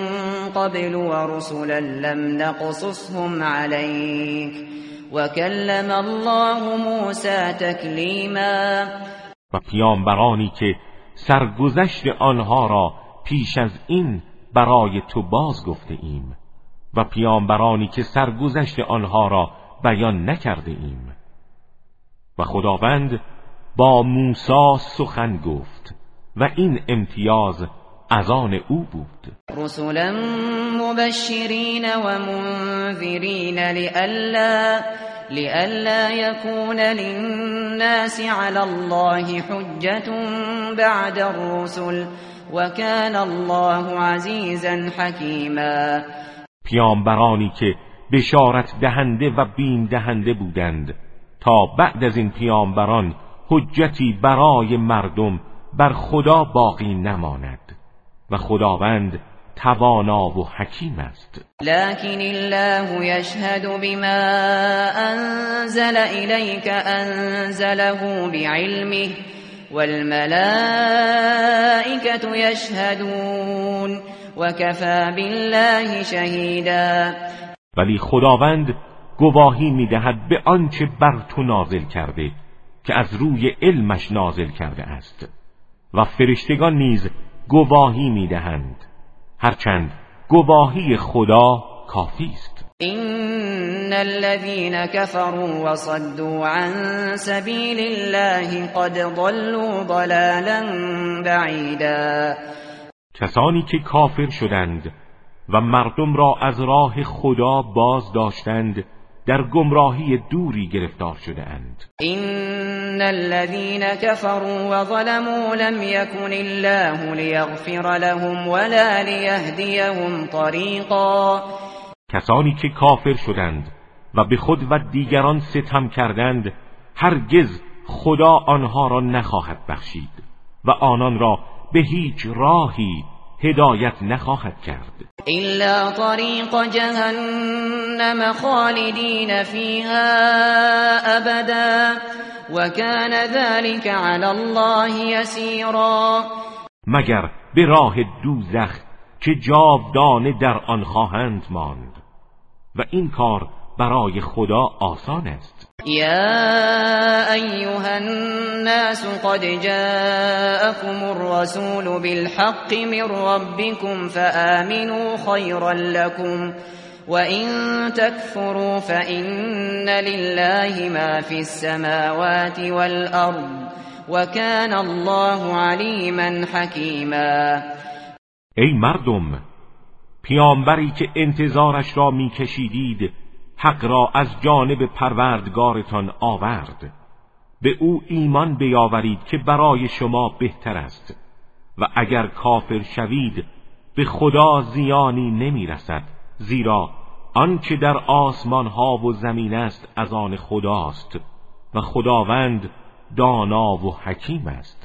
قبل و رسولا لم نقصصهم عليك و کلم الله موسى تکلیما و پیامبرانی که سرگذشت آنها را پیش از این برای تو باز گفته ایم و پیامبرانی که سرگذشت آنها را بیان نکرده ایم. و خداوند با موسی سخن گفت و این امتیاز از آن او بود. رسولا مبشرین و منذرین لئلا لئلا يكون للناس على الله حجة بعد الرسل وكان الله عزیزا حکیما. پیامبرانی که بشارت دهنده و بین دهنده بودند تا بعد از این پیامبران حجتی برای مردم بر خدا باقی نماند. و خداوند توانا و حکیم است. لكن الله يشهد بما انزل اليك انزله بعلمه والملائكة يشهدون وكفى بالله شهيدا ولی خداوند گواهی می‌دهد به آنچه بر تو نازل کرده که از روی علمش نازل کرده است. و فرشتگان نیز گواهی می‌دهند. هرچند گواهی خدا کافی است. این الذين كفروا وصدوا عن سبيل الله قد ضلوا ضلالا بعیدا کسانی که کافر شدند و مردم را از راه خدا باز داشتند در گمراهی دوری گرفتار شده اند این الذين كفروا وظلموا لم يكن الله ليغفر لهم ولا ليهديهم طریقا کسانی که کافر شدند و به خود و دیگران ستم کردند هرگز خدا آنها را نخواهد بخشید و آنان را به هیچ راهی هدایت نخواهد کرد. الا طریق جهنم خالدین فیها ابدا وكان ذلك على الله يسيرا. مگر به راه دوزخ که جاودانه در آن خواهند ماند؟ و این کار برای خدا آسان است. یا ایها الناس قد جاءكم الرسول بالحق من ربكم فآمنوا خيرا لكم وإن تكفروا فإن لله ما في السماوات والأرض وكان الله عليما حكيما ای مردم پیامبری که انتظارش را میکشیدید حق را از جانب پروردگارتان آورد. به او ایمان بیاورید که برای شما بهتر است و اگر کافر شوید به خدا زیانی نمی‌رسد زیرا آنچه در آسمان ها و زمین است از آن خداست و خداوند دانا و حکیم است.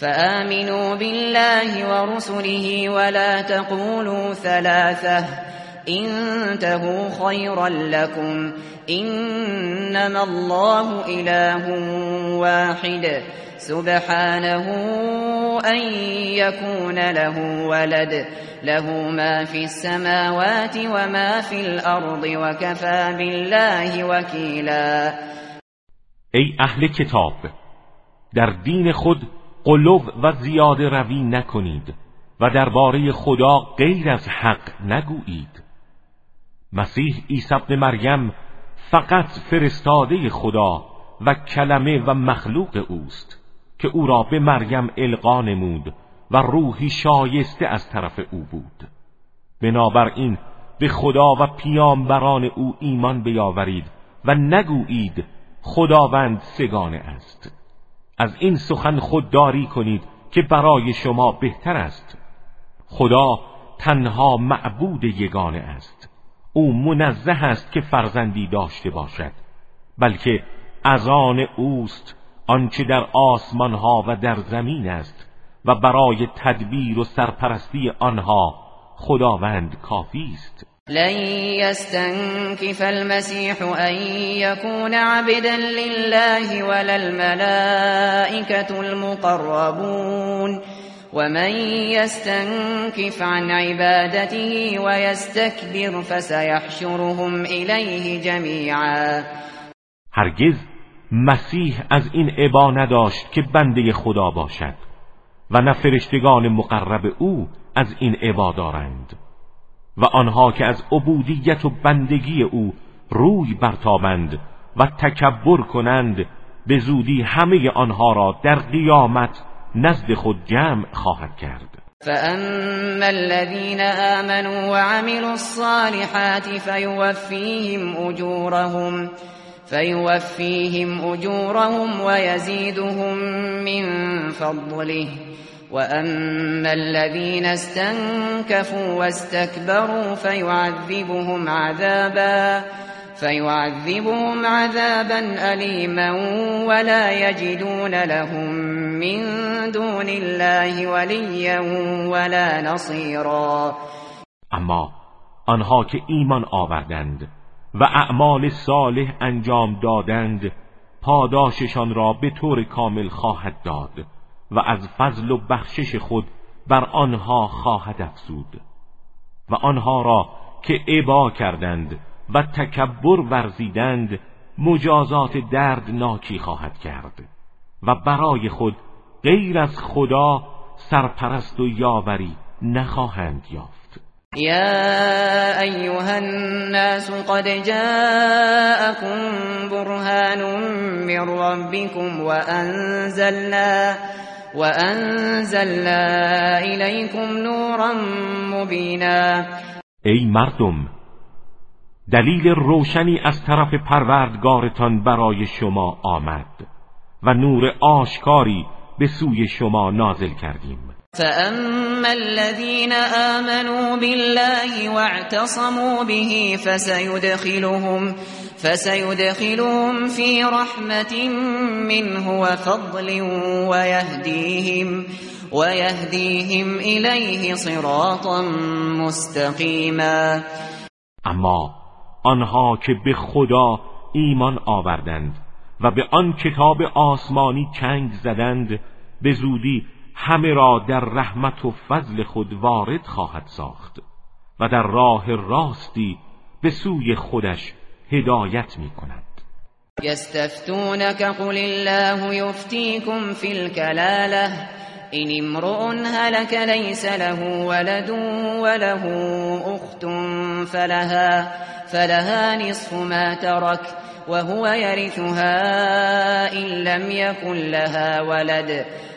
فآمنوا بالله ورسله ولا تقولوا ثلاثة. انتهوا خيرا لكم. إنما الله إله واحد. سبحانه أن يكون له ولد. له ما في السماوات وما في الأرض وكفى بالله وكيلا. ای أهل کتاب در دین خود قلوب و زیاده روی نکنید و درباره خدا غیر از حق نگویید. مسیح عیسی ابن مریم فقط فرستاده خدا و کلمه و مخلوق اوست که او را به مریم القا نمود و روحی شایسته از طرف او بود. بنابراین به خدا و پیامبران او ایمان بیاورید و نگویید خداوند سگانه است. از این سخن خودداری کنید که برای شما بهتر است. خدا تنها معبود یگانه است. او منزه است که فرزندی داشته باشد بلکه از آن اوست آنچه در آسمان ها و در زمین است و برای تدبیر و سرپرستی آنها خداوند کافی است. لن يستنكف المسيح أن يكون عبدا لله ولا الملائكة المقربون. ومن يستنكف عن عبادته ويستكبر فسيحشرهم إليه جميعا. هرگز مسیح از این عبا نداشت که بنده خدا باشد و نه فرشتگان مقرب او از این عبا دارند. و آنها که از عبودیت و بندگی او روی برتابند و تکبر کنند به زودی همه آنها را در قیامت نزد خود جمع خواهد کرد. فأما الذين آمنوا وعملوا الصالحات فيوفيهم أجورهم فيوفيهم أجورهم ويزيدهم من فضله. وأما الذين استنكفوا واستكبروا فيعذبهم عذابا فيعذبهم عذابا أليما ولا يجدون لهم من دون الله وليا ولا نصيرا اما آنها که ایمان آوردند و اعمال صالح انجام دادند پاداششان را به طور کامل خواهد داد. و از فضل و بخشش خود بر آنها خواهد افزود و آنها را که عبا کردند و تکبر ورزیدند مجازات دردناکی خواهد کرد و برای خود غیر از خدا سرپرست و یاوری نخواهند یافت. یا ایها الناس قد جاءكم برهان من ربكم وانزلنا وانزلنا نورا مبینا ای مردم دلیل روشنی از طرف پروردگارتان برای شما آمد و نور آشکاری به سوی شما نازل کردیم. فأما الذين آمنوا بالله واعتصموا به فسيدخلهم فسيدخلهم في رحمة منه وفضل ويهديهم ويهديهم إليه صراطا مستقيما اما آنها که به خدا ایمان آوردند و به آن کتاب آسمانی چنگ زدند به زودی همه را در رحمت و فضل خود وارد خواهد ساخت و در راه راستی به سوی خودش هدایت می کند. یستفتونک قل الله یفتیکم فی الکلاله این امرؤ هلك ليس له ولد وله اخت فلها فلها نصف ما ترك وهو يرثها إن لم يكن لها ولد.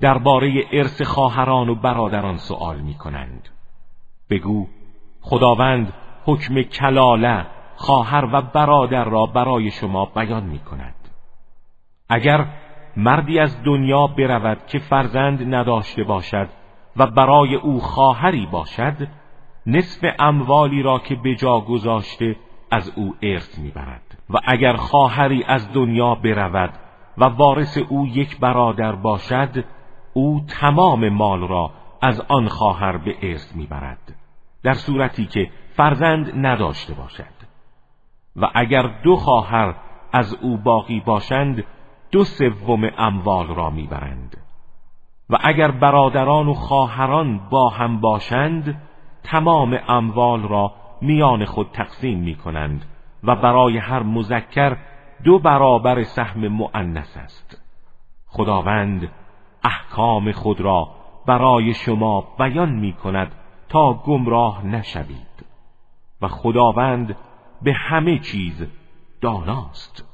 درباره ارث خواهران و برادران سوال می کنند بگو خداوند حکم کلاله خواهر و برادر را برای شما بیان می کند اگر مردی از دنیا برود که فرزند نداشته باشد و برای او خواهری باشد نصف اموالی را که به جا گذاشته از او ارث می‌برد. و اگر خواهری از دنیا برود و وارث او یک برادر باشد او تمام مال را از آن خواهر به ارث می‌برد در صورتی که فرزند نداشته باشد. و اگر دو خواهر از او باقی باشند دو سوم اموال را می‌برند. و اگر برادران و خواهران با هم باشند تمام اموال را میان خود تقسیم می کنند و برای هر مذکر دو برابر سهم مؤنث است. خداوند احکام خود را برای شما بیان می کند تا گمراه نشوید. و خداوند به همه چیز داناست.